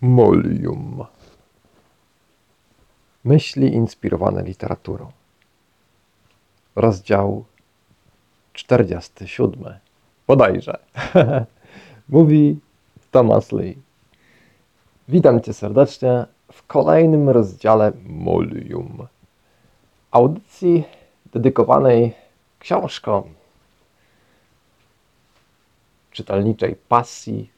Molium. Myśli inspirowane literaturą. Rozdział 47. Bodajże. Mówi Thomas Lee. Witam Cię serdecznie w kolejnym rozdziale Molium. Audycji dedykowanej książkom czytelniczej pasji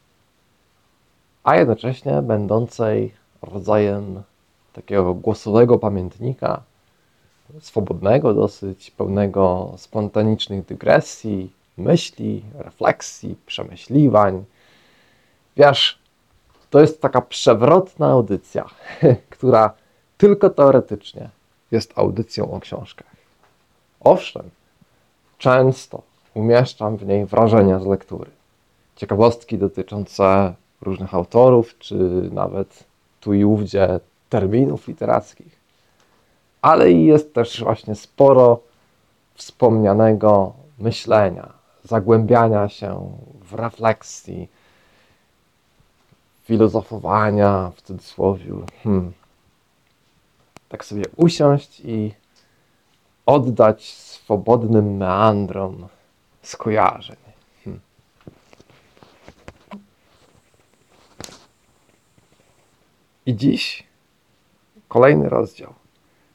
a jednocześnie będącej rodzajem takiego głosowego pamiętnika, swobodnego dosyć, pełnego spontanicznych dygresji, myśli, refleksji, przemyśliwań. Wiesz, to jest taka przewrotna audycja, która tylko teoretycznie jest audycją o książkach. Owszem, często umieszczam w niej wrażenia z lektury, ciekawostki dotyczące różnych autorów, czy nawet tu i ówdzie terminów literackich. Ale jest też właśnie sporo wspomnianego myślenia, zagłębiania się w refleksji, filozofowania w cudzysłowie. Hmm. Tak sobie usiąść i oddać swobodnym meandrom skojarzeń. I dziś kolejny rozdział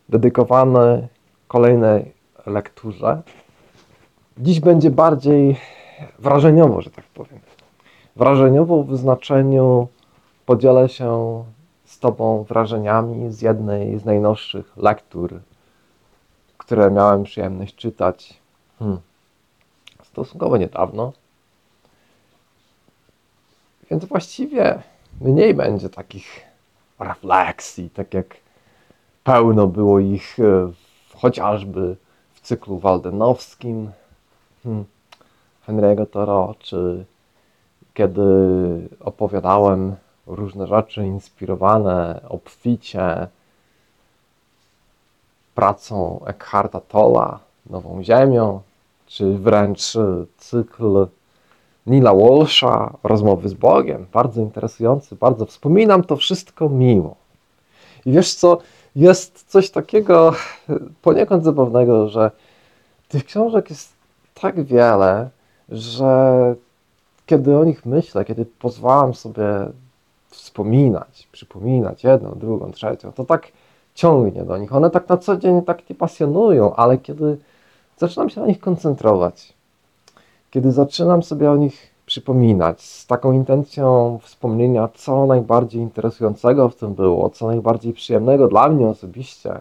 dedykowany kolejnej lekturze. Dziś będzie bardziej wrażeniowo, że tak powiem. Wrażeniowo w znaczeniu podzielę się z Tobą wrażeniami z jednej z najnowszych lektur, które miałem przyjemność czytać hmm, stosunkowo niedawno. Więc właściwie mniej będzie takich refleksji, tak jak pełno było ich e, chociażby w cyklu waldenowskim hmm, Henry'ego Thoreau, czy kiedy opowiadałem różne rzeczy inspirowane obficie pracą Eckharta Tolla, Nową Ziemią, czy wręcz cykl Nila Walsha, rozmowy z Bogiem, bardzo interesujący, bardzo wspominam to wszystko miło. I wiesz co, jest coś takiego poniekąd zabawnego, że tych książek jest tak wiele, że kiedy o nich myślę, kiedy pozwalam sobie wspominać, przypominać jedną, drugą, trzecią, to tak ciągnie do nich. One tak na co dzień tak nie pasjonują, ale kiedy zaczynam się na nich koncentrować, kiedy zaczynam sobie o nich przypominać z taką intencją wspomnienia, co najbardziej interesującego w tym było, co najbardziej przyjemnego dla mnie osobiście,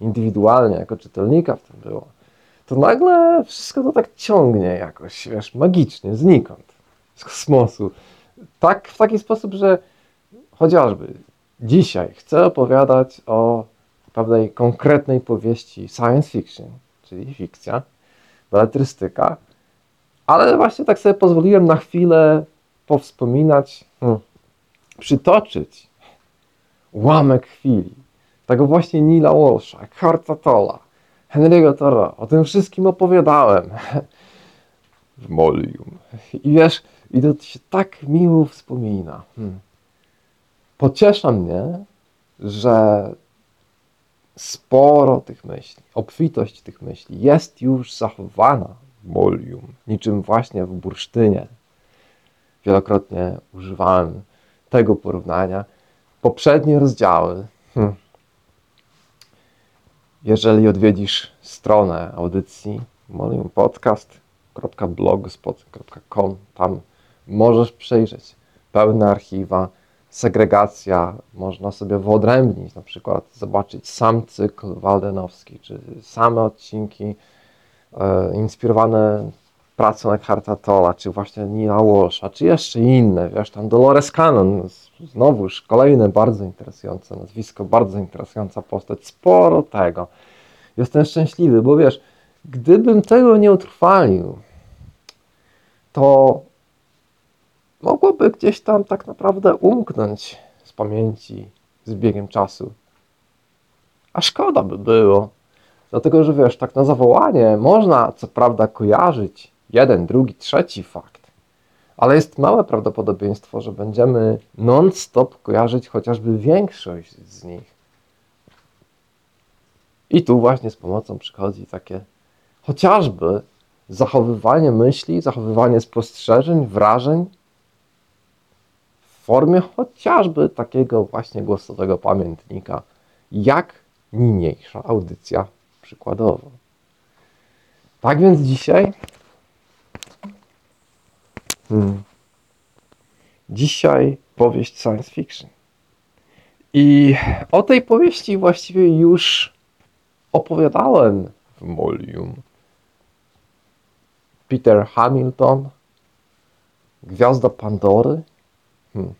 indywidualnie, jako czytelnika w tym było, to nagle wszystko to tak ciągnie jakoś, wiesz, magicznie, znikąd, z kosmosu. Tak, w taki sposób, że chociażby dzisiaj chcę opowiadać o pewnej konkretnej powieści science fiction, czyli fikcja, beletrystyka, ale właśnie tak sobie pozwoliłem na chwilę powspominać, hmm, przytoczyć ułamek chwili tego właśnie Nila Walsha, Karta Tola, Henry'ego Thoreau. O tym wszystkim opowiadałem w Molium. I wiesz, i to się tak miło wspomina. Hmm. Pociesza mnie, że sporo tych myśli, obfitość tych myśli jest już zachowana molium, niczym właśnie w bursztynie. Wielokrotnie używałem tego porównania. Poprzednie rozdziały, hmm. jeżeli odwiedzisz stronę audycji moliumpodcast.blogspot.com, tam możesz przejrzeć pełne archiwa, segregacja, można sobie wyodrębnić, na przykład zobaczyć sam cykl waldenowski, czy same odcinki inspirowane pracą Eckharta Tolla, czy właśnie Nila Walsha, czy jeszcze inne, wiesz, tam Dolores Cannon, znowuż kolejne bardzo interesujące nazwisko, bardzo interesująca postać, sporo tego. Jestem szczęśliwy, bo wiesz, gdybym tego nie utrwalił, to mogłoby gdzieś tam tak naprawdę umknąć z pamięci z biegiem czasu. A szkoda by było, dlatego że wiesz, tak na zawołanie można co prawda kojarzyć jeden, drugi, trzeci fakt, ale jest małe prawdopodobieństwo, że będziemy non-stop kojarzyć chociażby większość z nich. I tu właśnie z pomocą przychodzi takie chociażby zachowywanie myśli, zachowywanie spostrzeżeń, wrażeń w formie chociażby takiego właśnie głosowego pamiętnika, jak niniejsza audycja przykładowo. Tak więc dzisiaj hmm, dzisiaj powieść science fiction. I o tej powieści właściwie już opowiadałem w Molium. Peter Hamilton, Gwiazda Pandory. Hmm.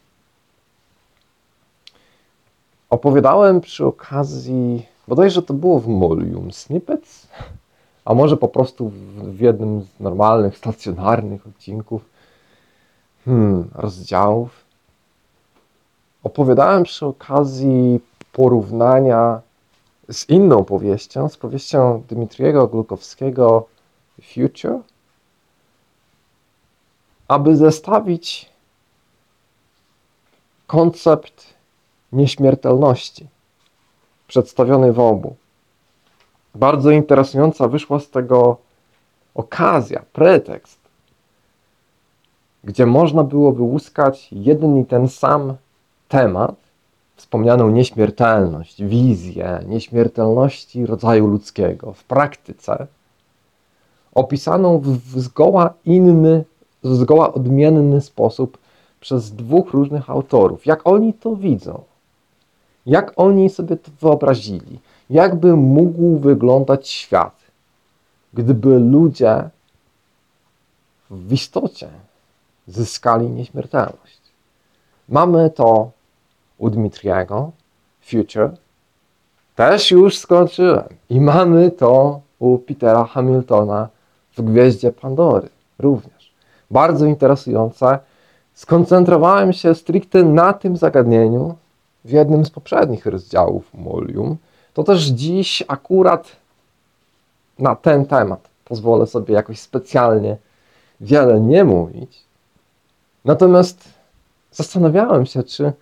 Opowiadałem przy okazji, bodajże to było w Molium Snippets, a może po prostu w, jednym z normalnych, stacjonarnych odcinków? Hmm, rozdziałów. Opowiadałem przy okazji porównania z inną powieścią, z powieścią Dmitriego Glukowskiego Future, aby zestawić koncept nieśmiertelności przedstawiony w obu. Bardzo interesująca wyszła z tego okazja, pretekst, gdzie można było wyłuskać jeden i ten sam temat, wspomnianą nieśmiertelność, wizję nieśmiertelności rodzaju ludzkiego w praktyce, opisaną w zgoła inny, w zgoła odmienny sposób przez dwóch różnych autorów. Jak oni to widzą? Jak oni sobie to wyobrazili? Jakby mógł wyglądać świat, gdyby ludzie w istocie zyskali nieśmiertelność? Mamy to u Dmitriego, Future, też już skończyłem. I mamy to u Petera Hamiltona w Gwieździe Pandory również. Bardzo interesujące. Skoncentrowałem się stricte na tym zagadnieniu w jednym z poprzednich rozdziałów Molium. To też dziś akurat na ten temat pozwolę sobie jakoś specjalnie wiele nie mówić. Natomiast zastanawiałem się, czy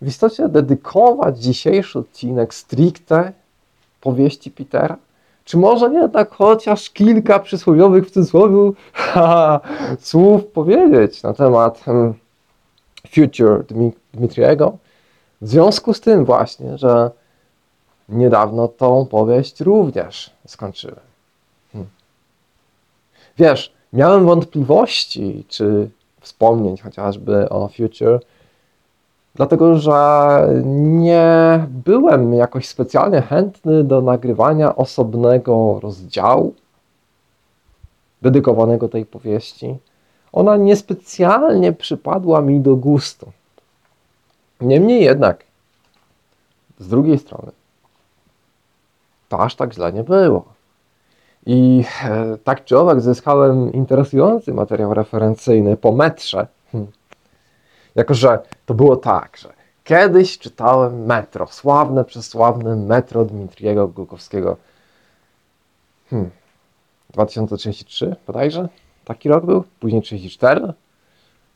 w istocie dedykować dzisiejszy odcinek stricte powieści Petera? Czy może jednak chociaż kilka przysłowiowych w cudzysłowie słów powiedzieć na temat um, Future Dmitriego? W związku z tym właśnie, że niedawno tą powieść również skończyłem. Hmm. Wiesz, miałem wątpliwości, czy wspomnieć chociażby o Future, dlatego że nie byłem jakoś specjalnie chętny do nagrywania osobnego rozdziału dedykowanego tej powieści. Ona niespecjalnie przypadła mi do gustu. Niemniej jednak, z drugiej strony, to aż tak źle nie było. I e, tak czy owak zyskałem interesujący materiał referencyjny po metrze. Hmm. Jako, że to było tak, że kiedyś czytałem metro, sławne, przesławne metro Dmitriego Głukowskiego. Hmm. 2033 bodajże? Taki rok był? Później 34?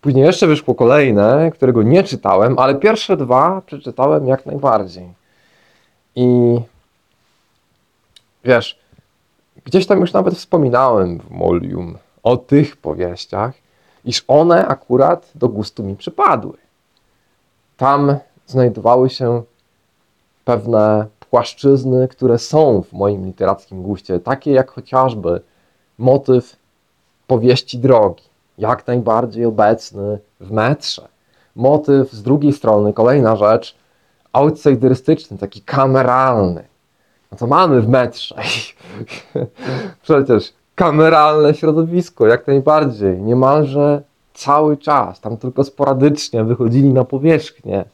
Później jeszcze wyszło kolejne, którego nie czytałem, ale pierwsze dwa przeczytałem jak najbardziej. I wiesz, gdzieś tam już nawet wspominałem w Molium o tych powieściach, iż one akurat do gustu mi przypadły. Tam znajdowały się pewne płaszczyzny, które są w moim literackim guście, takie jak chociażby motyw powieści drogi jak najbardziej obecny w metrze. Motyw z drugiej strony, kolejna rzecz, outsiderystyczny, taki kameralny. No to mamy w metrze. Przecież kameralne środowisko, jak najbardziej, niemalże cały czas, tam tylko sporadycznie wychodzili na powierzchnię.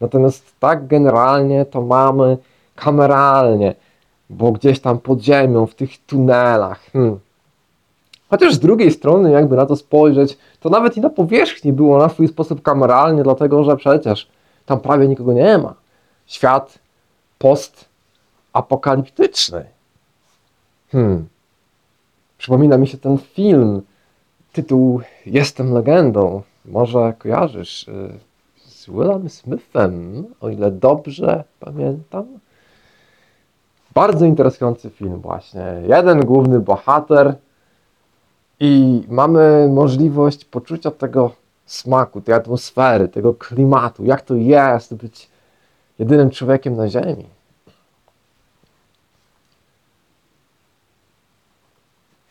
Natomiast tak generalnie to mamy kameralnie, bo gdzieś tam pod ziemią, w tych tunelach. Hmm. Chociaż z drugiej strony, jakby na to spojrzeć, to nawet i na powierzchni było na swój sposób kameralnie, dlatego że przecież tam prawie nikogo nie ma. Świat postapokaliptyczny. Hmm. Przypomina mi się ten film tytuł Jestem legendą. Może kojarzysz y, z Willem Smithem, o ile dobrze pamiętam. Bardzo interesujący film właśnie. Jeden główny bohater i mamy możliwość poczucia tego smaku, tej atmosfery, tego klimatu, jak to jest być jedynym człowiekiem na Ziemi.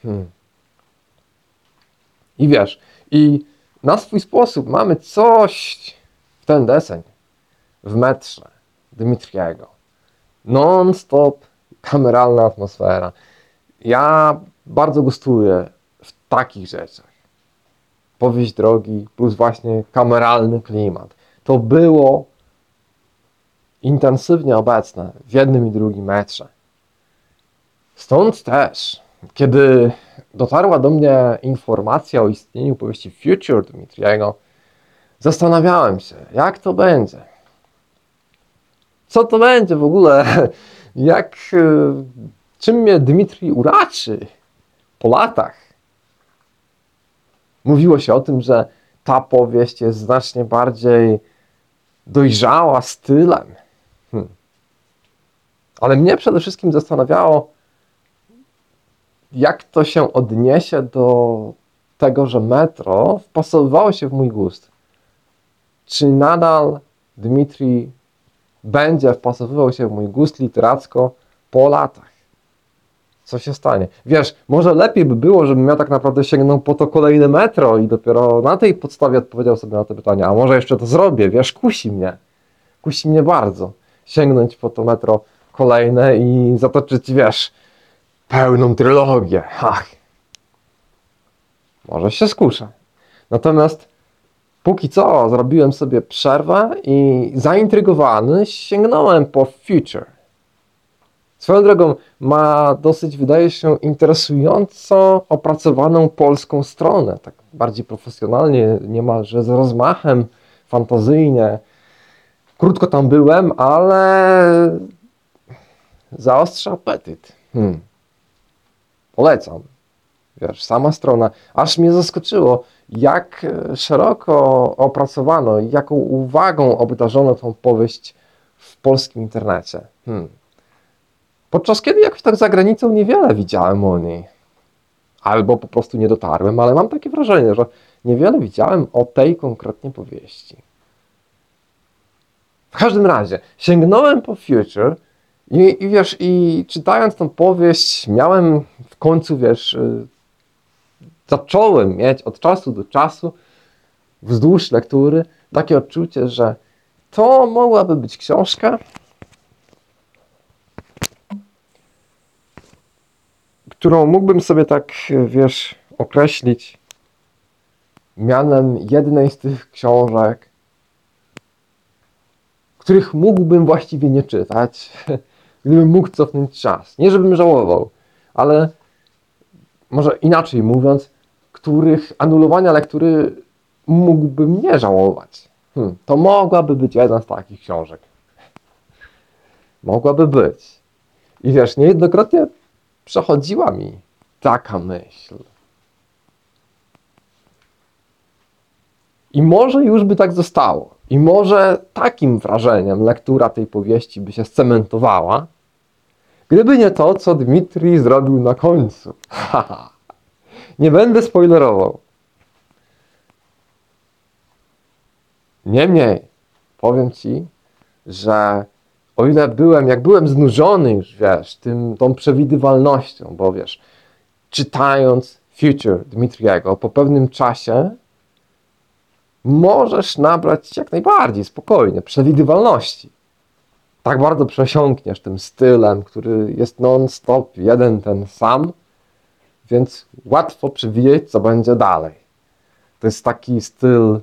Hmm. I wiesz, i na swój sposób mamy coś w ten deseń, w metrze Dmitriego. Non-stop kameralna atmosfera. Ja bardzo gustuję takich rzeczach. Powieść drogi plus właśnie kameralny klimat. To było intensywnie obecne w jednym i drugim metrze. Stąd też, kiedy dotarła do mnie informacja o istnieniu powieści Future Dmitriego, zastanawiałem się, jak to będzie. Co to będzie w ogóle? Jak, e, czym mnie Dmitri uraczy po latach? Mówiło się o tym, że ta powieść jest znacznie bardziej dojrzała stylem. Hmm. Ale mnie przede wszystkim zastanawiało, jak to się odniesie do tego, że metro wpasowywało się w mój gust. Czy nadal Dmitri będzie wpasowywał się w mój gust literacko po latach? Co się stanie? Wiesz, może lepiej by było, żebym ja tak naprawdę sięgnął po to kolejne metro i dopiero na tej podstawie odpowiedział sobie na te pytania. A może jeszcze to zrobię? Wiesz, kusi mnie. Kusi mnie bardzo sięgnąć po to metro kolejne i zatoczyć, wiesz, pełną trylogię. Ach. Może się skuszę. Natomiast póki co zrobiłem sobie przerwę i zaintrygowany sięgnąłem po Future. Swoją drogą ma dosyć, wydaje się, interesująco opracowaną polską stronę, tak bardziej profesjonalnie, niemalże z rozmachem, fantazyjnie. Krótko tam byłem, ale zaostrza apetyt. Hmm. Polecam. Wiesz, sama strona. Aż mnie zaskoczyło, jak szeroko opracowano jaką uwagą obdarzono tą powieść w polskim internecie. Hmm. Podczas kiedy jakoś tak za granicą niewiele widziałem o niej. Albo po prostu nie dotarłem, ale mam takie wrażenie, że niewiele widziałem o tej konkretnie powieści. W każdym razie, sięgnąłem po Future i, i wiesz, i czytając tą powieść, miałem w końcu, wiesz, y, zacząłem mieć od czasu do czasu wzdłuż lektury takie odczucie, że to mogłaby być książka, którą mógłbym sobie tak, wiesz, określić mianem jednej z tych książek, których mógłbym właściwie nie czytać, gdybym mógł cofnąć czas. Nie, żebym żałował, ale może inaczej mówiąc, których anulowania lektury mógłbym nie żałować. Hmm, to mogłaby być jedna z takich książek. Mogłaby być. I wiesz, niejednokrotnie przechodziła mi taka myśl. I może już by tak zostało. I może takim wrażeniem lektura tej powieści by się scementowała, gdyby nie to, co Dmitri zrobił na końcu. nie będę spoilerował. Niemniej, powiem Ci, że o ile byłem, jak byłem znużony już, wiesz, tym, tą przewidywalnością, bo wiesz, czytając Future Dmitriego, po pewnym czasie możesz nabrać jak najbardziej spokojnie przewidywalności. Tak bardzo przesiąkniesz tym stylem, który jest non-stop jeden ten sam, więc łatwo przewidzieć, co będzie dalej. To jest taki styl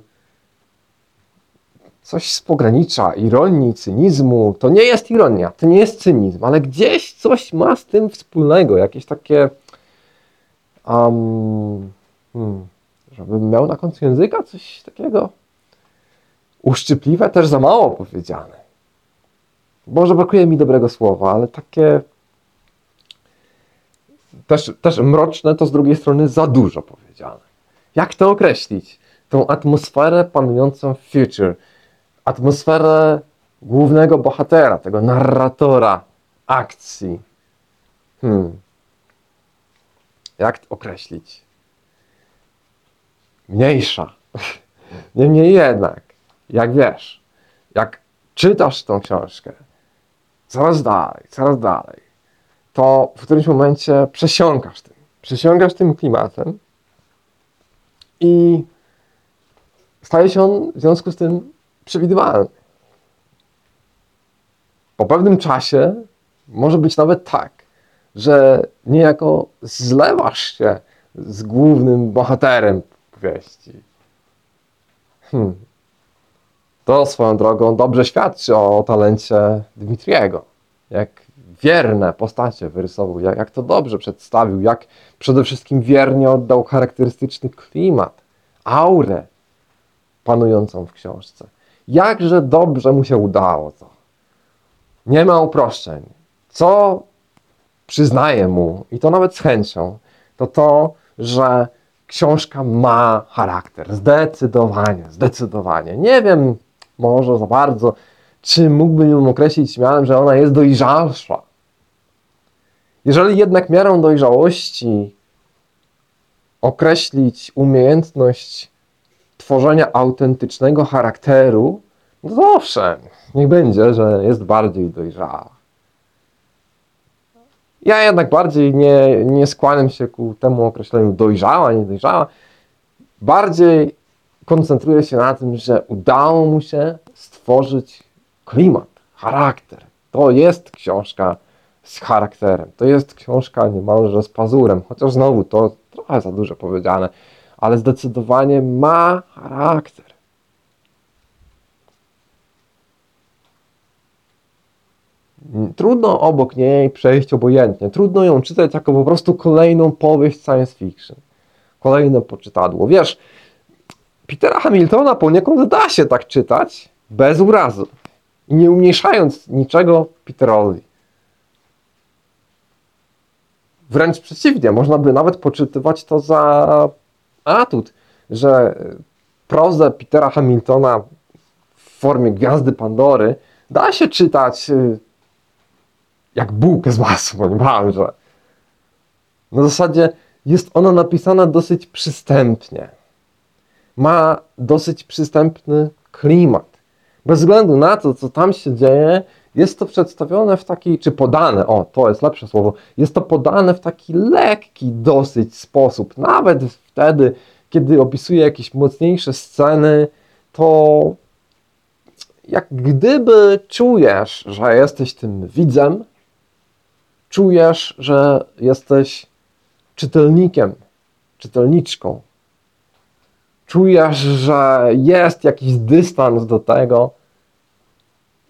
coś z pogranicza ironii, cynizmu. To nie jest ironia, to nie jest cynizm, ale gdzieś coś ma z tym wspólnego, jakieś takie. Um, hmm, żebym miał na końcu języka coś takiego uszczypliwe, też za mało powiedziane. Może brakuje mi dobrego słowa, ale takie też, też mroczne to z drugiej strony za dużo powiedziane. Jak to określić? Tą atmosferę panującą w Future. Atmosferę głównego bohatera, tego narratora akcji. Hmm. Jak to określić? Mniejsza. Niemniej jednak, jak wiesz, jak czytasz tą książkę, coraz dalej, coraz dalej, to w którymś momencie przesiąkasz tym. Przesiąkasz tym klimatem i staje się on w związku z tym przewidywalny. Po pewnym czasie może być nawet tak, że niejako zlewasz się z głównym bohaterem powieści. Hmm. To swoją drogą dobrze świadczy o talencie Dmitriego. Jak wierne postacie wyrysował, jak, jak to dobrze przedstawił, jak przede wszystkim wiernie oddał charakterystyczny klimat, aurę panującą w książce. Jakże dobrze mu się udało to. Nie ma uproszczeń. Co przyznaję mu, i to nawet z chęcią, to to, że książka ma charakter. Zdecydowanie, zdecydowanie. Nie wiem może za bardzo, czy mógłbym ją określić mianem, że ona jest dojrzalsza. Jeżeli jednak miarą dojrzałości określić umiejętność tworzenia autentycznego charakteru, no to owszem, niech będzie, że jest bardziej dojrzała. Ja jednak bardziej nie, nie skłaniam się ku temu określeniu dojrzała, nie dojrzała. Bardziej koncentruję się na tym, że udało mu się stworzyć klimat, charakter. To jest książka z charakterem. To jest książka niemalże z pazurem, chociaż znowu to trochę za dużo powiedziane, ale zdecydowanie ma charakter. Trudno obok niej przejść obojętnie. Trudno ją czytać jako po prostu kolejną powieść science fiction. Kolejne poczytadło. Wiesz, Petera Hamiltona poniekąd da się tak czytać bez urazu i nie umniejszając niczego Peterowi. Wręcz przeciwnie, można by nawet poczytywać to za atut, że prozę Petera Hamiltona w formie Gwiazdy Pandory da się czytać y, jak bułkę z masłem, niemalże. Na zasadzie jest ona napisana dosyć przystępnie. Ma dosyć przystępny klimat. Bez względu na to, co tam się dzieje, jest to przedstawione w taki, czy podane, o, to jest lepsze słowo, jest to podane w taki lekki dosyć sposób. Nawet wtedy, kiedy opisuje jakieś mocniejsze sceny, to jak gdyby czujesz, że jesteś tym widzem, czujesz, że jesteś czytelnikiem, czytelniczką. Czujesz, że jest jakiś dystans do tego,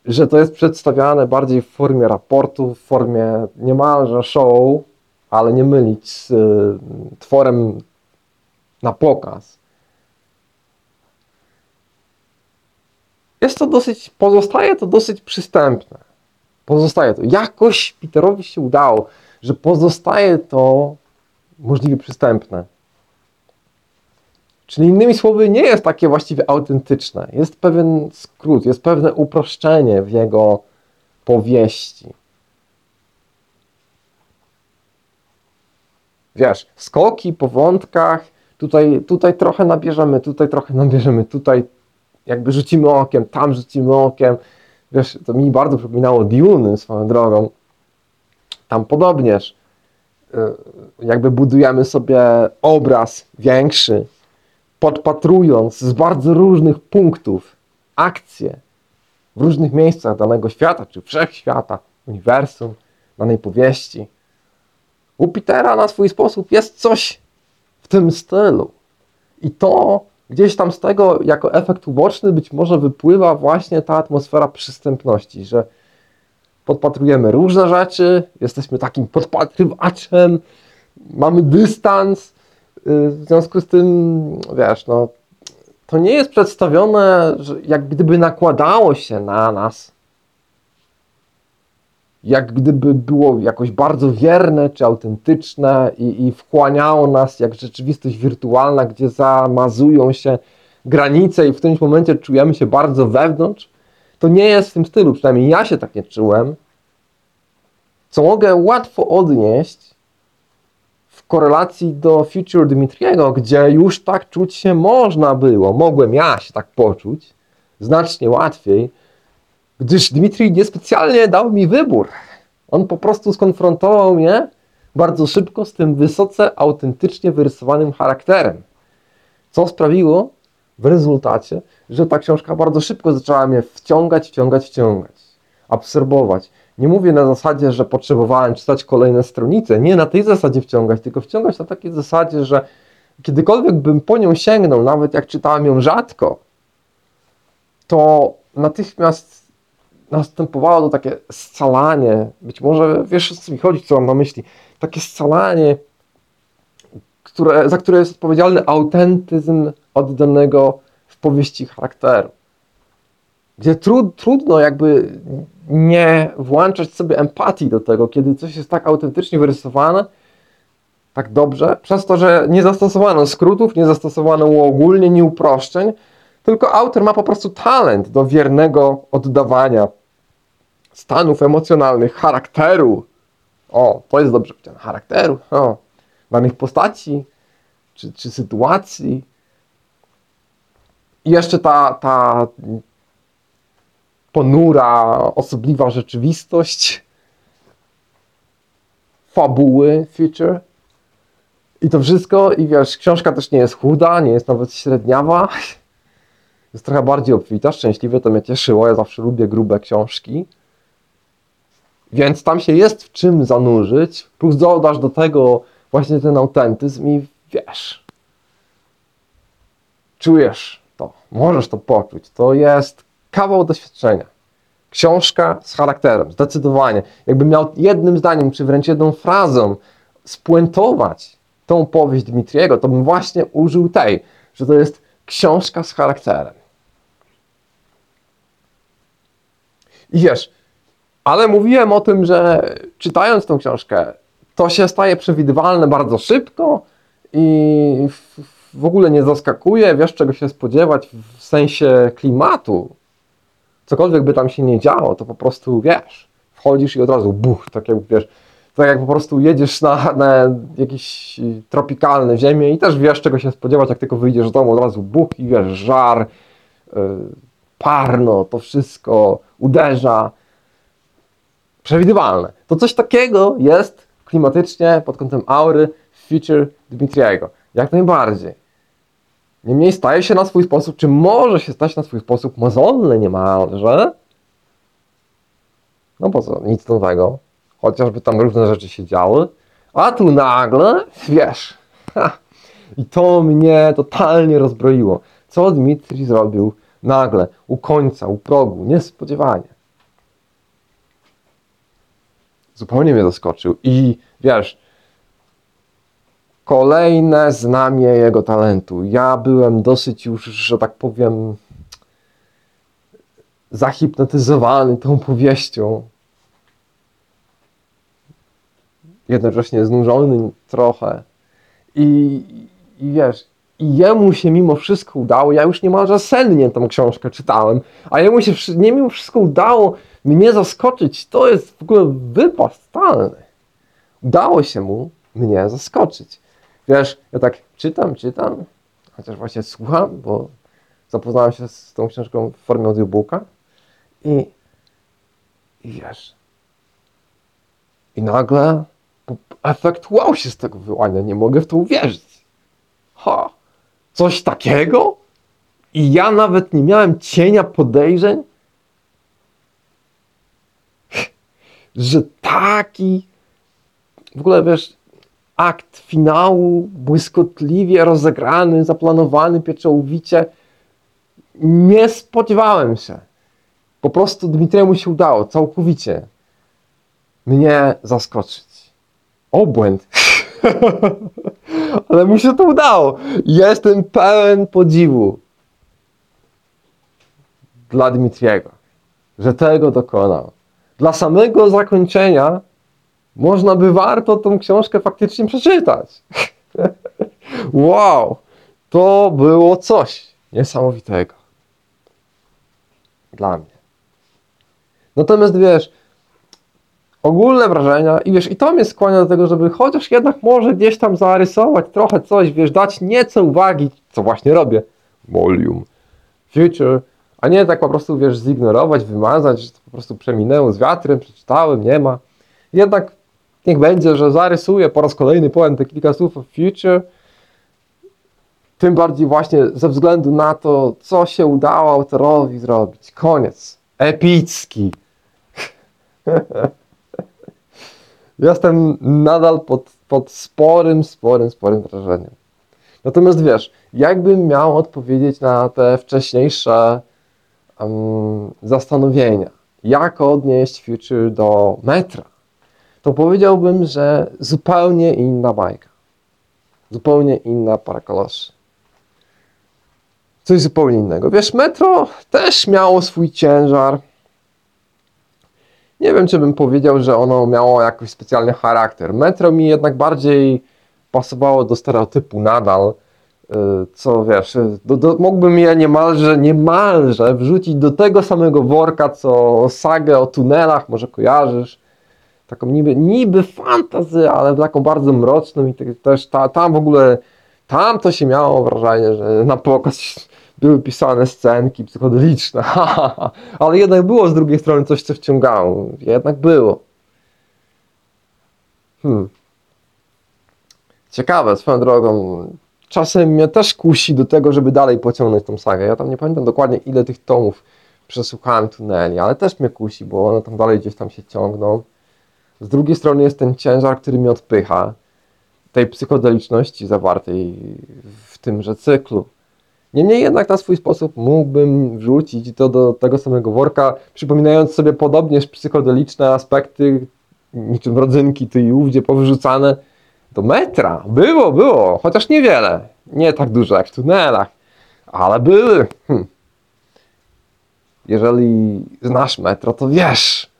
że to jest przedstawiane bardziej w formie raportu, w formie niemalże show, ale nie mylić z y, tworem na pokaz. Jest to dosyć, pozostaje to dosyć przystępne pozostaje to. Jakoś Peterowi się udało, że pozostaje to możliwie przystępne. Czyli innymi słowy, nie jest takie właściwie autentyczne. Jest pewien skrót, jest pewne uproszczenie w jego powieści. Wiesz, skoki po wątkach, tutaj, tutaj trochę nabierzemy, tutaj trochę nabierzemy, tutaj jakby rzucimy okiem, tam rzucimy okiem, Wiesz, to mi bardzo przypominało Dune swoją drogą. Tam podobnież y, jakby budujemy sobie obraz większy, podpatrując z bardzo różnych punktów akcje w różnych miejscach danego świata, czy wszechświata, uniwersum, danej powieści. U Petera na swój sposób jest coś w tym stylu. I to gdzieś tam z tego jako efekt uboczny być może wypływa właśnie ta atmosfera przystępności, że podpatrujemy różne rzeczy, jesteśmy takim podpatrywaczem, mamy dystans, w związku z tym, wiesz, no, to nie jest przedstawione, że jak gdyby nakładało się na nas. jak gdyby było jakoś bardzo wierne czy autentyczne i, i wchłaniało nas jak rzeczywistość wirtualna, gdzie zamazują się granice i w którymś momencie czujemy się bardzo wewnątrz, to nie jest w tym stylu, przynajmniej ja się tak nie czułem, co mogę łatwo odnieść korelacji do Future Dmitriego, gdzie już tak czuć się można było, mogłem ja się tak poczuć, znacznie łatwiej, gdyż Dmitrij niespecjalnie dał mi wybór. On po prostu skonfrontował mnie bardzo szybko z tym wysoce autentycznie wyrysowanym charakterem. Co sprawiło w rezultacie, że ta książka bardzo szybko zaczęła mnie wciągać, wciągać, wciągać, absorbować. Nie mówię na zasadzie, że potrzebowałem czytać kolejne stronice. Nie na tej zasadzie wciągać, tylko wciągać na takiej zasadzie, że kiedykolwiek bym po nią sięgnął, nawet jak czytałem ją rzadko, to natychmiast następowało to takie scalanie, być może wiesz co mi chodzi, co mam na myśli, takie scalanie, które, za które jest odpowiedzialny autentyzm oddanego w powieści charakteru. Gdzie tru, trudno jakby nie włączać sobie empatii do tego, kiedy coś jest tak autentycznie wyrysowane, tak dobrze, przez to, że nie zastosowano skrótów, nie zastosowano uogólnień, uproszczeń, tylko autor ma po prostu talent do wiernego oddawania stanów emocjonalnych, charakteru. O, to jest dobrze powiedziane, charakteru, o, danych postaci czy, czy sytuacji. I jeszcze ta, ta ponura, osobliwa rzeczywistość, fabuły, future. I to wszystko, i wiesz, książka też nie jest chuda, nie jest nawet średniawa. Jest trochę bardziej obfita, szczęśliwie to mnie cieszyło. Ja zawsze lubię grube książki. Więc tam się jest w czym zanurzyć, plus dodasz do tego właśnie ten autentyzm i wiesz, czujesz to, możesz to poczuć. To jest kawał doświadczenia. Książka z charakterem, zdecydowanie. Jakby miał jednym zdaniem, czy wręcz jedną frazą spuentować tą powieść Dmitriego, to bym właśnie użył tej, że to jest książka z charakterem. I wiesz, ale mówiłem o tym, że czytając tą książkę, to się staje przewidywalne bardzo szybko i w ogóle nie zaskakuje, wiesz czego się spodziewać w sensie klimatu. Cokolwiek by tam się nie działo, to po prostu wiesz, wchodzisz i od razu buch, tak jak wiesz, tak jak po prostu jedziesz na, na jakieś tropikalne ziemię i też wiesz czego się spodziewać, jak tylko wyjdziesz z domu, od razu buch i wiesz, żar, yy, parno, to wszystko uderza przewidywalne. To coś takiego jest klimatycznie pod kątem aury feature Dmitriego. Jak najbardziej. Niemniej staje się na swój sposób, czy może się stać na swój sposób mozolny niemalże. No po co, nic nowego. Chociażby tam różne rzeczy się działy. A tu nagle, wiesz, ha, i to mnie totalnie rozbroiło. Co Dmitri zrobił nagle, u końca, u progu, niespodziewanie zupełnie mnie zaskoczył. I wiesz, kolejne znamie jego talentu. Ja byłem dosyć już, że tak powiem, zahipnotyzowany tą powieścią. Jednocześnie znużony trochę. I, i wiesz, i jemu się mimo wszystko udało, ja już niemalże sennie tą książkę czytałem, a jemu się nie mimo wszystko udało mnie zaskoczyć. To jest w ogóle wypas. Udało się mu mnie zaskoczyć. Wiesz, ja tak czytam, czytam, chociaż właśnie słucham, bo zapoznałem się z tą książką w formie audiobooka i, i wiesz, i nagle efekt wow się z tego wyłania. Nie mogę w to uwierzyć. Ha! Coś takiego? I ja nawet nie miałem cienia podejrzeń, że taki w ogóle wiesz, akt finału błyskotliwie rozegrany, zaplanowany pieczołowicie, nie spodziewałem się. Po prostu Dmitriemu się udało całkowicie mnie zaskoczyć. Obłęd. Ale mu się to udało. Jestem pełen podziwu dla Dmitriego, że tego dokonał. dla samego zakończenia można by warto tą książkę faktycznie przeczytać. wow, to było coś niesamowitego dla mnie. Natomiast wiesz, ogólne wrażenia i wiesz, i to mnie skłania do tego, żeby chociaż jednak może gdzieś tam zarysować trochę coś, wiesz, dać nieco uwagi, co właśnie robię. Volume, future, a nie tak po prostu, wiesz, zignorować, wymazać, że to po prostu przeminęło z wiatrem, przeczytałem, nie ma. Jednak niech będzie, że zarysuję po raz kolejny, powiem te kilka słów o future, tym bardziej właśnie ze względu na to, co się udało autorowi zrobić. Koniec. Epicki. Jestem nadal pod, pod sporym, sporym, sporym wrażeniem. Natomiast wiesz, jakbym miał odpowiedzieć na te wcześniejsze um, zastanowienia, jak odnieść Future do metra, to powiedziałbym, że zupełnie inna bajka. Zupełnie inna para koloszy. Coś zupełnie innego. Wiesz, metro też miało swój ciężar. Nie wiem, czy bym powiedział, że ono miało jakiś specjalny charakter. Metro mi jednak bardziej pasowało do stereotypu nadal, y, co wiesz, do, do, mógłbym je niemalże, niemalże wrzucić do tego samego worka, co sagę o tunelach, może kojarzysz. Taką niby, niby fantazy, ale taką bardzo mroczną i też ta, tam w ogóle, tam to się miało wrażenie, że na pokaz były pisane scenki psychodeliczne, ale jednak było z drugiej strony coś, co wciągało. Jednak było. Hmm. Ciekawe, swoją drogą. Czasem mnie też kusi do tego, żeby dalej pociągnąć tą sagę. Ja tam nie pamiętam dokładnie, ile tych tomów przesłuchałem tuneli, ale też mnie kusi, bo one tam dalej gdzieś tam się ciągną. Z drugiej strony jest ten ciężar, który mnie odpycha, tej psychodeliczności zawartej w tymże cyklu. Niemniej jednak na swój sposób mógłbym wrzucić to do tego samego worka, przypominając sobie podobnież psychodeliczne aspekty, niczym rodzynki tu i ówdzie powyrzucane do metra. Było, było, chociaż niewiele. Nie tak dużo jak w tunelach, ale były. Hm. Jeżeli znasz metro, to wiesz,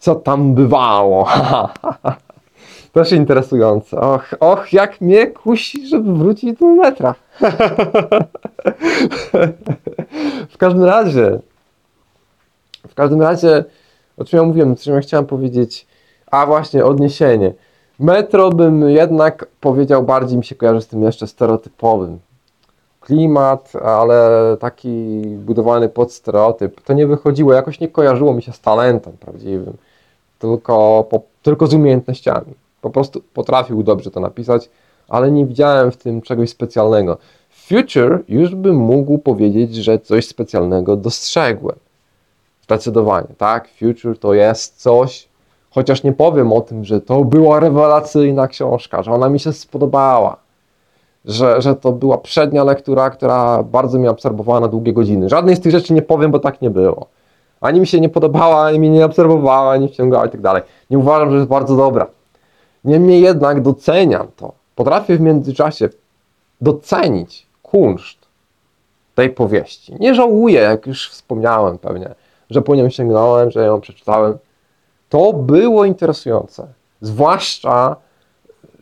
co tam bywało. Też interesujące. Och, och, jak mnie kusi, żeby wrócić do metra. w każdym razie, w każdym razie, o czym ja mówiłem, o czym ja chciałem powiedzieć, a właśnie odniesienie. Metro bym jednak powiedział, bardziej mi się kojarzy z tym jeszcze stereotypowym. Klimat, ale taki budowany pod stereotyp. To nie wychodziło, jakoś nie kojarzyło mi się z talentem prawdziwym, tylko, po, tylko z umiejętnościami. Po prostu potrafił dobrze to napisać, ale nie widziałem w tym czegoś specjalnego. Future już bym mógł powiedzieć, że coś specjalnego dostrzegłem. Zdecydowanie, tak? Future to jest coś, chociaż nie powiem o tym, że to była rewelacyjna książka, że ona mi się spodobała, że, że to była przednia lektura, która bardzo mnie obserwowała na długie godziny. Żadnej z tych rzeczy nie powiem, bo tak nie było. Ani mi się nie podobała, ani mnie nie obserwowała, ani wciągała i tak dalej. Nie uważam, że jest bardzo dobra. Niemniej jednak doceniam to. Potrafię w międzyczasie docenić kunszt tej powieści. Nie żałuję, jak już wspomniałem pewnie, że po nią sięgnąłem, że ją przeczytałem. To było interesujące. Zwłaszcza,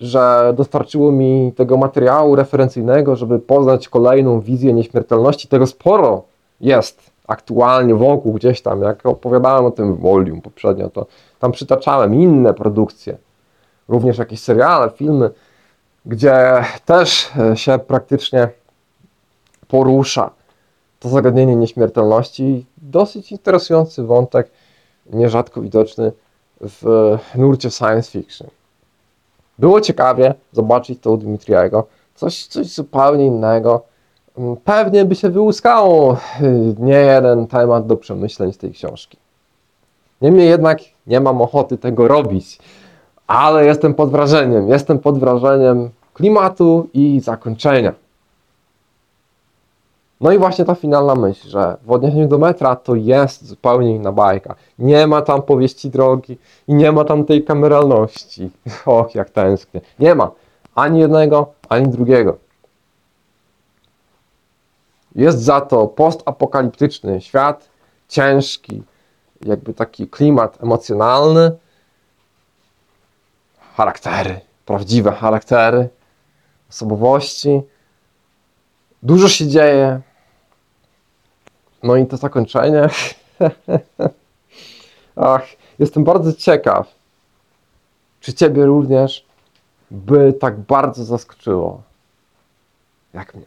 że dostarczyło mi tego materiału referencyjnego, żeby poznać kolejną wizję nieśmiertelności. Tego sporo jest aktualnie wokół gdzieś tam. Jak opowiadałem o tym w Volume poprzednio, to tam przytaczałem inne produkcje również jakieś seriale, filmy, gdzie też e, się praktycznie porusza to zagadnienie nieśmiertelności. Dosyć interesujący wątek, nierzadko widoczny w nurcie science fiction. Było ciekawie zobaczyć to u Dmitriego, coś, coś zupełnie innego. Pewnie by się wyłuskało nie jeden temat do przemyśleń z tej książki. Niemniej jednak nie mam ochoty tego robić ale jestem pod wrażeniem. Jestem pod wrażeniem klimatu i zakończenia. No i właśnie ta finalna myśl, że w odniesieniu do metra to jest zupełnie inna bajka. Nie ma tam powieści drogi i nie ma tam tej kameralności. Och, jak tęsknię. Nie ma ani jednego, ani drugiego. Jest za to postapokaliptyczny świat, ciężki, jakby taki klimat emocjonalny, charaktery, prawdziwe charaktery, osobowości. Dużo się dzieje. No i to zakończenie. Ach, jestem bardzo ciekaw, czy Ciebie również by tak bardzo zaskoczyło, jak mnie.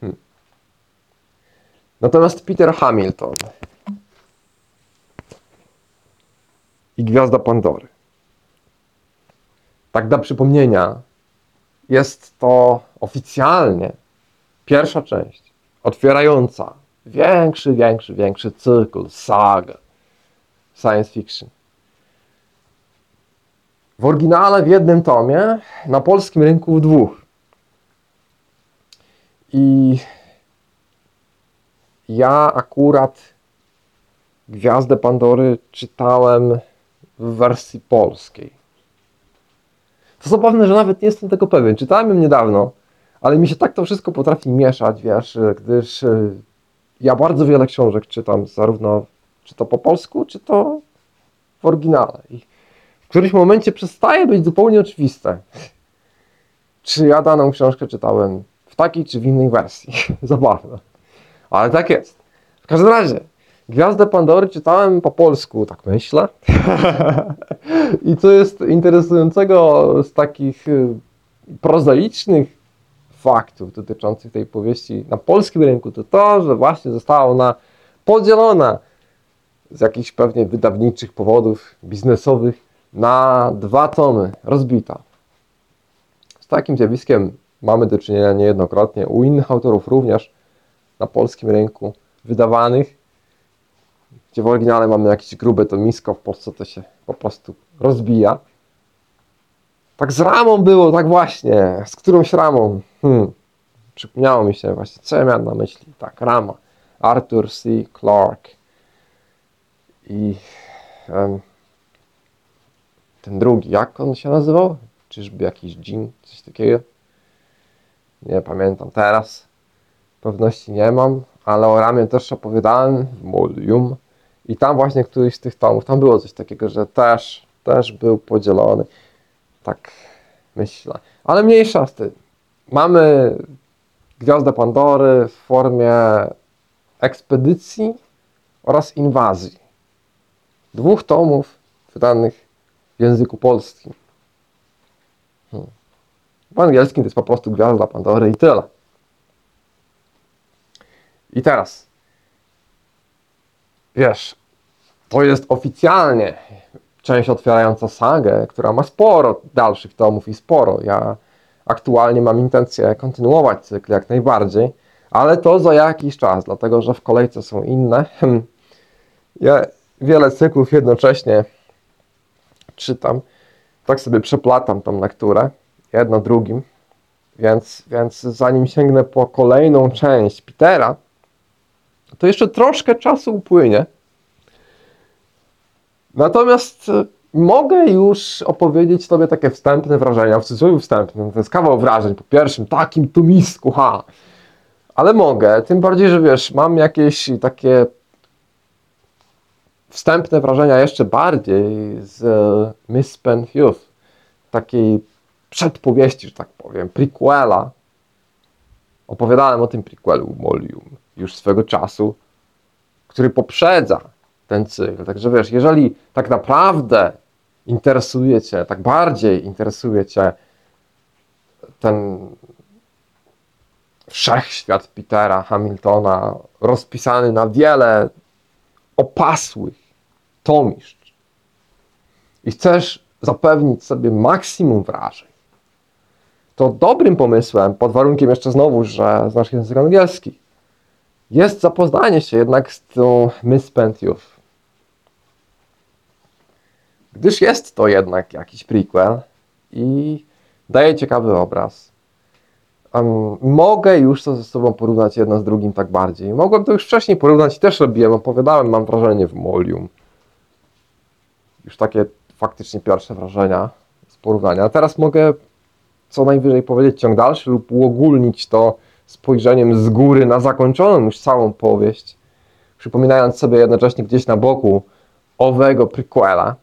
Hmm. Natomiast Peter Hamilton i Gwiazda Pandory. Tak dla przypomnienia, jest to oficjalnie pierwsza część otwierająca większy, większy, większy cykl, sagę science fiction. W oryginale w jednym tomie, na polskim rynku w dwóch. I ja akurat Gwiazdę Pandory czytałem w wersji polskiej. To zabawne, że nawet nie jestem tego pewien. Czytałem ją niedawno, ale mi się tak to wszystko potrafi mieszać, wiesz, gdyż y, ja bardzo wiele książek czytam, zarówno czy to po polsku, czy to w oryginale. I w którymś momencie przestaje być zupełnie oczywiste, czy ja daną książkę czytałem w takiej czy w innej wersji. Zabawne. Ale tak jest. W każdym razie, Gwiazdę Pandory czytałem po polsku, tak myślę. I co jest interesującego z takich y, prozaicznych faktów dotyczących tej powieści na polskim rynku, to to, że właśnie została ona podzielona z jakichś pewnie wydawniczych powodów biznesowych na dwa tomy, rozbita. Z takim zjawiskiem mamy do czynienia niejednokrotnie, u innych autorów również na polskim rynku wydawanych, gdzie w oryginale mamy jakieś grube tomisko, w Polsce to się po prostu rozbija. Tak z ramą było, tak właśnie. Z którąś ramą? Hmm. Przypomniało mi się właśnie, co ja miałem na myśli. Tak, rama. Arthur C. Clarke i um, ten drugi, jak on się nazywał? Czyżby jakiś dżin, coś takiego? Nie pamiętam teraz. Pewności nie mam, ale o Ramie też opowiadałem Molium i tam właśnie któryś z tych tomów, tam było coś takiego, że też, też był podzielony. Tak myślę. Ale mniejsza z tym. Mamy Gwiazdę Pandory w formie ekspedycji oraz inwazji dwóch tomów wydanych w języku polskim. Hmm. W angielskim to jest po prostu Gwiazda Pandory i tyle. I teraz, wiesz, to jest oficjalnie część otwierająca sagę, która ma sporo dalszych tomów i sporo. Ja aktualnie mam intencję kontynuować cykl jak najbardziej, ale to za jakiś czas, dlatego że w kolejce są inne. Ja wiele cyklów jednocześnie czytam. Tak sobie przeplatam tą lekturę, jedno drugim. Więc, więc zanim sięgnę po kolejną część Petera, to jeszcze troszkę czasu upłynie. Natomiast e, mogę już opowiedzieć Tobie takie wstępne wrażenia, w cudzysłowie wstępnym, to jest kawał wrażeń po pierwszym takim tumisku, ha! Ale mogę, tym bardziej, że wiesz, mam jakieś takie wstępne wrażenia jeszcze bardziej z Miss Youth, takiej przedpowieści, że tak powiem, prequela. Opowiadałem o tym prequelu Molium już swego czasu, który poprzedza ten cykl. Także wiesz, jeżeli tak naprawdę interesuje Cię, tak bardziej interesuje Cię ten wszechświat Petera Hamiltona, rozpisany na wiele opasłych tomiszcz i chcesz zapewnić sobie maksimum wrażeń, to dobrym pomysłem, pod warunkiem jeszcze znowu, że znasz język angielski, jest zapoznanie się jednak z tą Misspent Youth. Gdyż jest to jednak jakiś prequel i daje ciekawy obraz. Um, mogę już to ze sobą porównać jedno z drugim tak bardziej. Mogłem to już wcześniej porównać i też robiłem, opowiadałem, mam wrażenie, w Molium już takie faktycznie pierwsze wrażenia z porównania. Teraz mogę co najwyżej powiedzieć ciąg dalszy lub uogólnić to spojrzeniem z góry na zakończoną już całą powieść przypominając sobie jednocześnie gdzieś na boku owego prequela.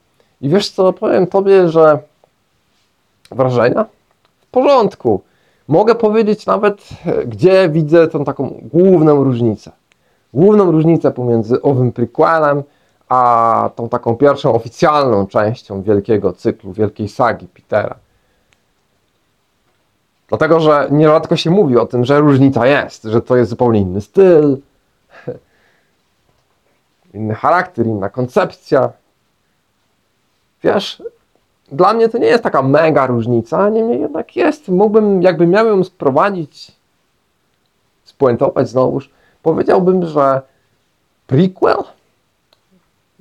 I wiesz co, powiem tobie, że wrażenia w porządku. Mogę powiedzieć nawet, gdzie widzę tą taką główną różnicę. Główną różnicę pomiędzy owym prequelem, a tą taką pierwszą oficjalną częścią wielkiego cyklu, wielkiej sagi Petera. Dlatego, że nierzadko się mówi o tym, że różnica jest, że to jest zupełnie inny styl, inny charakter, inna koncepcja. Wiesz, dla mnie to nie jest taka mega różnica, niemniej jednak jest. Mógłbym, jakby miał ją sprowadzić, spuentować znowuż, powiedziałbym, że prequel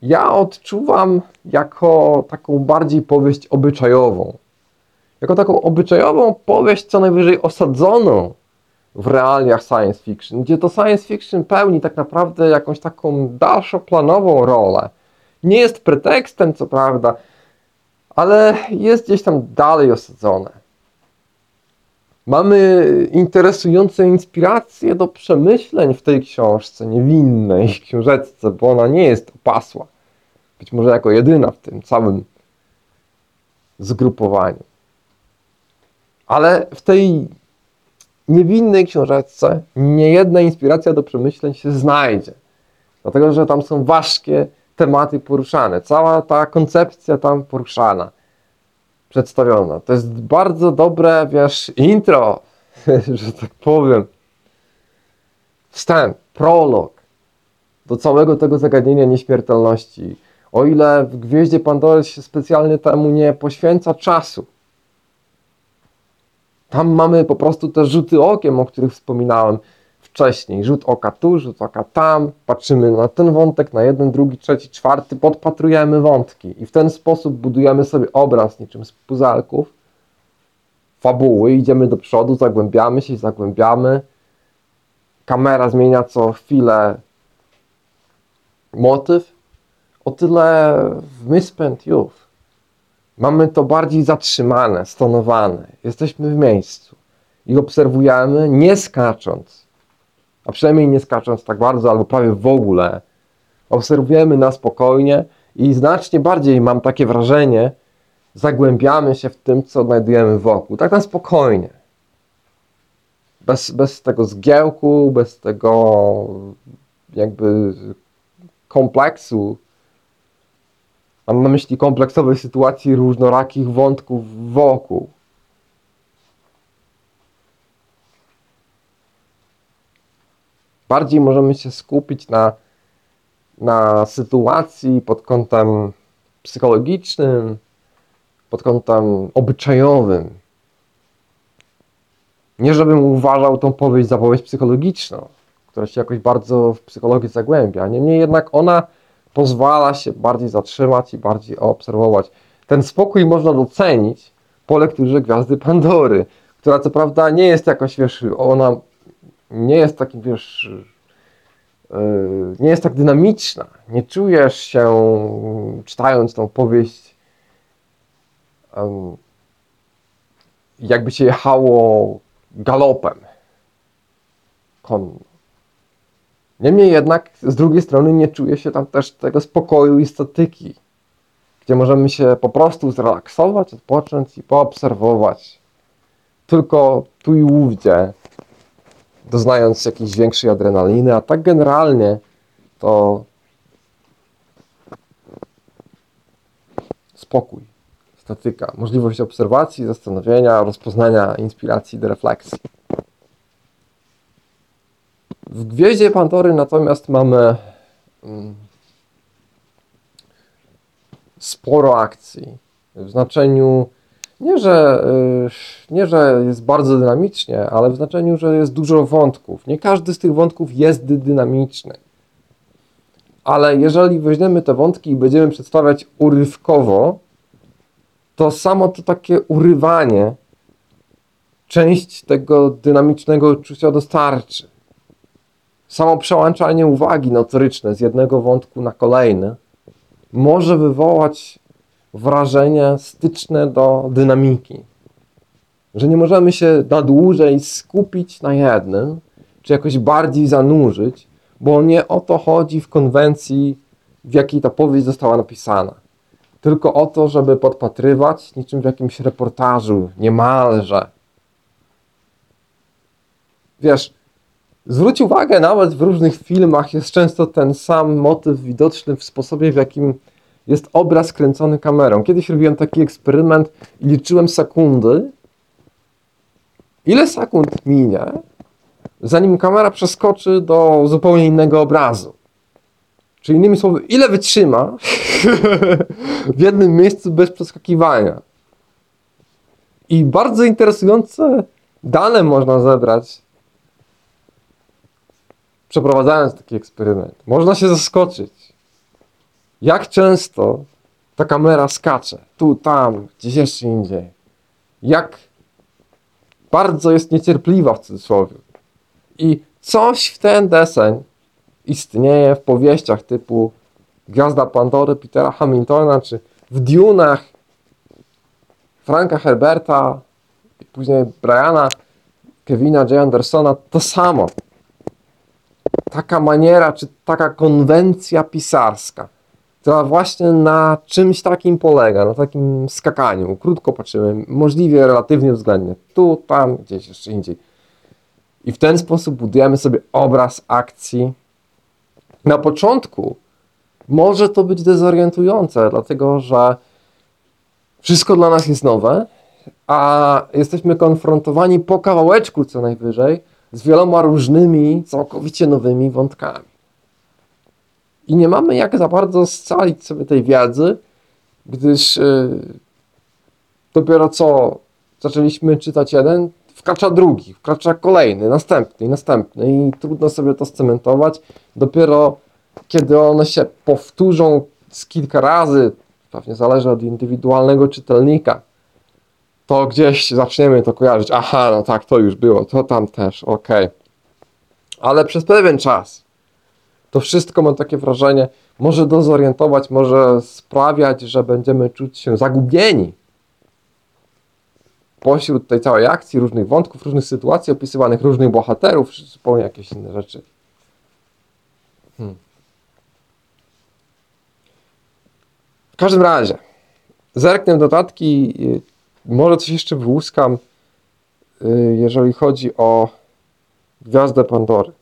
ja odczuwam jako taką bardziej powieść obyczajową. Jako taką obyczajową powieść, co najwyżej osadzoną w realiach science fiction, gdzie to science fiction pełni tak naprawdę jakąś taką dalszoplanową rolę. Nie jest pretekstem, co prawda, ale jest gdzieś tam dalej osadzone. Mamy interesujące inspiracje do przemyśleń w tej książce, niewinnej książeczce, bo ona nie jest opasła. Być może jako jedyna w tym całym zgrupowaniu. Ale w tej niewinnej książeczce nie jedna inspiracja do przemyśleń się znajdzie. Dlatego, że tam są ważkie tematy poruszane. Cała ta koncepcja tam poruszana, przedstawiona. To jest bardzo dobre, wiesz, intro, że tak powiem. Wstęp, prolog do całego tego zagadnienia nieśmiertelności. O ile w Gwieździe Pandory się specjalnie temu nie poświęca czasu, tam mamy po prostu te rzuty okiem, o których wspominałem wcześniej. Rzut oka tu, rzut oka tam, patrzymy na ten wątek, na jeden, drugi, trzeci, czwarty, podpatrujemy wątki i w ten sposób budujemy sobie obraz niczym z puzelków, fabuły, idziemy do przodu, zagłębiamy się, zagłębiamy. Kamera zmienia co chwilę motyw. O tyle w Misspent Youth mamy to bardziej zatrzymane, stonowane. Jesteśmy w miejscu i obserwujemy, nie skacząc, a przynajmniej nie skacząc tak bardzo, albo prawie w ogóle. Obserwujemy na spokojnie i znacznie bardziej mam takie wrażenie, zagłębiamy się w tym, co znajdujemy wokół. Tak na spokojnie. Bez, bez tego zgiełku, bez tego jakby kompleksu Mam na myśli kompleksowej sytuacji różnorakich wątków wokół. Bardziej możemy się skupić na, na sytuacji pod kątem psychologicznym, pod kątem obyczajowym. Nie żebym uważał tą powieść za powieść psychologiczną, która się jakoś bardzo w psychologię zagłębia. Niemniej jednak ona pozwala się bardziej zatrzymać i bardziej obserwować. Ten spokój można docenić po lekturze Gwiazdy Pandory, która co prawda nie jest jakoś, wiesz, ona nie jest takim, wiesz, yy, nie jest tak dynamiczna. Nie czujesz się, czytając tą powieść, jakby się jechało galopem. Niemniej jednak z drugiej strony nie czuje się tam też tego spokoju i statyki, gdzie możemy się po prostu zrelaksować, odpocząć i poobserwować. Tylko tu i ówdzie, doznając jakiejś większej adrenaliny, a tak generalnie to spokój, statyka, możliwość obserwacji, zastanowienia, rozpoznania inspiracji do refleksji. W Gwieździe Pandory natomiast mamy mm, sporo akcji. W znaczeniu nie że, y, nie, że jest bardzo dynamicznie, ale w znaczeniu, że jest dużo wątków. Nie każdy z tych wątków jest dynamiczny. Ale jeżeli weźmiemy te wątki i będziemy przedstawiać urywkowo, to samo to takie urywanie część tego dynamicznego uczucia dostarczy samo przełączanie uwagi notoryczne z jednego wątku na kolejny może wywołać wrażenie styczne do dynamiki. Że nie możemy się na dłużej skupić na jednym, czy jakoś bardziej zanurzyć, bo nie o to chodzi w konwencji, w jakiej ta powieść została napisana. Tylko o to, żeby podpatrywać niczym w jakimś reportażu, niemalże. Wiesz, zwróć uwagę, nawet w różnych filmach jest często ten sam motyw widoczny w sposobie, w jakim jest obraz kręcony kamerą. Kiedyś robiłem taki eksperyment i liczyłem sekundy. Ile sekund minie, zanim kamera przeskoczy do zupełnie innego obrazu? Czyli innymi słowy, ile wytrzyma w jednym miejscu bez przeskakiwania? I bardzo interesujące dane można zebrać, przeprowadzając taki eksperyment. Można się zaskoczyć jak często ta kamera skacze, tu, tam, gdzieś jeszcze indziej. Jak bardzo jest niecierpliwa w cudzysłowie. I coś w ten deseń istnieje w powieściach typu Gwiazda Pandory Petera Hamiltona, czy w Dunach Franka Herberta, później Briana, Kevina J. Andersona, to samo. Taka maniera, czy taka konwencja pisarska – która właśnie na czymś takim polega, na takim skakaniu. Krótko patrzymy, możliwie relatywnie względnie. Tu, tam, gdzieś jeszcze indziej. I w ten sposób budujemy sobie obraz akcji. Na początku może to być dezorientujące, dlatego że wszystko dla nas jest nowe, a jesteśmy konfrontowani po kawałeczku co najwyżej z wieloma różnymi, całkowicie nowymi wątkami i nie mamy jak za bardzo scalić sobie tej wiedzy, gdyż yy, dopiero co zaczęliśmy czytać jeden, wkracza drugi, wkracza kolejny, następny, następny i trudno sobie to scementować. Dopiero kiedy one się powtórzą z kilka razy, pewnie zależy od indywidualnego czytelnika, to gdzieś zaczniemy to kojarzyć. Aha, no tak, to już było, to tam też, okej. Okay. Ale przez pewien czas to wszystko, mam takie wrażenie, może dozorientować, może sprawiać, że będziemy czuć się zagubieni pośród tej całej akcji, różnych wątków, różnych sytuacji opisywanych, różnych bohaterów, czy zupełnie jakieś inne rzeczy. Hmm. W każdym razie, zerknę dodatki, może coś jeszcze wyłuskam, y, jeżeli chodzi o Gwiazdę Pandory.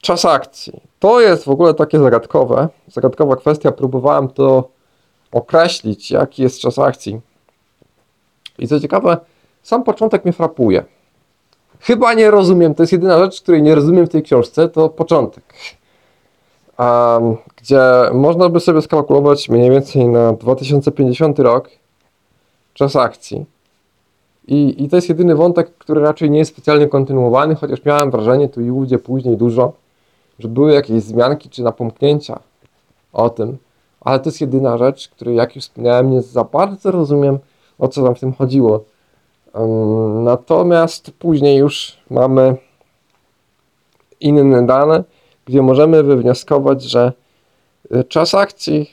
Czas akcji. To jest w ogóle takie zagadkowe, zagadkowa kwestia. Próbowałem to określić, jaki jest czas akcji. I co ciekawe, sam początek mnie frapuje. Chyba nie rozumiem, to jest jedyna rzecz, której nie rozumiem w tej książce, to początek. Um, gdzie można by sobie skalkulować mniej więcej na 2050 rok czas akcji. I, I to jest jedyny wątek, który raczej nie jest specjalnie kontynuowany, chociaż miałem wrażenie tu i ówdzie później dużo, że były jakieś zmianki czy napomknięcia o tym, ale to jest jedyna rzecz, której, jak już wspomniałem, nie za bardzo rozumiem, o co tam w tym chodziło. Um, natomiast później już mamy inne dane, gdzie możemy wywnioskować, że y, czas akcji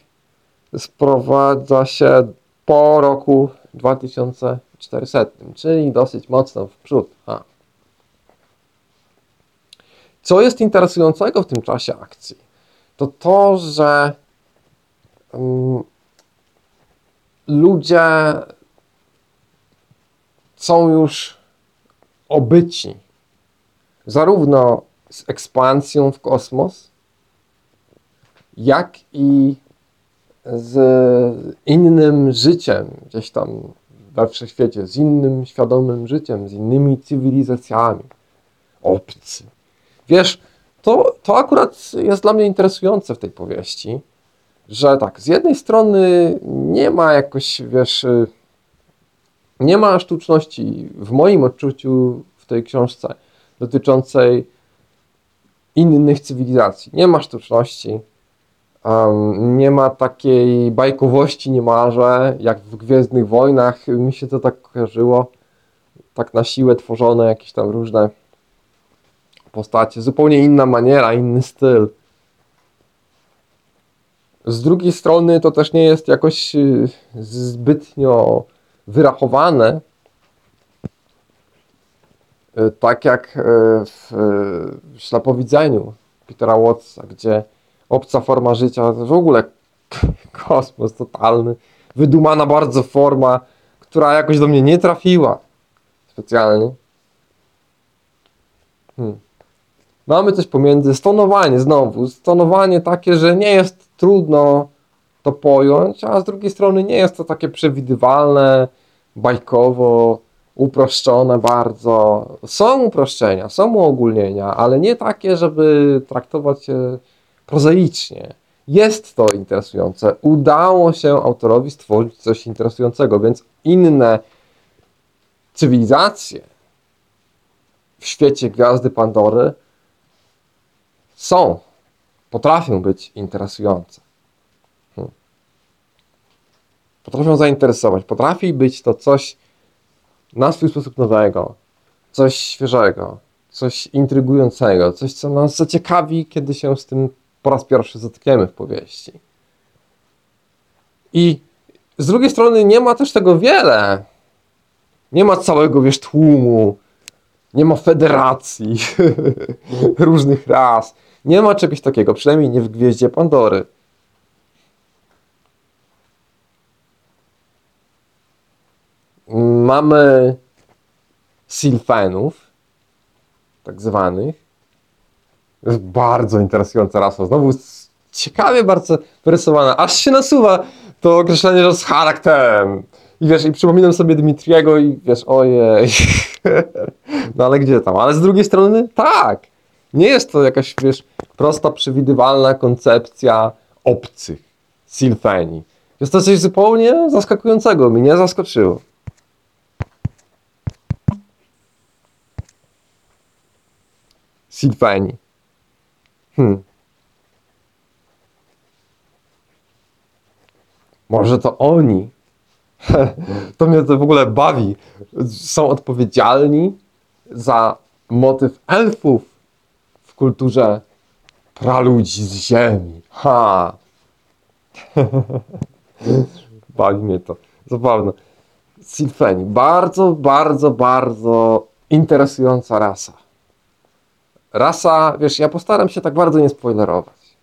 sprowadza się po roku 2400, czyli dosyć mocno w przód. A. Co jest interesującego w tym czasie akcji? To to, że um, ludzie są już obyci zarówno z ekspansją w kosmos, jak i z innym życiem gdzieś tam we wszechświecie, z innym świadomym życiem, z innymi cywilizacjami. Obcy. Wiesz, to, to akurat jest dla mnie interesujące w tej powieści, że tak, z jednej strony nie ma jakoś, wiesz, nie ma sztuczności w moim odczuciu w tej książce dotyczącej innych cywilizacji. Nie ma sztuczności, nie ma takiej bajkowości niemalże, jak w Gwiezdnych Wojnach. Mi się to tak kojarzyło, tak na siłę tworzone jakieś tam różne postacie, zupełnie inna maniera, inny styl. Z drugiej strony to też nie jest jakoś y, zbytnio wyrachowane, y, tak jak y, w ślepowidzeniu Petera Wattsa, gdzie obca forma życia, w ogóle kosmos totalny, wydumana bardzo forma, która jakoś do mnie nie trafiła specjalnie. Hmm. Mamy coś pomiędzy, stonowanie znowu, stonowanie takie, że nie jest trudno to pojąć, a z drugiej strony nie jest to takie przewidywalne, bajkowo, uproszczone bardzo. Są uproszczenia, są uogólnienia, ale nie takie, żeby traktować je prozaicznie. Jest to interesujące. Udało się autorowi stworzyć coś interesującego, więc inne cywilizacje w świecie Gwiazdy Pandory są, potrafią być interesujące. Hmm. Potrafią zainteresować. Potrafi być to coś na swój sposób nowego, coś świeżego, coś intrygującego, coś, co nas zaciekawi, kiedy się z tym po raz pierwszy zetkniemy w powieści. I z drugiej strony nie ma też tego wiele. Nie ma całego, wiesz, tłumu, nie ma federacji różnych ras. Nie ma czegoś takiego, przynajmniej nie w Gwieździe Pandory. Mamy Silfenów, tak zwanych. Jest bardzo interesująca rasa. Znowu ciekawie bardzo wyrysowana. Aż się nasuwa to określenie, że z charakterem. I wiesz, i przypominam sobie Dmitriego i wiesz, ojej. no ale gdzie tam? Ale z drugiej strony tak. Nie jest to jakaś, wiesz, prosta, przewidywalna koncepcja obcych, Silfeni. Jest to coś zupełnie zaskakującego. Mnie zaskoczyło. Silfeni. Hmm. Może to oni. to mnie to w ogóle bawi. Są odpowiedzialni za motyw elfów w kulturze praludzi z ziemi. Ha! bawi mnie to. Zabawne. Silfeni. Bardzo, bardzo, bardzo interesująca rasa. Rasa, wiesz, ja postaram się tak bardzo nie spoilerować.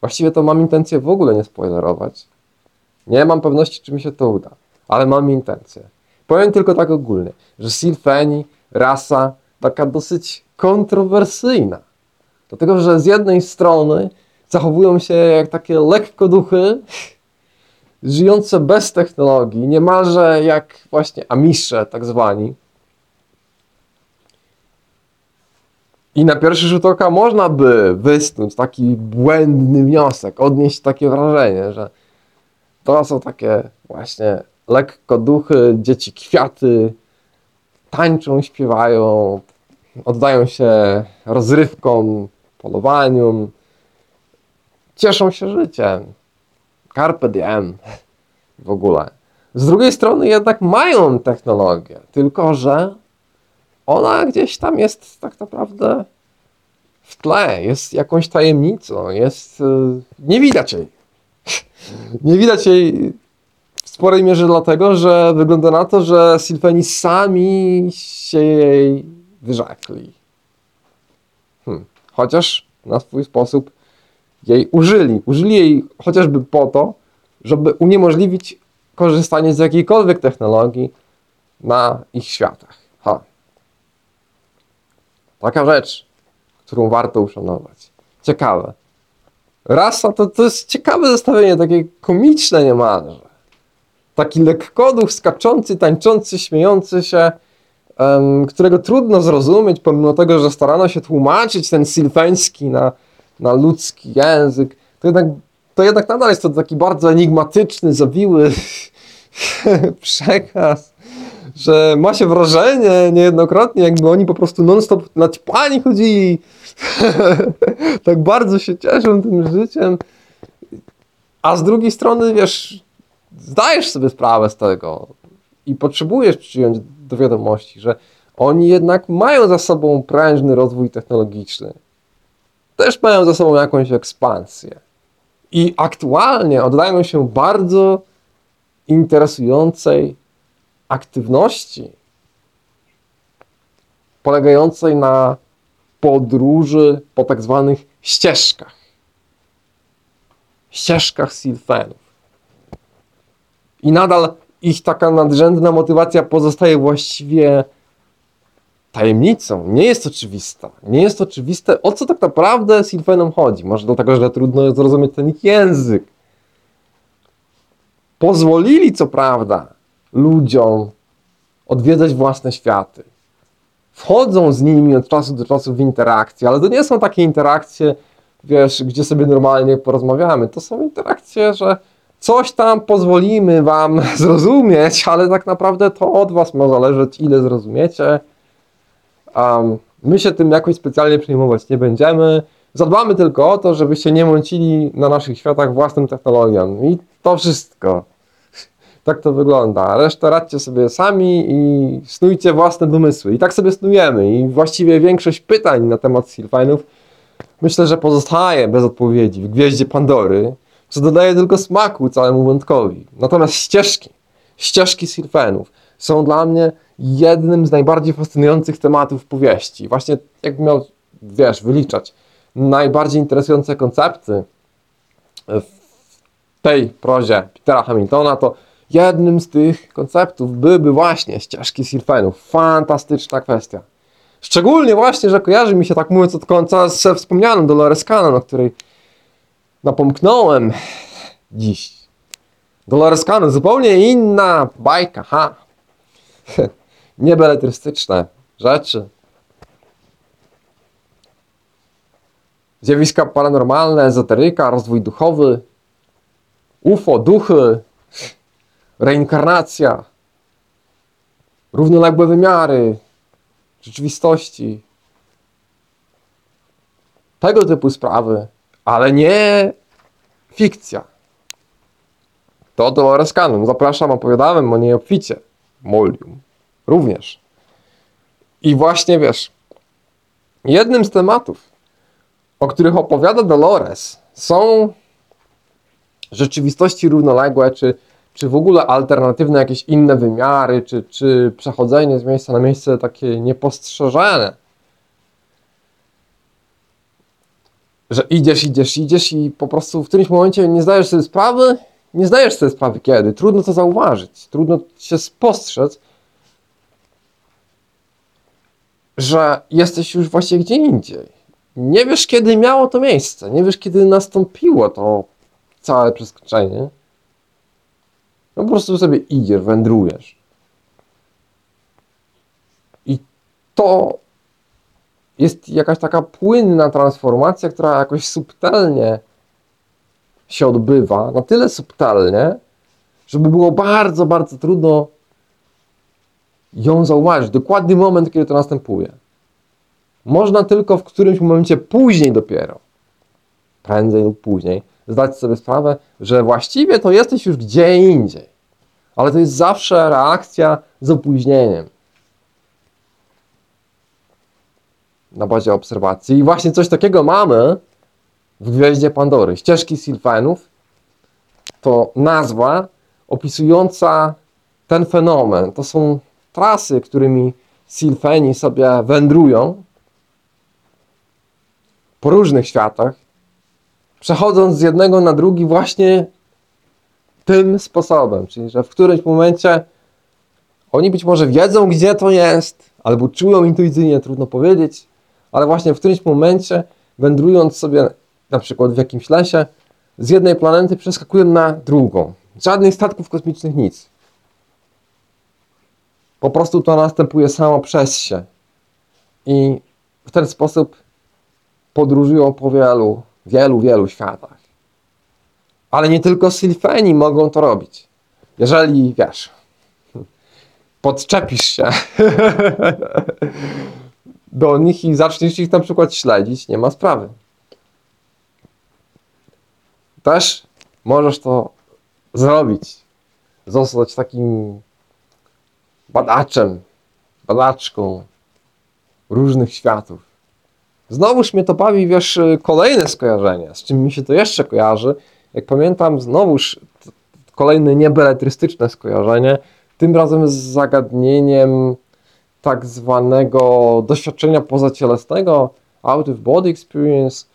Właściwie to mam intencję w ogóle nie spoilerować. Nie mam pewności, czy mi się to uda, ale mam intencję. Powiem tylko tak ogólnie, że Silfeni, rasa taka dosyć kontrowersyjna. Dlatego, że z jednej strony zachowują się jak takie lekkoduchy, żyjące bez technologii, niemalże jak właśnie amisze tak zwani, I na pierwszy rzut oka można by wysnuć taki błędny wniosek, odnieść takie wrażenie, że to są takie właśnie lekko duchy, dzieci kwiaty, tańczą, śpiewają, oddają się rozrywkom, polowaniom, cieszą się życiem. Carpe diem w ogóle. Z drugiej strony jednak mają technologię, tylko że ona gdzieś tam jest tak naprawdę w tle, jest jakąś tajemnicą, jest, y, nie widać jej. Nie widać jej w sporej mierze dlatego, że wygląda na to, że Sylfeni sami się jej wyrzekli. Hmm. Chociaż na swój sposób jej użyli. Użyli jej chociażby po to, żeby uniemożliwić korzystanie z jakiejkolwiek technologii na ich światach. Ha. Taka rzecz, którą warto uszanować. Ciekawe. Rasa to, to jest ciekawe zestawienie, takie komiczne niemalże. Taki lekkoduch, skaczący, tańczący, śmiejący się, um, którego trudno zrozumieć, pomimo tego, że starano się tłumaczyć ten silfeński na, na ludzki język. To jednak, to jednak nadal jest to taki bardzo enigmatyczny, zawiły przekaz że ma się wrażenie niejednokrotnie, jakby oni po prostu non-stop naćpani chodzili. tak bardzo się cieszą tym życiem. A z drugiej strony, wiesz, zdajesz sobie sprawę z tego i potrzebujesz przyjąć do wiadomości, że oni jednak mają za sobą prężny rozwój technologiczny. Też mają za sobą jakąś ekspansję. I aktualnie oddają się bardzo interesującej aktywności polegającej na podróży po tak zwanych ścieżkach. Ścieżkach Silfenów. I nadal ich taka nadrzędna motywacja pozostaje właściwie tajemnicą. Nie jest oczywista. Nie jest oczywiste, o co tak naprawdę Silfenom chodzi. Może dlatego, że trudno zrozumieć ten ich język. Pozwolili, co prawda, ludziom odwiedzać własne światy. Wchodzą z nimi od czasu do czasu w interakcje, ale to nie są takie interakcje, wiesz, gdzie sobie normalnie porozmawiamy. To są interakcje, że coś tam pozwolimy wam zrozumieć, ale tak naprawdę to od was ma zależeć, ile zrozumiecie. Um, my się tym jakoś specjalnie przejmować nie będziemy. Zadbamy tylko o to, żebyście nie mącili na naszych światach własnym technologią. I to wszystko. Tak to wygląda. Resztę radźcie sobie sami i snujcie własne domysły. I tak sobie snujemy. I właściwie większość pytań na temat Silfinów myślę, że pozostaje bez odpowiedzi w Gwieździe Pandory, co dodaje tylko smaku całemu wątkowi. Natomiast ścieżki, ścieżki Silfenów są dla mnie jednym z najbardziej fascynujących tematów powieści. Właśnie jak miał, wiesz, wyliczać najbardziej interesujące koncepty w tej prozie Petera Hamiltona, to jednym z tych konceptów byłyby właśnie ścieżki Silfenów. Fantastyczna kwestia. Szczególnie właśnie, że kojarzy mi się, tak mówiąc od końca, ze wspomnianą Dolores Cannon, o której napomknąłem dziś. Dolores Cannon, zupełnie inna bajka, ha. Niebeletrystyczne rzeczy. Zjawiska paranormalne, ezoteryka, rozwój duchowy, UFO, duchy, reinkarnacja, równoległe wymiary rzeczywistości. Tego typu sprawy, ale nie fikcja. To Dolores Cannon. Zapraszam, opowiadałem o niej obficie. Molium. Również. I właśnie wiesz, jednym z tematów, o których opowiada Dolores, są rzeczywistości równoległe, czy, czy w ogóle alternatywne jakieś inne wymiary, czy, czy przechodzenie z miejsca na miejsce takie niepostrzeżone. Że idziesz, idziesz, idziesz i po prostu w którymś momencie nie zdajesz sobie sprawy, nie zdajesz sobie sprawy kiedy, trudno to zauważyć, trudno się spostrzec, że jesteś już właśnie gdzie indziej. Nie wiesz, kiedy miało to miejsce, nie wiesz, kiedy nastąpiło to całe przeskoczenie. No po prostu sobie idziesz, wędrujesz. I to jest jakaś taka płynna transformacja, która jakoś subtelnie się odbywa, na tyle subtelnie, żeby było bardzo, bardzo trudno ją zauważyć. Dokładny moment, kiedy to następuje. Można tylko w którymś momencie później dopiero, prędzej lub później, zdać sobie sprawę, że właściwie to jesteś już gdzie indziej. Ale to jest zawsze reakcja z opóźnieniem. Na bazie obserwacji. I właśnie coś takiego mamy w Gwieździe Pandory. Ścieżki Silfenów to nazwa opisująca ten fenomen. To są trasy, którymi Silfeni sobie wędrują po różnych światach, przechodząc z jednego na drugi właśnie tym sposobem, czyli że w którymś momencie oni być może wiedzą, gdzie to jest, albo czują intuicyjnie, trudno powiedzieć, ale właśnie w którymś momencie, wędrując sobie na przykład w jakimś lesie, z jednej planety przeskakują na drugą. Żadnych statków kosmicznych, nic. Po prostu to następuje samo przez się. I w ten sposób podróżują po wielu, wielu, wielu światach. Ale nie tylko Sylfeni mogą to robić. Jeżeli, wiesz, podczepisz się do nich i zaczniesz ich na przykład śledzić, nie ma sprawy. Też możesz to zrobić. Zostać takim badaczem, badaczką różnych światów. Znowuż mnie to bawi, wiesz, kolejne skojarzenie, z czym mi się to jeszcze kojarzy. Jak pamiętam, znowuż kolejne niebeletrystyczne skojarzenie, tym razem z zagadnieniem tak zwanego doświadczenia pozacielesnego out of body experience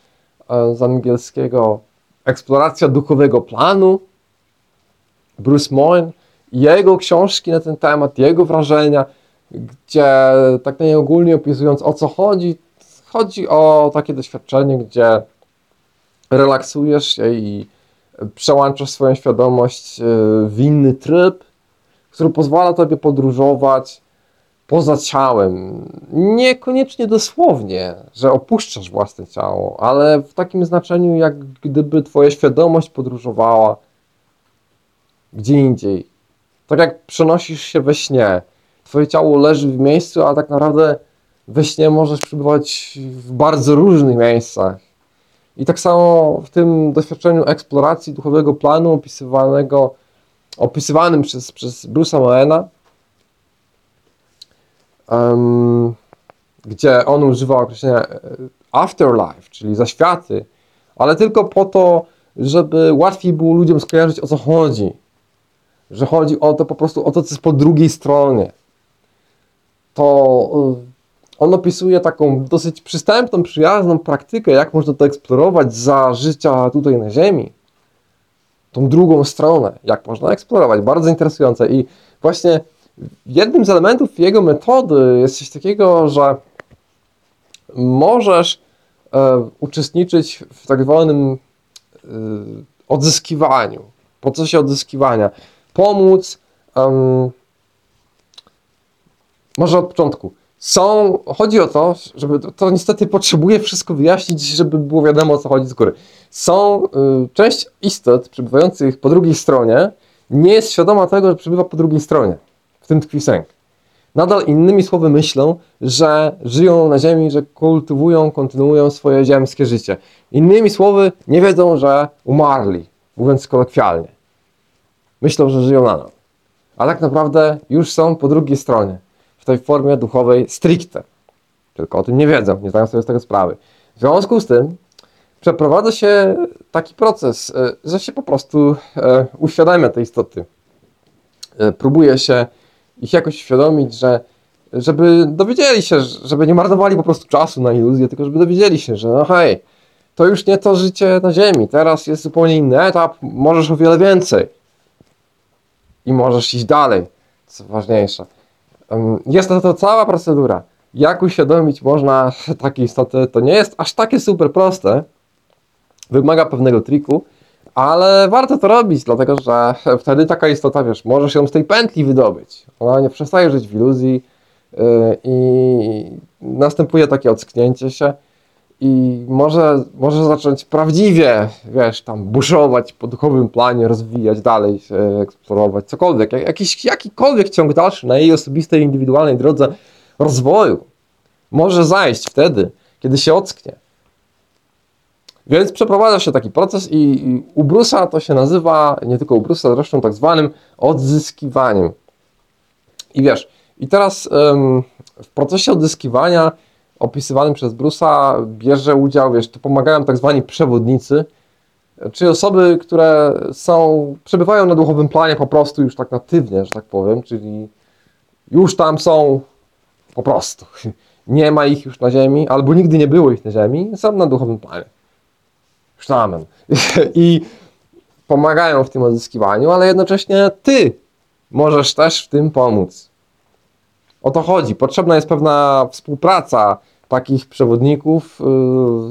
e, z angielskiego eksploracja duchowego planu. Bruce Moyne, jego książki na ten temat, jego wrażenia, gdzie tak najogólniej opisując o co chodzi, chodzi o takie doświadczenie, gdzie relaksujesz się i przełączasz swoją świadomość e, w inny tryb, który pozwala tobie podróżować poza ciałem. Niekoniecznie dosłownie, że opuszczasz własne ciało, ale w takim znaczeniu, jak gdyby twoja świadomość podróżowała gdzie indziej. Tak jak przenosisz się we śnie. Twoje ciało leży w miejscu, a tak naprawdę we śnie możesz przebywać w bardzo różnych miejscach. I tak samo w tym doświadczeniu eksploracji duchowego planu opisywanego, opisywanym przez, przez Bruce'a Moena, um, gdzie on używa określenia e, afterlife, czyli zaświaty, ale tylko po to, żeby łatwiej było ludziom skojarzyć o co chodzi. Że chodzi o to po prostu o to, co jest po drugiej stronie. To y, on opisuje taką dosyć przystępną, przyjazną praktykę, jak można to eksplorować za życia tutaj na Ziemi. Tą drugą stronę, jak można eksplorować. Bardzo interesujące. I właśnie jednym z elementów jego metody jest coś takiego, że możesz e, uczestniczyć w tak zwanym e, odzyskiwaniu, procesie odzyskiwania, pomóc, może od początku, są, chodzi o to, żeby to, niestety potrzebuje wszystko wyjaśnić, żeby było wiadomo o co chodzi z góry. Są, y, część istot przebywających po drugiej stronie nie jest świadoma tego, że przebywa po drugiej stronie. W tym tkwi sęk. Nadal innymi słowy myślą, że żyją na ziemi, że kultywują, kontynuują swoje ziemskie życie. Innymi słowy nie wiedzą, że umarli, mówiąc kolokwialnie. Myślą, że żyją nadal. A tak naprawdę już są po drugiej stronie w tej formie duchowej stricte. Tylko o tym nie wiedzą, nie zdają sobie z tego sprawy. W związku z tym przeprowadza się taki proces, e, że się po prostu e, uświadamia te istoty. E, próbuje się ich jakoś uświadomić, że żeby dowiedzieli się, żeby nie marnowali po prostu czasu na iluzję, tylko żeby dowiedzieli się, że no hej, to już nie to życie na ziemi, teraz jest zupełnie inny etap, możesz o wiele więcej i możesz iść dalej, co ważniejsze. Jest to, to cała procedura. Jak uświadomić można takie istoty, to nie jest aż takie super proste. Wymaga pewnego triku, ale warto to robić, dlatego że wtedy taka istota, wiesz, możesz ją z tej pętli wydobyć. Ona nie przestaje żyć w iluzji yy, i następuje takie ocknięcie się i może, może zacząć prawdziwie, wiesz, tam buszować po duchowym planie, rozwijać dalej, eksplorować, cokolwiek, jakiś, jakikolwiek ciąg dalszy na jej osobistej, indywidualnej drodze rozwoju może zajść wtedy, kiedy się ocknie. Więc przeprowadza się taki proces i, i u Brusa to się nazywa, nie tylko u Brusa, zresztą tak zwanym odzyskiwaniem. I wiesz, i teraz ym, w procesie odzyskiwania opisywanym przez Brusa bierze udział, wiesz, to pomagają tak zwani przewodnicy, czyli osoby, które są, przebywają na duchowym planie po prostu już tak natywnie, że tak powiem, czyli już tam są po prostu. Nie ma ich już na ziemi, albo nigdy nie było ich na ziemi, są na duchowym planie. Sztamen. I pomagają w tym odzyskiwaniu, ale jednocześnie ty możesz też w tym pomóc. O to chodzi. Potrzebna jest pewna współpraca takich przewodników y,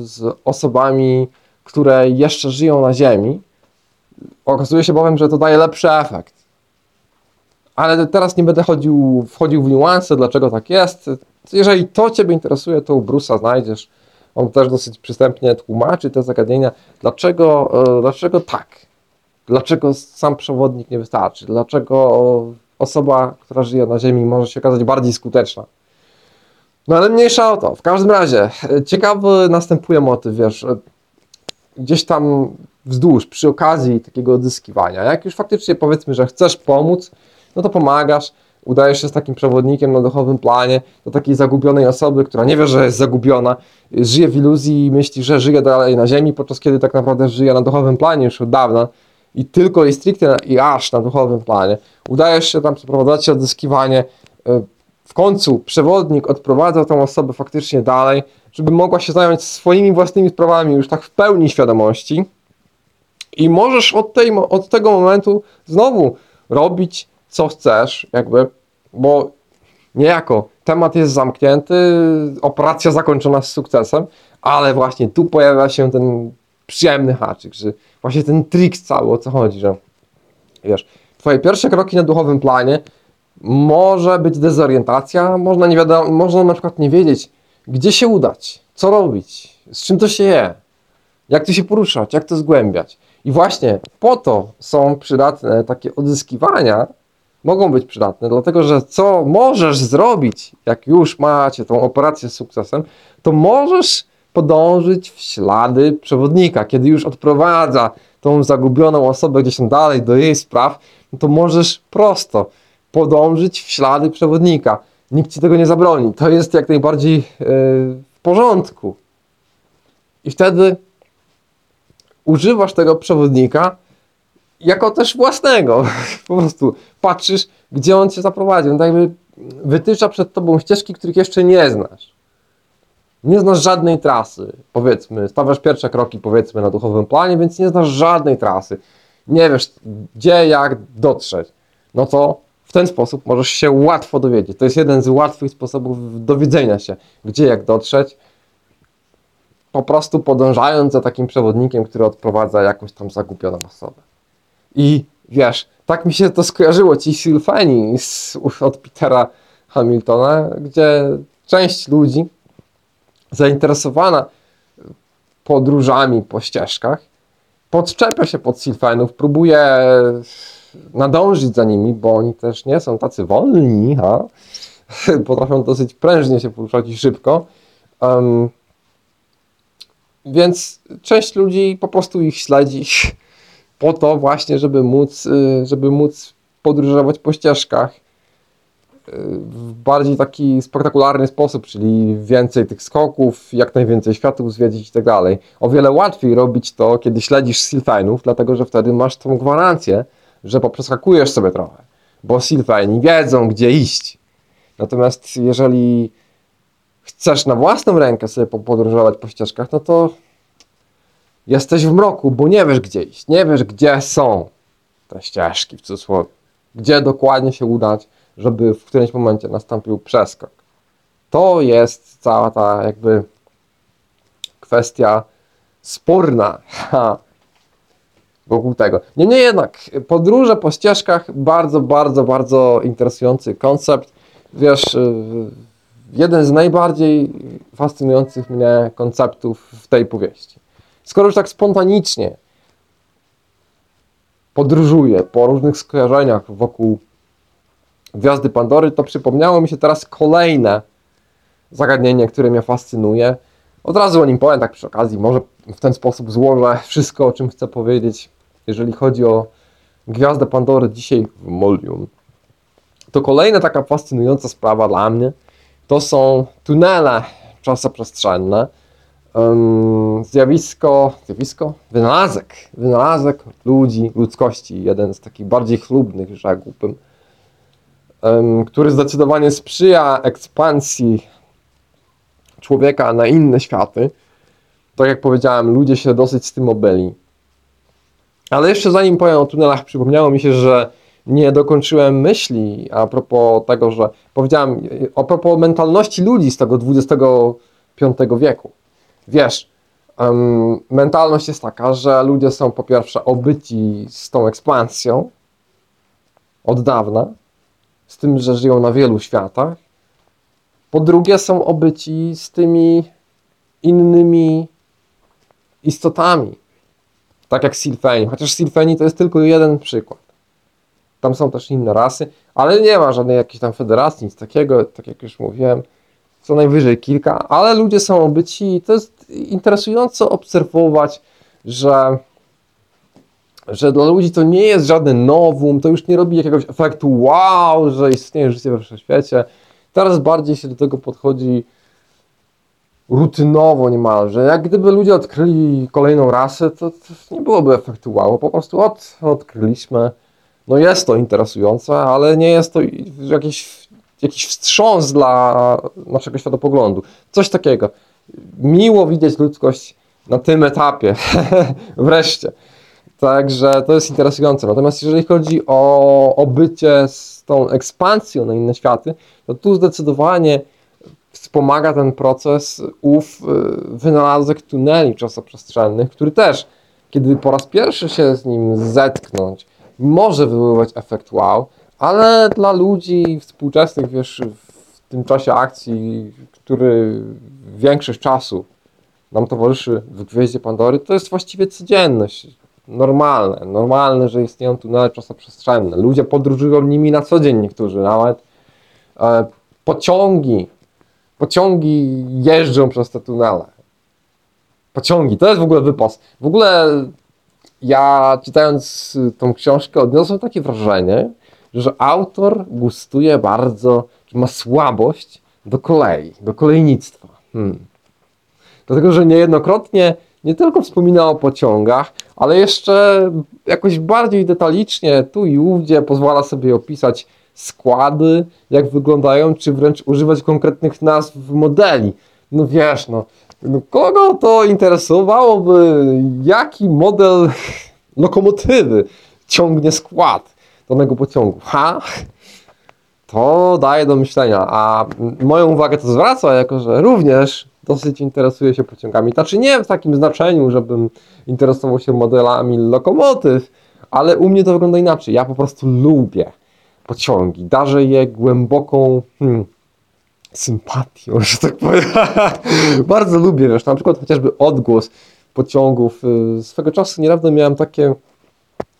z osobami, które jeszcze żyją na Ziemi. Okazuje się bowiem, że to daje lepszy efekt. Ale teraz nie będę chodził, wchodził w niuanse, dlaczego tak jest. Jeżeli to Ciebie interesuje, to u Brusa znajdziesz. On też dosyć przystępnie tłumaczy te zagadnienia, dlaczego, y, dlaczego tak. Dlaczego sam przewodnik nie wystarczy? Dlaczego osoba, która żyje na Ziemi, może się okazać bardziej skuteczna? No ale mniejsza o to. W każdym razie, e, ciekawy następuje motyw, wiesz, e, gdzieś tam wzdłuż, przy okazji takiego odzyskiwania. Jak już faktycznie powiedzmy, że chcesz pomóc, no to pomagasz, udajesz się z takim przewodnikiem na duchowym planie do takiej zagubionej osoby, która nie wie, że jest zagubiona, żyje w iluzji i myśli, że żyje dalej na ziemi, podczas kiedy tak naprawdę żyje na duchowym planie już od dawna i tylko i stricte i aż na duchowym planie. Udajesz się tam, przeprowadzacie odzyskiwanie, e, w końcu przewodnik odprowadza tą osobę faktycznie dalej żeby mogła się zająć swoimi własnymi sprawami już tak w pełni świadomości. I możesz od, tej, od tego momentu znowu robić co chcesz, jakby, bo niejako temat jest zamknięty, operacja zakończona z sukcesem, ale właśnie tu pojawia się ten przyjemny haczyk, że właśnie ten trik cały, o co chodzi, że wiesz, twoje pierwsze kroki na duchowym planie może być dezorientacja, można, nie wiadomo, można na przykład nie wiedzieć, gdzie się udać, co robić, z czym to się je, jak to się poruszać, jak to zgłębiać. I właśnie po to są przydatne takie odzyskiwania, mogą być przydatne, dlatego że co możesz zrobić, jak już macie tą operację z sukcesem, to możesz podążyć w ślady przewodnika. Kiedy już odprowadza tą zagubioną osobę gdzieś tam dalej do jej spraw, no to możesz prosto podążyć w ślady przewodnika. Nikt ci tego nie zabroni. To jest jak najbardziej yy, w porządku. I wtedy używasz tego przewodnika jako też własnego. Po prostu patrzysz, gdzie on cię zaprowadzi. On tak jakby wytycza przed tobą ścieżki, których jeszcze nie znasz. Nie znasz żadnej trasy, powiedzmy, stawiasz pierwsze kroki, powiedzmy, na duchowym planie, więc nie znasz żadnej trasy. Nie wiesz, gdzie, jak dotrzeć. No to w ten sposób możesz się łatwo dowiedzieć. To jest jeden z łatwych sposobów dowiedzenia się, gdzie, jak dotrzeć. Po prostu podążając za takim przewodnikiem, który odprowadza jakąś tam zagubioną osobę. I wiesz, tak mi się to skojarzyło, ci Sylfeni od Petera Hamiltona, gdzie część ludzi zainteresowana podróżami po ścieżkach podczepia się pod Sylfenów, próbuje nadążyć za nimi, bo oni też nie są tacy wolni, ha? potrafią dosyć prężnie się poruszać i szybko. Um, więc część ludzi po prostu ich śledzi po to właśnie, żeby móc, y, żeby móc podróżować po ścieżkach y, w bardziej taki spektakularny sposób, czyli więcej tych skoków, jak najwięcej światów zwiedzić i tak dalej. O wiele łatwiej robić to, kiedy śledzisz Silfainów, dlatego że wtedy masz tą gwarancję, że poprzeskakujesz sobie trochę, bo Silfaini wiedzą, gdzie iść. Natomiast jeżeli chcesz na własną rękę sobie podróżować po ścieżkach, no to jesteś w mroku, bo nie wiesz gdzie iść, nie wiesz gdzie są te ścieżki w cudzysłowie, gdzie dokładnie się udać, żeby w którymś momencie nastąpił przeskok. To jest cała ta jakby kwestia sporna ha, wokół tego. Niemniej jednak, podróże po ścieżkach, bardzo, bardzo, bardzo interesujący koncept. Wiesz, y, jeden z najbardziej fascynujących mnie konceptów w tej powieści. Skoro już tak spontanicznie podróżuję po różnych skojarzeniach wokół Gwiazdy Pandory, to przypomniało mi się teraz kolejne zagadnienie, które mnie fascynuje. Od razu o nim powiem tak przy okazji, może w ten sposób złożę wszystko, o czym chcę powiedzieć, jeżeli chodzi o Gwiazdę Pandory dzisiaj w Molium. To kolejna taka fascynująca sprawa dla mnie, to są tunele czasoprzestrzenne, zjawisko, zjawisko, wynalazek, wynalazek ludzi, ludzkości, jeden z takich bardziej chlubnych, rzekłbym, który zdecydowanie sprzyja ekspansji człowieka na inne światy. Tak jak powiedziałem, ludzie się dosyć z tym obyli. Ale jeszcze zanim powiem o tunelach, przypomniało mi się, że nie dokończyłem myśli a propos tego, że powiedziałem a propos mentalności ludzi z tego XXV wieku. Wiesz, um, mentalność jest taka, że ludzie są po pierwsze obyci z tą ekspansją od dawna, z tym, że żyją na wielu światach. Po drugie, są obyci z tymi innymi istotami, tak jak Silfeni. Chociaż Silfeni to jest tylko jeden przykład. Tam są też inne rasy, ale nie ma żadnej jakiejś tam federacji, nic takiego, tak jak już mówiłem co najwyżej kilka, ale ludzie są obyci i to jest interesujące obserwować, że, że dla ludzi to nie jest żadne nowum, to już nie robi jakiegoś efektu wow, że istnieje życie we wszechświecie. Teraz bardziej się do tego podchodzi rutynowo niemalże. Jak gdyby ludzie odkryli kolejną rasę, to, to nie byłoby efektu wow, po prostu od, odkryliśmy. No jest to interesujące, ale nie jest to jakieś jakiś wstrząs dla naszego światopoglądu. Coś takiego. miło widzieć ludzkość na tym etapie. Wreszcie. Także to jest interesujące. Natomiast jeżeli chodzi o, o bycie z tą ekspansją na inne światy, to tu zdecydowanie wspomaga ten proces ów y, wynalazek tuneli czasoprzestrzennych, który też, kiedy po raz pierwszy się z nim zetknąć, może wywoływać efekt wow, ale dla ludzi współczesnych, wiesz, w tym czasie akcji, który większość czasu nam towarzyszy w Gwieździe Pandory, to jest właściwie codzienność. Normalne, normalne, że istnieją tunele czasoprzestrzenne. Ludzie podróżują nimi na co dzień, niektórzy nawet. E, pociągi, pociągi jeżdżą przez te tunele. Pociągi, to jest w ogóle wypas. W ogóle ja czytając tą książkę odniosłem takie wrażenie, że autor gustuje bardzo, ma słabość do kolei, do kolejnictwa. Hmm. Dlatego, że niejednokrotnie nie tylko wspomina o pociągach, ale jeszcze jakoś bardziej detalicznie tu i ówdzie pozwala sobie opisać składy, jak wyglądają, czy wręcz używać konkretnych nazw modeli. No wiesz, no, no kogo to interesowałoby, jaki model lokomotywy ciągnie skład danego pociągu? Ha? To daje do myślenia, a moją uwagę to zwraca, jako że również dosyć interesuję się pociągami. Znaczy nie w takim znaczeniu, żebym interesował się modelami lokomotyw, ale u mnie to wygląda inaczej. Ja po prostu lubię pociągi, darzę je głęboką hmm, sympatią, że tak powiem. Bardzo lubię, wiesz, na przykład chociażby odgłos pociągów. Y, swego czasu niedawno miałem takie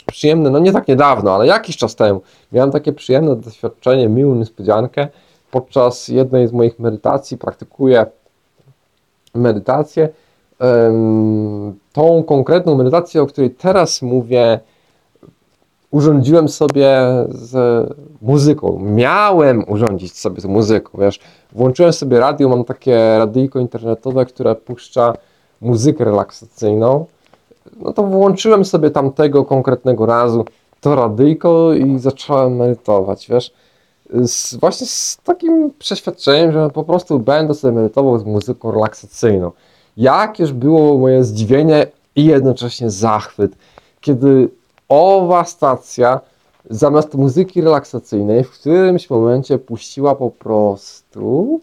przyjemne, no nie tak niedawno, ale jakiś czas temu, miałem takie przyjemne doświadczenie, miłą niespodziankę. Podczas jednej z moich medytacji praktykuję medytację. Tą konkretną medytację, o której teraz mówię, urządziłem sobie z muzyką. Miałem urządzić sobie z muzyką, wiesz. Włączyłem sobie radio, mam takie radyjko internetowe, które puszcza muzykę relaksacyjną. No to włączyłem sobie tamtego konkretnego razu to radyjko i zacząłem medytować, wiesz. Z, właśnie z takim przeświadczeniem, że po prostu będę sobie medytował z muzyką relaksacyjną. Jakież było moje zdziwienie i jednocześnie zachwyt, kiedy owa stacja zamiast muzyki relaksacyjnej w którymś momencie puściła po prostu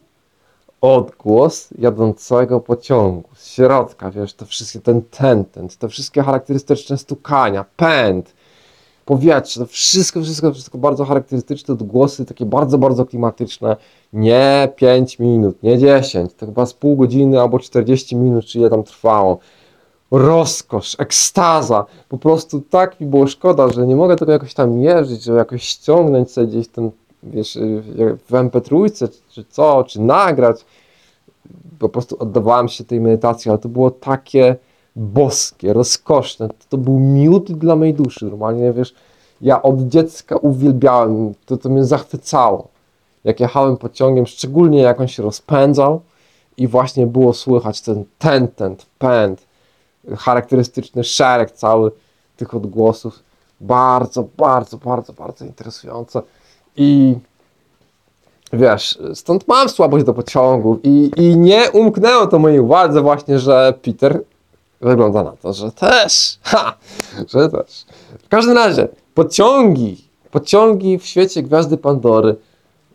odgłos jadącego pociągu. Z środka, wiesz, to wszystkie ten tentent, te wszystkie charakterystyczne stukania, pęd, powietrze, to wszystko, wszystko, wszystko bardzo charakterystyczne odgłosy, takie bardzo, bardzo klimatyczne, nie 5 minut, nie 10, to chyba z pół godziny albo 40 minut, czy ile tam trwało rozkosz, ekstaza. Po prostu tak mi było szkoda, że nie mogę tego jakoś tam mierzyć, żeby jakoś ściągnąć sobie gdzieś ten, wiesz, w MP3 czy co, czy nagrać. Po prostu oddawałem się tej medytacji, ale to było takie boskie, rozkoszne. To, to był miód dla mojej duszy. Normalnie, wiesz, ja od dziecka uwielbiałem, to, to mnie zachwycało. Jak jechałem pociągiem, szczególnie jak on się rozpędzał i właśnie było słychać ten tentent, pęd, charakterystyczny szereg cały tych odgłosów. Bardzo, bardzo, bardzo, bardzo interesujące. I wiesz, stąd mam słabość do pociągów i, i nie umknęło to mojej uwadze właśnie, że Peter wygląda na to, że też, ha, że też. W każdym razie, pociągi, pociągi w świecie Gwiazdy Pandory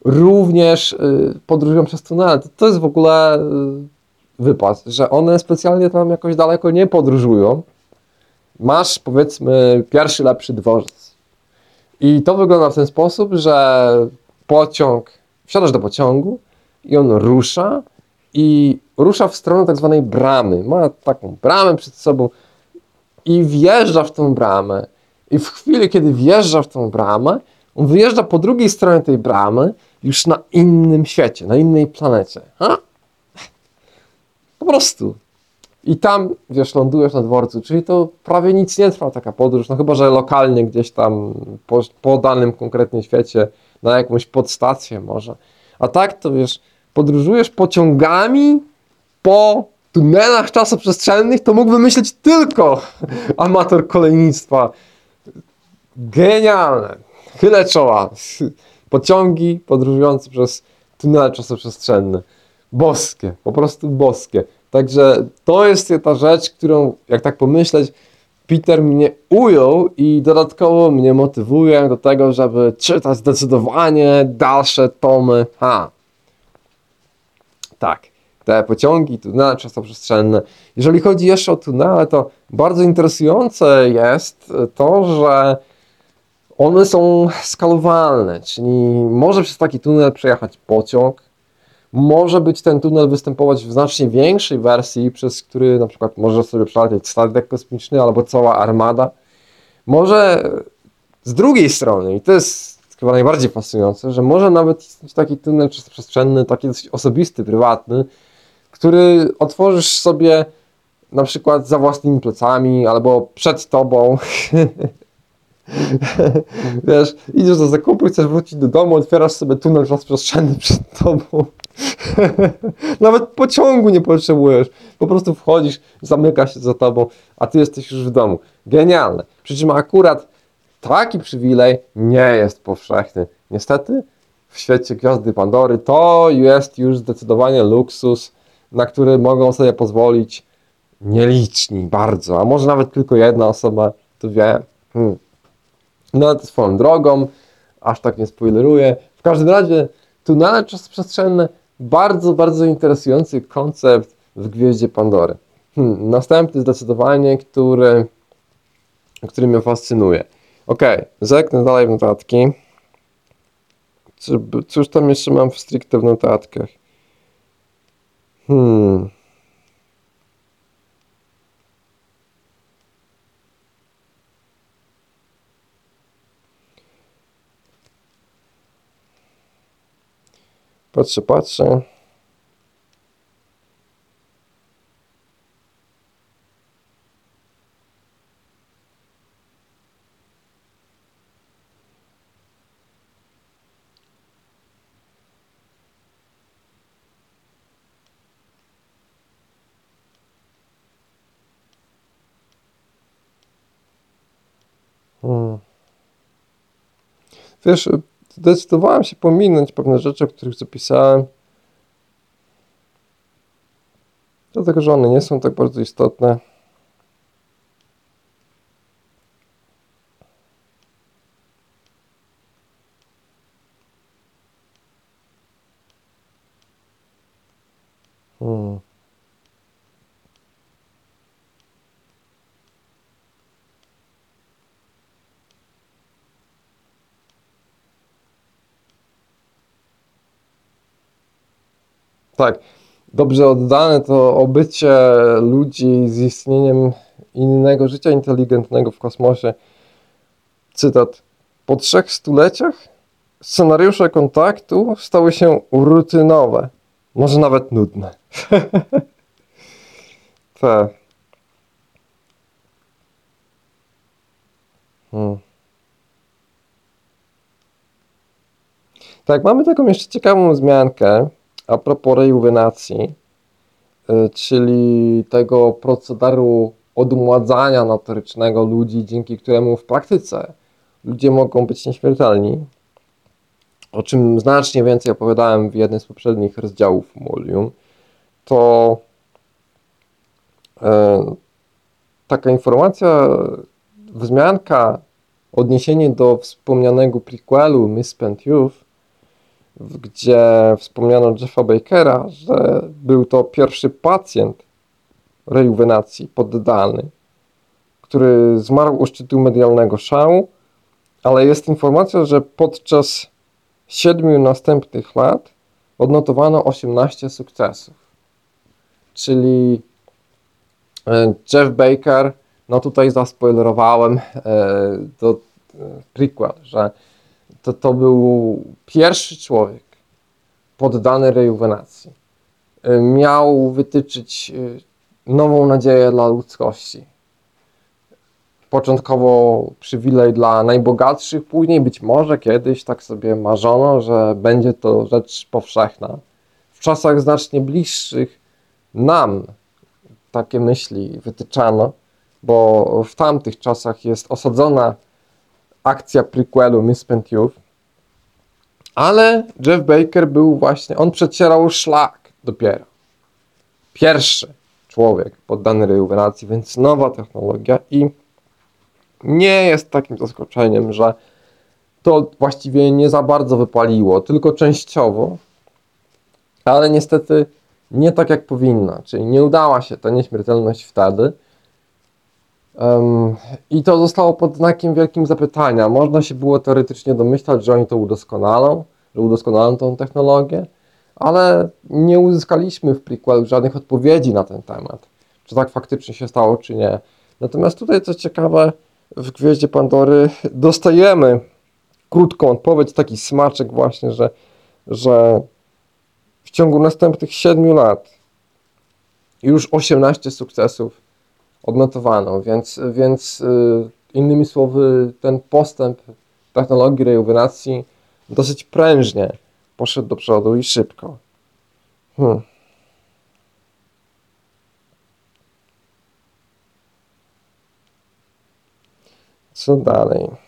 również y, podróżują przez tunele. To, to jest w ogóle y, wypas, że one specjalnie tam jakoś daleko nie podróżują. Masz powiedzmy pierwszy lepszy dworzec. I to wygląda w ten sposób, że pociąg, wsiadasz do pociągu i on rusza i rusza w stronę tak zwanej bramy. Ma taką bramę przed sobą i wjeżdża w tą bramę. I w chwili, kiedy wjeżdża w tą bramę, on wyjeżdża po drugiej stronie tej bramy już na innym świecie, na innej planecie. Ha? Po prostu. I tam, wiesz, lądujesz na dworcu, czyli to prawie nic nie trwa taka podróż, no chyba, że lokalnie gdzieś tam po, po danym konkretnie świecie, na jakąś podstację może. A tak to wiesz, podróżujesz pociągami po tunelach czasoprzestrzennych, to mógłby myśleć tylko amator kolejnictwa. Genialne. Chylę czoła. Pociągi podróżujące przez tunele czasoprzestrzenne. Boskie, po prostu boskie. Także to jest ta rzecz, którą, jak tak pomyśleć, Peter mnie ujął i dodatkowo mnie motywuje do tego, żeby czytać zdecydowanie dalsze tomy. Ha. Tak, te pociągi, tunele czasoprzestrzenne. Jeżeli chodzi jeszcze o tunele, to bardzo interesujące jest to, że one są skalowalne, czyli może przez taki tunel przejechać pociąg, może być ten tunel występować w znacznie większej wersji, przez który na przykład może sobie przelecieć statek kosmiczny albo cała armada. Może z drugiej strony, i to jest chyba najbardziej fascynujące, że może nawet istnieć taki tunel przestrzenny, taki dosyć osobisty, prywatny, który otworzysz sobie na przykład za własnymi plecami albo przed tobą. Wiesz, idziesz do zakupu, chcesz wrócić do domu, otwierasz sobie tunel przestrzenny przed tobą. Nawet pociągu nie potrzebujesz. Po prostu wchodzisz, zamyka się za tobą, a ty jesteś już w domu. Genialne. Przy czym akurat taki przywilej nie jest powszechny. Niestety w świecie Gwiazdy Pandory to jest już zdecydowanie luksus, na który mogą sobie pozwolić nieliczni bardzo, a może nawet tylko jedna osoba, to wie. Hmm. No swoją drogą, aż tak nie spoileruję. W każdym razie tunele czasoprzestrzenne bardzo, bardzo interesujący koncept w Gwieździe Pandory. Hmm, następny zdecydowanie, który, który mnie fascynuje. Ok, zerknę dalej w notatki. Cóż tam jeszcze mam w stricte w notatkach? Hmm. Patrzę, patrzę. Hmm. Wiesz, zdecydowałem się pominąć pewne rzeczy, o których zapisałem. Dlatego, że one nie są tak bardzo istotne. Hmm. Tak, dobrze oddane to obycie ludzi z istnieniem innego życia inteligentnego w kosmosie. Cytat. Po trzech stuleciach scenariusze kontaktu stały się rutynowe, może nawet nudne. tak. Hmm. Tak, mamy taką jeszcze ciekawą zmiankę a propos rejuwenacji, y, czyli tego procederu odmładzania notorycznego ludzi, dzięki któremu w praktyce ludzie mogą być nieśmiertelni, o czym znacznie więcej opowiadałem w jednym z poprzednich rozdziałów Molium, to e, taka informacja, wzmianka, odniesienie do wspomnianego prequelu Misspent Youth gdzie wspomniano Jeffa Bakera, że był to pierwszy pacjent rejuwenacji poddany, który zmarł u szczytu medialnego szału, ale jest informacja, że podczas siedmiu następnych lat odnotowano 18 sukcesów. Czyli e, Jeff Baker, no tutaj zaspoilerowałem e, to e, przykład, że to to był pierwszy człowiek poddany rejuwenacji. Miał wytyczyć y, nową nadzieję dla ludzkości. Początkowo przywilej dla najbogatszych, później być może kiedyś tak sobie marzono, że będzie to rzecz powszechna. W czasach znacznie bliższych nam takie myśli wytyczano, bo w tamtych czasach jest osadzona akcja prequelu Misspent Youth, ale Jeff Baker był właśnie, on przecierał szlak dopiero. Pierwszy człowiek poddany rejuwenacji, więc nowa technologia i nie jest takim zaskoczeniem, że to właściwie nie za bardzo wypaliło, tylko częściowo, ale niestety nie tak jak powinna, czyli nie udała się ta nieśmiertelność wtedy. Um, I to zostało pod znakiem wielkim zapytania. Można się było teoretycznie domyślać, że oni to udoskonalą, że udoskonalą tą technologię, ale nie uzyskaliśmy w prequelu żadnych odpowiedzi na ten temat. Czy tak faktycznie się stało, czy nie. Natomiast tutaj, co ciekawe, w Gwieździe Pandory dostajemy krótką odpowiedź, taki smaczek właśnie, że, że w ciągu następnych 7 lat już 18 sukcesów odnotowano, więc, więc yy, innymi słowy ten postęp technologii rejuwenacji dosyć prężnie poszedł do przodu i szybko. Hmm. Co dalej?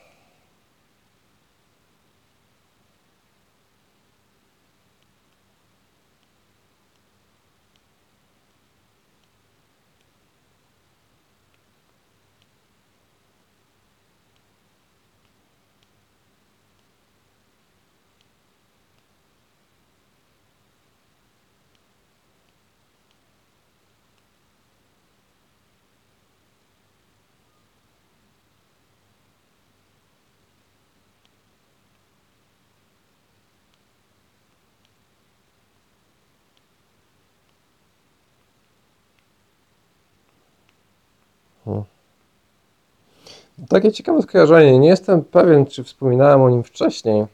Takie ciekawe skojarzenie. Nie jestem pewien, czy wspominałem o nim wcześniej.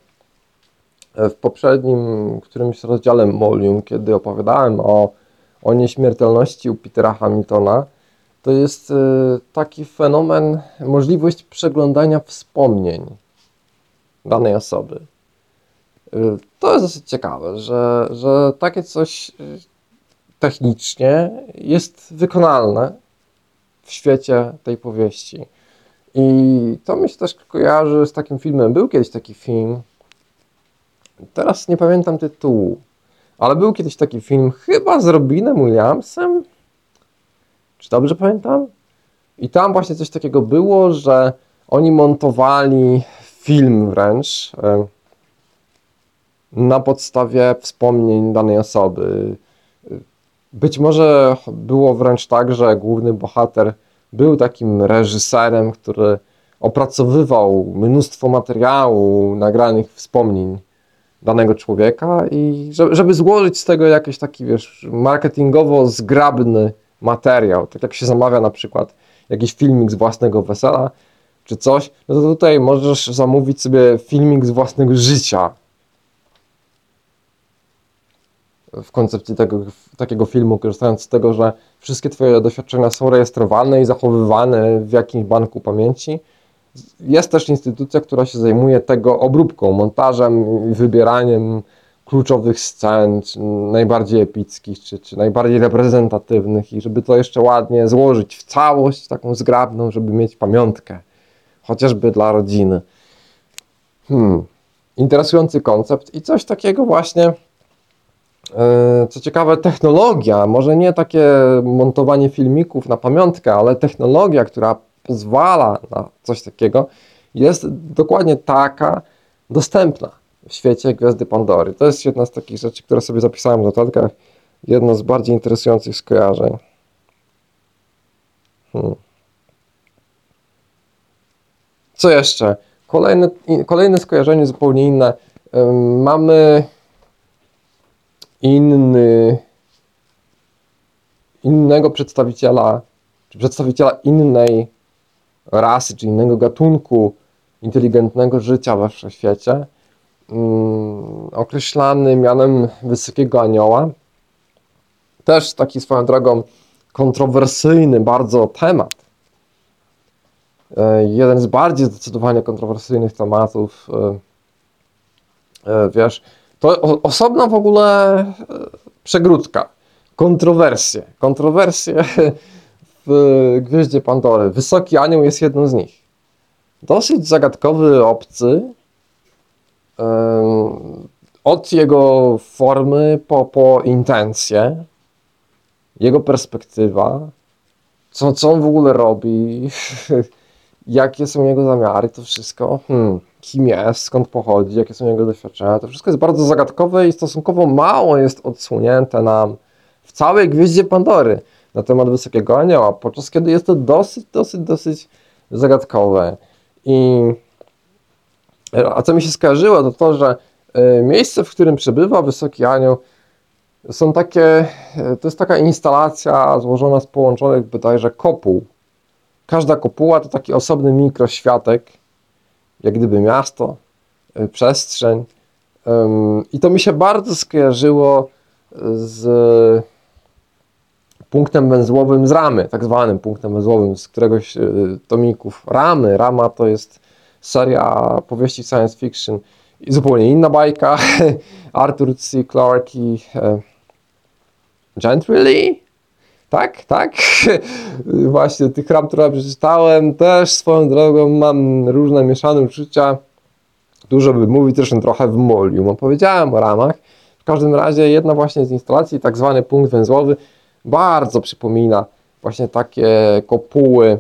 W poprzednim którymś rozdziale Molium, kiedy opowiadałem o, o nieśmiertelności u Petera Hamiltona, to jest e, taki fenomen, możliwość przeglądania wspomnień danej osoby. E, to jest dosyć ciekawe, że, że takie coś technicznie jest wykonalne w świecie tej powieści. I to mi się też kojarzy z takim filmem. Był kiedyś taki film, teraz nie pamiętam tytułu, ale był kiedyś taki film, chyba z Robinem Williamsem. Czy dobrze pamiętam? I tam właśnie coś takiego było, że oni montowali film wręcz na podstawie wspomnień danej osoby. Być może było wręcz tak, że główny bohater był takim reżyserem, który opracowywał mnóstwo materiału, nagranych wspomnień danego człowieka i żeby złożyć z tego jakiś taki, wiesz, marketingowo zgrabny materiał, tak jak się zamawia na przykład jakiś filmik z własnego wesela czy coś, no to tutaj możesz zamówić sobie filmik z własnego życia, w koncepcji tego, takiego filmu, korzystając z tego, że wszystkie Twoje doświadczenia są rejestrowane i zachowywane w jakimś banku pamięci. Jest też instytucja, która się zajmuje tego obróbką, montażem i wybieraniem kluczowych scen, czy najbardziej epickich, czy, czy najbardziej reprezentatywnych i żeby to jeszcze ładnie złożyć w całość taką zgrabną, żeby mieć pamiątkę, chociażby dla rodziny. Hmm. Interesujący koncept i coś takiego właśnie co ciekawe, technologia, może nie takie montowanie filmików na pamiątkę, ale technologia, która pozwala na coś takiego, jest dokładnie taka dostępna w świecie Gwiazdy Pandory. To jest jedna z takich rzeczy, które sobie zapisałem w notatkach. Jedno z bardziej interesujących skojarzeń. Hmm. Co jeszcze? Kolejne, kolejne skojarzenie zupełnie inne. Mamy inny, innego przedstawiciela, czy przedstawiciela innej rasy, czy innego gatunku inteligentnego życia we wszechświecie, um, określany mianem Wysokiego Anioła. Też taki swoją drogą kontrowersyjny bardzo temat. E, jeden z bardziej zdecydowanie kontrowersyjnych tematów, e, e, wiesz, to osobna w ogóle e, przegródka. Kontrowersje. Kontrowersje w Gwieździe Pandory. Wysoki Anioł jest jedną z nich. Dosyć zagadkowy obcy. Od jego formy po, po intencje. jego perspektywa, co, co on w ogóle robi, jakie są jego zamiary, to wszystko, hmm, kim jest, skąd pochodzi, jakie są jego doświadczenia, to wszystko jest bardzo zagadkowe i stosunkowo mało jest odsłonięte nam w całej Gwieździe Pandory na temat Wysokiego Anioła, podczas kiedy jest to dosyć, dosyć, dosyć zagadkowe. I a co mi się skojarzyło, to to, że e, miejsce, w którym przebywa Wysoki Anioł, są takie, e, to jest taka instalacja złożona z połączonych bodajże kopuł. Każda kopuła to taki osobny mikroświatek, jak gdyby miasto, e, przestrzeń. I to mi się bardzo skojarzyło z punktem węzłowym z ramy, tak zwanym punktem węzłowym z któregoś tomików ramy. Rama to jest seria powieści science fiction i zupełnie inna bajka. Arthur C. Clarke i e, Gentry Tak, tak. Właśnie tych ram, które przeczytałem, też swoją drogą mam różne mieszane uczucia. Dużo by mówić, zresztą trochę w molium. Opowiedziałem o ramach. W każdym razie jedna właśnie z instalacji, tak zwany punkt węzłowy, bardzo przypomina właśnie takie kopuły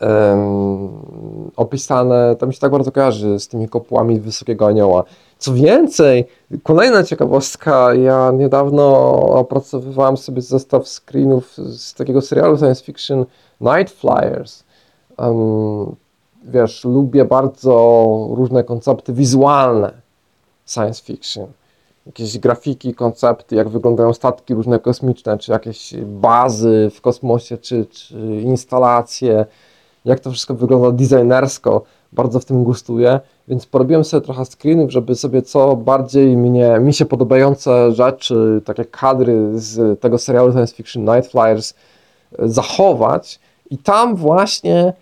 um, opisane, to mi się tak bardzo kojarzy z tymi kopułami Wysokiego Anioła. Co więcej, kolejna ciekawostka, ja niedawno opracowywałem sobie zestaw screenów z takiego serialu science fiction Night Flyers. Um, wiesz, lubię bardzo różne koncepty wizualne science fiction. Jakieś grafiki, koncepty, jak wyglądają statki różne kosmiczne, czy jakieś bazy w kosmosie, czy, czy instalacje, jak to wszystko wygląda designersko, bardzo w tym gustuję, więc porobiłem sobie trochę screenów, żeby sobie co bardziej mnie, mi się podobające rzeczy, takie kadry z tego serialu science fiction Night Flyers zachować i tam właśnie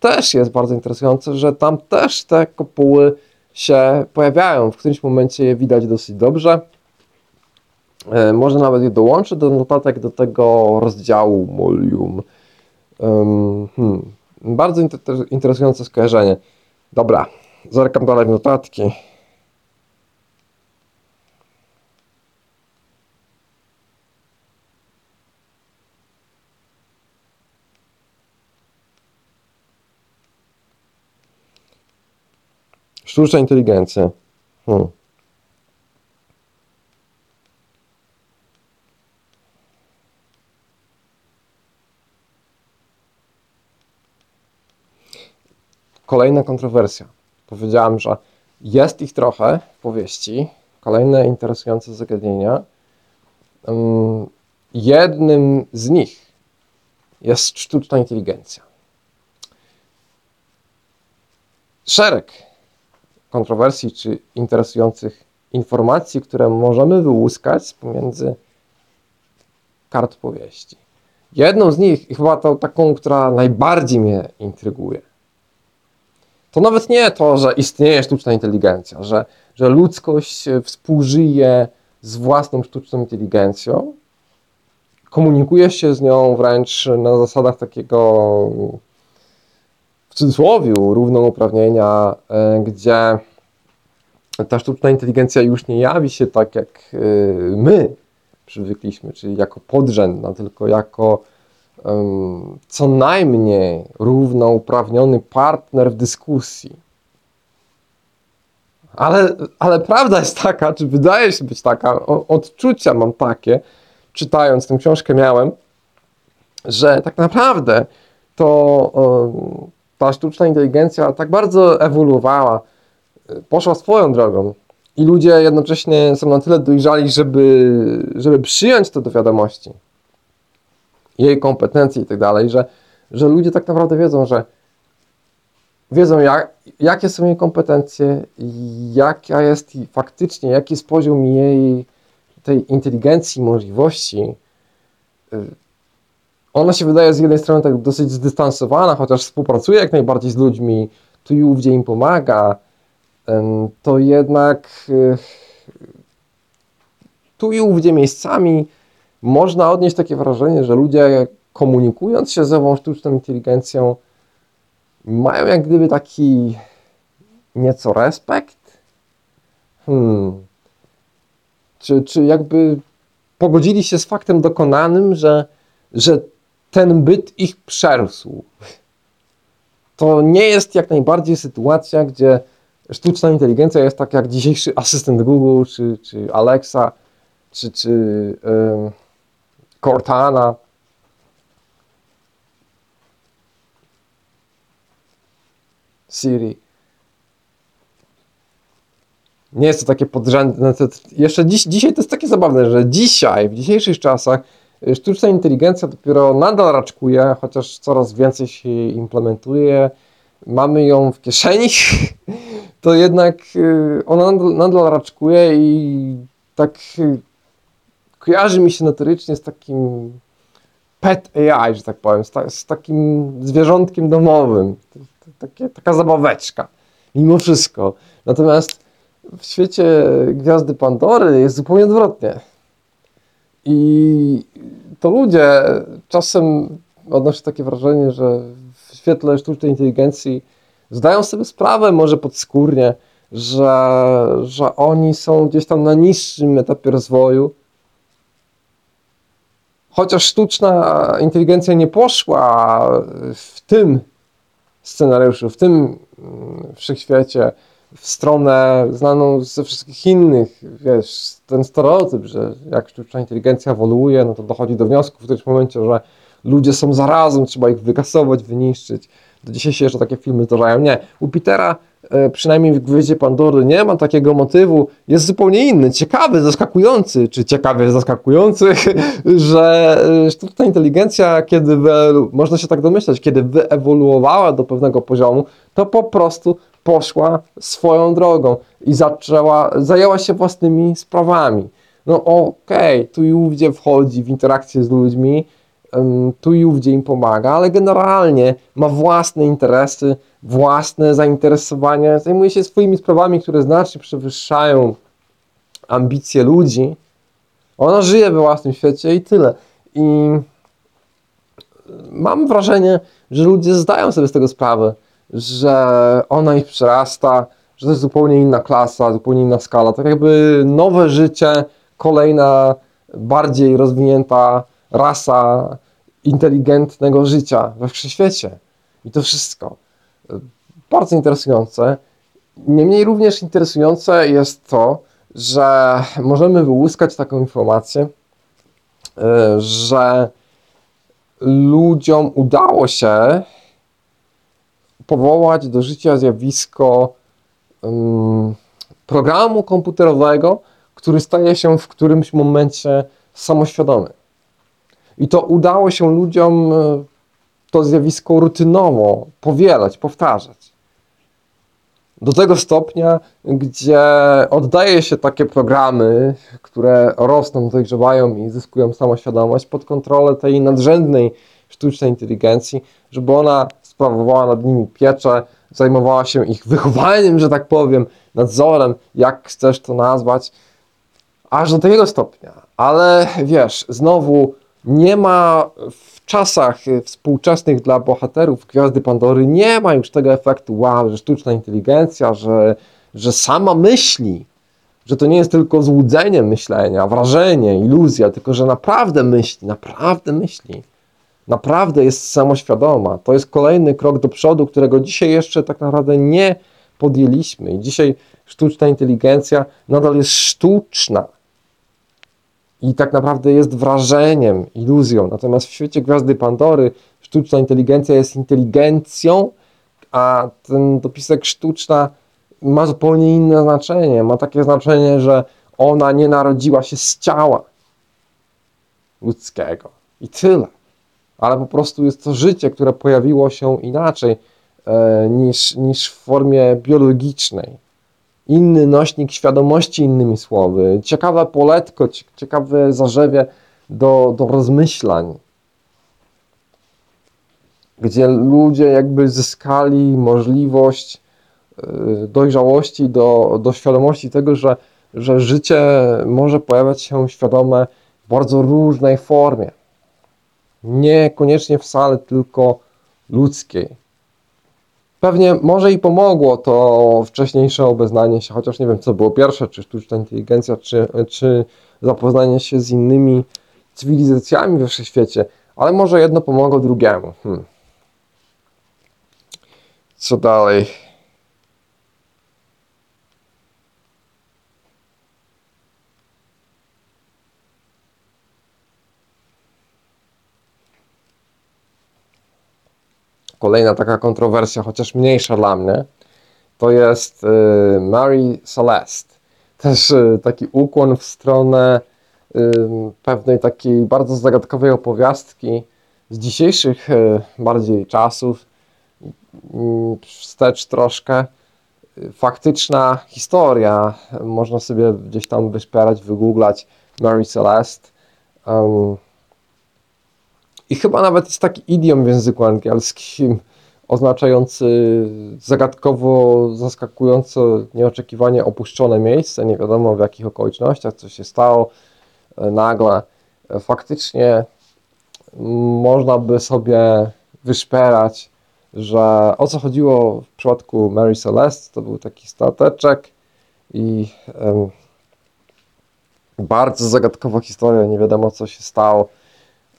też jest bardzo interesujące, że tam też te kopuły się pojawiają. W którymś momencie je widać dosyć dobrze. E, może nawet je dołączę do notatek do tego rozdziału Molium. Um, hmm. Bardzo interesujące skojarzenie. Dobra, zerkam dalej w notatki. Sztuczna inteligencja. Hmm. Kolejna kontrowersja. Powiedziałam, że jest ich trochę w powieści, kolejne interesujące zagadnienia. Jednym z nich jest sztuczna inteligencja. Szereg kontrowersji czy interesujących informacji, które możemy wyłuskać pomiędzy kart powieści. Jedną z nich, chyba tą taką, która najbardziej mnie intryguje, to nawet nie to, że istnieje sztuczna inteligencja, że, że ludzkość współżyje z własną sztuczną inteligencją, komunikuje się z nią wręcz na zasadach takiego w cudzysłowie równouprawnienia, e, gdzie ta sztuczna inteligencja już nie jawi się tak jak e, my przywykliśmy, czyli jako podrzędna, tylko jako co najmniej równouprawniony partner w dyskusji. Ale, ale prawda jest taka, czy wydaje się być taka, odczucia mam takie, czytając tę książkę miałem, że tak naprawdę to ta sztuczna inteligencja tak bardzo ewoluowała, poszła swoją drogą i ludzie jednocześnie są na tyle dojrzali, żeby, żeby przyjąć to do wiadomości jej kompetencji i tak dalej, że, że ludzie tak naprawdę wiedzą, że wiedzą jak, jakie są jej kompetencje, jaka jest faktycznie, jaki jest poziom jej tej inteligencji, możliwości. Ona się wydaje z jednej strony tak dosyć zdystansowana, chociaż współpracuje jak najbardziej z ludźmi, tu i ówdzie im pomaga, to jednak e, tu i ówdzie miejscami można odnieść takie wrażenie, że ludzie komunikując się z ową sztuczną inteligencją mają jak gdyby taki nieco respekt. Hmm. Czy, czy jakby pogodzili się z faktem dokonanym, że, że ten byt ich przerósł. To nie jest jak najbardziej sytuacja, gdzie sztuczna inteligencja jest tak jak dzisiejszy asystent Google, czy, czy Alexa, czy, czy um, Cortana. Siri. Nie jest to takie podrzędne. Jeszcze dziś, dzisiaj to jest takie zabawne, że dzisiaj, w dzisiejszych czasach, y, sztuczna inteligencja dopiero nadal raczkuje, chociaż coraz więcej się implementuje. Mamy ją w kieszeni, to jednak y, ona nadal, nadal raczkuje i tak y, kojarzy mi się notorycznie z takim pet AI, że tak powiem, z, ta, z takim zwierzątkiem domowym. Takie, taka zabaweczka, mimo wszystko. Natomiast w świecie Gwiazdy Pandory jest zupełnie odwrotnie. I to ludzie czasem odnoszę takie wrażenie, że w świetle sztucznej inteligencji zdają sobie sprawę może podskórnie, że, że oni są gdzieś tam na niższym etapie rozwoju. Chociaż sztuczna inteligencja nie poszła w tym scenariuszu, w tym mm, wszechświecie, w stronę znaną ze wszystkich innych, wiesz, ten stereotyp, że jak sztuczna inteligencja ewoluuje, no to dochodzi do wniosku w którymś momencie, że ludzie są zarazem, trzeba ich wykasować, wyniszczyć. Do dzisiaj się jeszcze takie filmy zdarzają. Nie, u Petera przynajmniej w Gwieździe Pandory nie ma takiego motywu, jest zupełnie inny, ciekawy, zaskakujący, czy ciekawie zaskakujący, że e, sztuczna inteligencja, kiedy można się tak domyślać, kiedy wyewoluowała do pewnego poziomu, to po prostu poszła swoją drogą i zaczęła, zajęła się własnymi sprawami. No okej, okay, tu i ówdzie wchodzi w interakcję z ludźmi, tu i ówdzie im pomaga, ale generalnie ma własne interesy, własne zainteresowania, zajmuje się swoimi sprawami, które znacznie przewyższają ambicje ludzi. Ona żyje we własnym świecie i tyle. I mam wrażenie, że ludzie zdają sobie z tego sprawę, że ona ich przerasta, że to jest zupełnie inna klasa, zupełnie inna skala. Tak jakby nowe życie, kolejna, bardziej rozwinięta rasa inteligentnego życia we wszechświecie. I to wszystko. Bardzo interesujące. Niemniej również interesujące jest to, że możemy wyłuskać taką informację, e, że ludziom udało się powołać do życia zjawisko programu komputerowego, który staje się w którymś momencie samoświadomy. I to udało się ludziom e, to zjawisko rutynowo powielać, powtarzać. Do tego stopnia, gdzie oddaje się takie programy, które rosną, dojrzewają i zyskują samoświadomość pod kontrolę tej nadrzędnej sztucznej inteligencji, żeby ona sprawowała nad nimi pieczę, zajmowała się ich wychowaniem, że tak powiem, nadzorem, jak chcesz to nazwać, aż do takiego stopnia. Ale wiesz, znowu nie ma w czasach współczesnych dla bohaterów Gwiazdy Pandory, nie ma już tego efektu, wow, że sztuczna inteligencja, że, że sama myśli, że to nie jest tylko złudzenie myślenia, wrażenie, iluzja, tylko że naprawdę myśli, naprawdę myśli naprawdę jest samoświadoma. To jest kolejny krok do przodu, którego dzisiaj jeszcze tak naprawdę nie podjęliśmy. I dzisiaj sztuczna inteligencja nadal jest sztuczna. I tak naprawdę jest wrażeniem, iluzją. Natomiast w świecie Gwiazdy Pandory sztuczna inteligencja jest inteligencją, a ten dopisek sztuczna ma zupełnie inne znaczenie. Ma takie znaczenie, że ona nie narodziła się z ciała ludzkiego. I tyle ale po prostu jest to życie, które pojawiło się inaczej e, niż, niż w formie biologicznej. Inny nośnik świadomości, innymi słowy. Ciekawe poletko, ciekawe zarzewie do, do rozmyślań, gdzie ludzie jakby zyskali możliwość e, dojrzałości do, do świadomości tego, że, że życie może pojawiać się świadome w bardzo różnej formie niekoniecznie wcale tylko ludzkiej. Pewnie może i pomogło to wcześniejsze obeznanie się, chociaż nie wiem, co było pierwsze, czy sztuczna inteligencja, czy, czy zapoznanie się z innymi cywilizacjami we wszechświecie, ale może jedno pomogło drugiemu. Hmm. Co dalej? Kolejna taka kontrowersja, chociaż mniejsza dla mnie, to jest y, Mary Celeste. Też y, taki ukłon w stronę y, pewnej takiej bardzo zagadkowej opowiastki z dzisiejszych bardziej czasów, wstecz troszkę. Faktyczna historia, można sobie gdzieś tam wyszperać, wygooglać Mary Celeste. Um, i chyba nawet jest taki idiom w języku angielskim oznaczający zagadkowo, zaskakująco, nieoczekiwanie opuszczone miejsce, nie wiadomo w jakich okolicznościach, co się stało e, nagle. E, faktycznie można by sobie wyszperać, że o co chodziło w przypadku Mary Celeste, to był taki stateczek i um, bardzo zagadkowa historia, nie wiadomo co się stało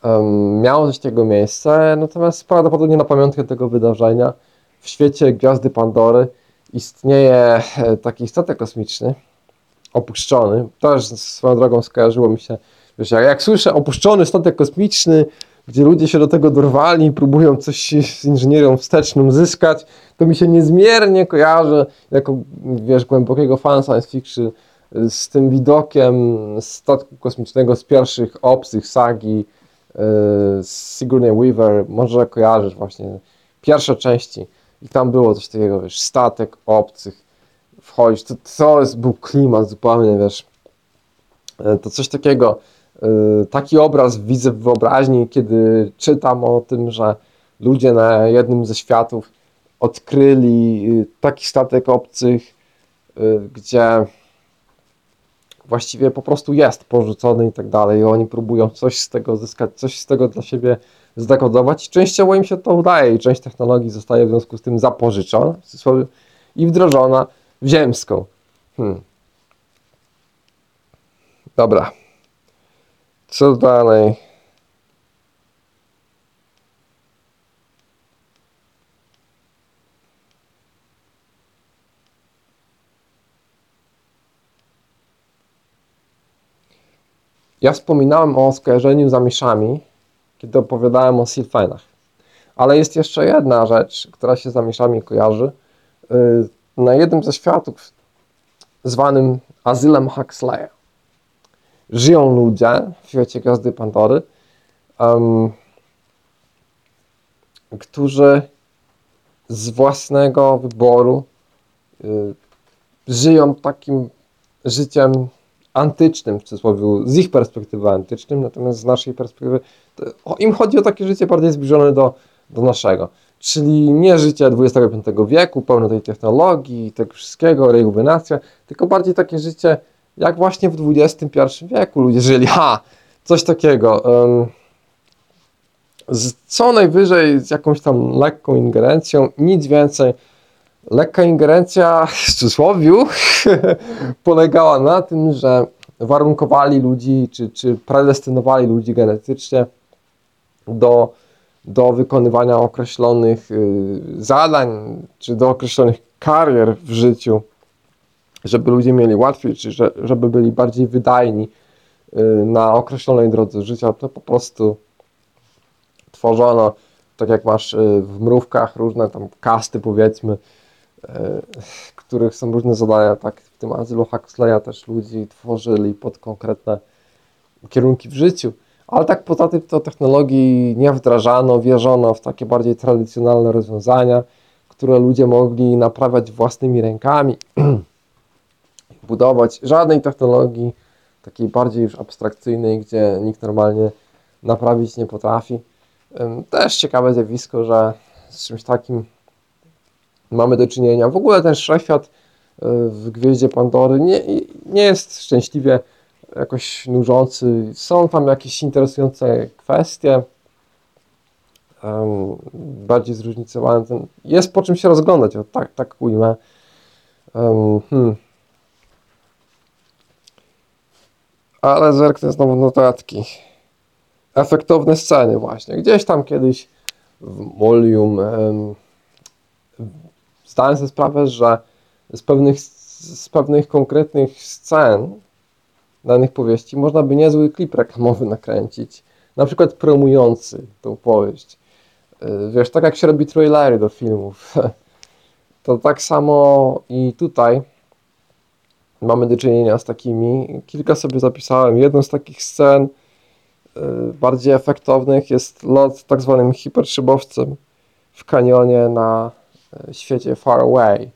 um, miało coś takiego miejsce, natomiast prawdopodobnie na pamiątkę tego wydarzenia w świecie Gwiazdy Pandory istnieje e, taki statek kosmiczny opuszczony. Też swoją drogą skojarzyło mi się, wiesz, jak, jak słyszę opuszczony statek kosmiczny, gdzie ludzie się do tego dorwali i próbują coś z inżynierią wsteczną zyskać, to mi się niezmiernie kojarzy jako, wiesz, głębokiego fan science fiction z tym widokiem statku kosmicznego z pierwszych obcych sagi z Sigourney Weaver, może kojarzysz właśnie pierwsze części. I tam było coś takiego, wiesz, statek obcych, wchodzisz, to, to jest, był klimat zupełnie, wiesz, e, to coś takiego, e, taki obraz widzę w wyobraźni, kiedy czytam o tym, że ludzie na jednym ze światów odkryli taki statek obcych, gdzie właściwie po prostu jest porzucony i tak dalej. Oni próbują coś z tego zyskać, coś z tego dla siebie zdekodować. Częściowo im się to udaje i część technologii zostaje w związku z tym zapożyczona i wdrożona w ziemską. Hmm. Dobra. Co dalej? Ja wspominałem o skojarzeniu z amiszami, kiedy opowiadałem o Silfenach. Ale jest jeszcze jedna rzecz, która się z amiszami kojarzy. Y, na jednym ze światów, zwanym Azylem Huxleya, żyją ludzie w świecie Gwiazdy Pandory, um, którzy z własnego wyboru y, żyją takim życiem antycznym, w cudzysłowie, z ich perspektywy antycznym, natomiast z naszej perspektywy im chodzi o takie życie bardziej zbliżone do, do naszego. Czyli nie życie XXV wieku, pełne tej technologii, tego wszystkiego, rejuwenacja, tylko bardziej takie życie, jak właśnie w XXI wieku ludzie żyli. Ha! Coś takiego. Um, z co najwyżej z jakąś tam lekką ingerencją, nic więcej. Lekka ingerencja, w cudzysłowie, polegała na tym, że warunkowali ludzi, czy, czy predestynowali ludzi genetycznie do, do wykonywania określonych y, zadań, czy do określonych karier w życiu, żeby ludzie mieli łatwiej, czy że, żeby byli bardziej wydajni y, na określonej drodze życia, to po prostu tworzono, tak jak masz y, w mrówkach różne tam kasty powiedzmy, których są różne zadania, tak w tym azylu Huxleya też ludzi tworzyli pod konkretne kierunki w życiu. Ale tak poza tym to technologii nie wdrażano, wierzono w takie bardziej tradycjonalne rozwiązania, które ludzie mogli naprawiać własnymi rękami, budować. Żadnej technologii takiej bardziej już abstrakcyjnej, gdzie nikt normalnie naprawić nie potrafi. Też ciekawe zjawisko, że z czymś takim mamy do czynienia. W ogóle ten wszechświat e, w Gwieździe Pandory nie, nie jest szczęśliwie jakoś nużący. Są tam jakieś interesujące kwestie, um, bardziej zróżnicowane. Jest po czym się rozglądać, o, tak, tak ujmę. Um, hmm. Ale zerknę znowu notatki. Efektowne sceny właśnie. Gdzieś tam kiedyś w Molium em, zdałem sobie sprawę, że z pewnych, z pewnych konkretnych scen danych powieści można by niezły klip reklamowy nakręcić. Na przykład promujący tą powieść. Y, Wiesz, tak jak się robi trailery do filmów. To tak samo i tutaj mamy do czynienia z takimi. Kilka sobie zapisałem. Jedną z takich scen y, bardziej efektownych jest lot tak zwanym hiperszybowcem w kanionie na świecie Far Away.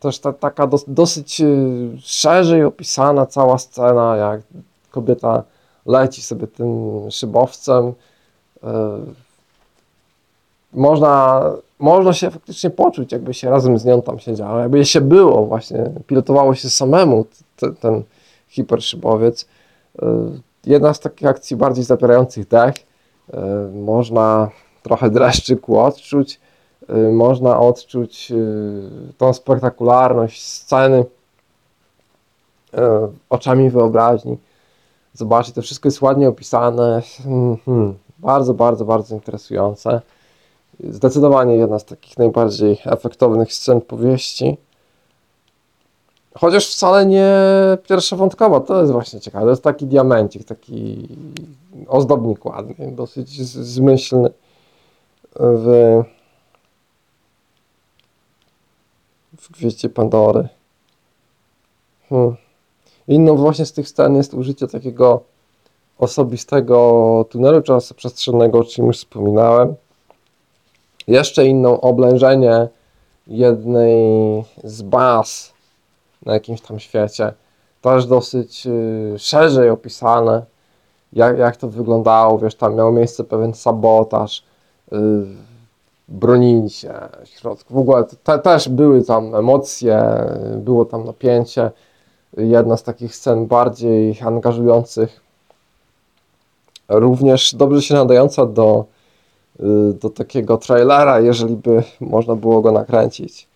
Też ta, taka dos, dosyć y, szerzej opisana cała scena, jak kobieta leci sobie tym szybowcem. Y, Można, można się faktycznie poczuć, jakby się razem z nią tam siedziało, jakby się było właśnie, pilotowało się samemu t- ten hiperszybowiec. Jedna z takich akcji bardziej zapierających dech. Można trochę dreszczyku odczuć, można odczuć y, tą spektakularność sceny y, oczami wyobraźni. Zobaczcie, to wszystko jest ładnie opisane. Mhm. Bardzo, bardzo, bardzo interesujące. Zdecydowanie jedna z takich najbardziej efektownych scen powieści. Chociaż wcale nie pierwszowątkowa, to jest właśnie ciekawe. To jest taki diamencik, taki ozdobnik ładny, dosyć zmyślny w, w Gwieździe Pandory. Hmm. Inną właśnie z tych scen jest użycie takiego osobistego tunelu czasoprzestrzennego, o czym już wspominałem. Jeszcze inną oblężenie jednej z baz na jakimś tam świecie. Też dosyć y, szerzej opisane, jak, jak to wyglądało. Wiesz, tam miał miejsce pewien sabotaż, y, bronili się w środku. W ogóle te, też były tam emocje, było tam napięcie. Jedna z takich scen bardziej angażujących, również dobrze się nadająca do, y, do takiego trailera, jeżeli by można było go nakręcić.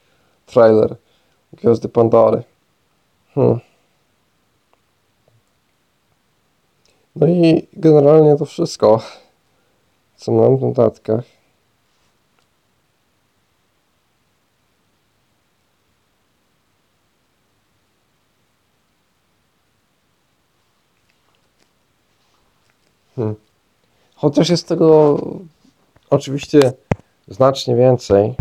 Trailer Gwiazdy Pandory. Hmm. No i generalnie to wszystko, co mam w notatkach. Hmm. Chociaż jest tego oczywiście znacznie więcej,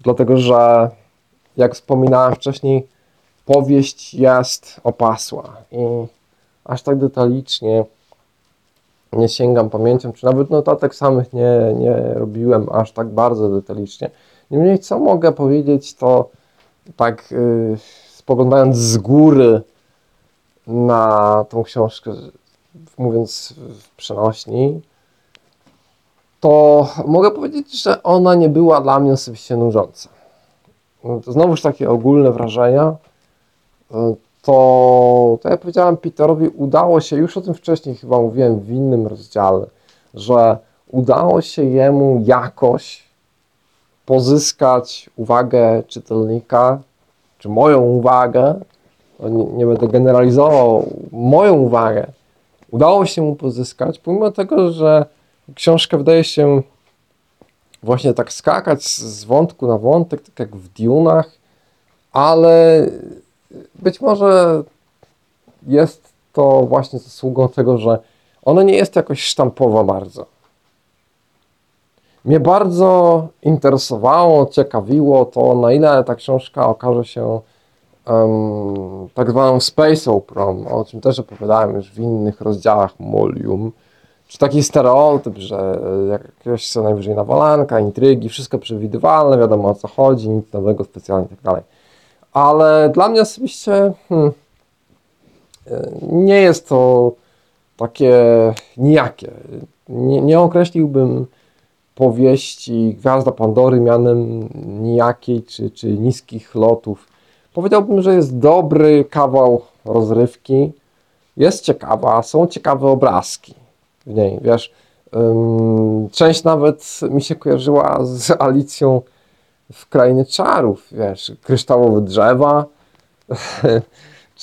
dlatego że jak wspominałem wcześniej, powieść jest opasła i aż tak detalicznie nie sięgam pamięcią, czy nawet notatek samych nie, nie robiłem aż tak bardzo detalicznie. Niemniej, co mogę powiedzieć, to tak yy, spoglądając z góry na tą książkę, mówiąc w przenośni, to mogę powiedzieć, że ona nie była dla mnie osobiście nużąca. No znowuż takie ogólne wrażenia. To, to ja powiedziałem Peterowi, udało się, już o tym wcześniej chyba mówiłem w innym rozdziale, że udało się jemu jakoś pozyskać uwagę czytelnika, czy moją uwagę, nie, nie będę generalizował, moją uwagę, udało się mu pozyskać, pomimo tego, że książka wydaje się właśnie tak skakać z- wątku na wątek, tak jak w Dunach, ale być może jest to właśnie zasługą tego, że ona nie jest jakoś sztampowa bardzo. Mnie bardzo interesowało, ciekawiło to, na ile ta książka okaże się em, tak zwaną space operą, o czym też opowiadałem już w innych rozdziałach Molium. Czy taki stereotyp, że jakaś co najwyżej nawalanka, intrygi, wszystko przewidywalne, wiadomo o co chodzi, nic nowego specjalnie i tak dalej. Ale dla mnie osobiście hmm, e, nie jest to takie nijakie. Nie, nie określiłbym powieści Gwiazda Pandory mianem nijakiej czy, czy niskich lotów. Powiedziałbym, że jest dobry kawał rozrywki, jest ciekawa, są ciekawe obrazki w niej, wiesz. część nawet mi się kojarzyła z Alicją w Krainie Czarów, wiesz, kryształowe drzewa,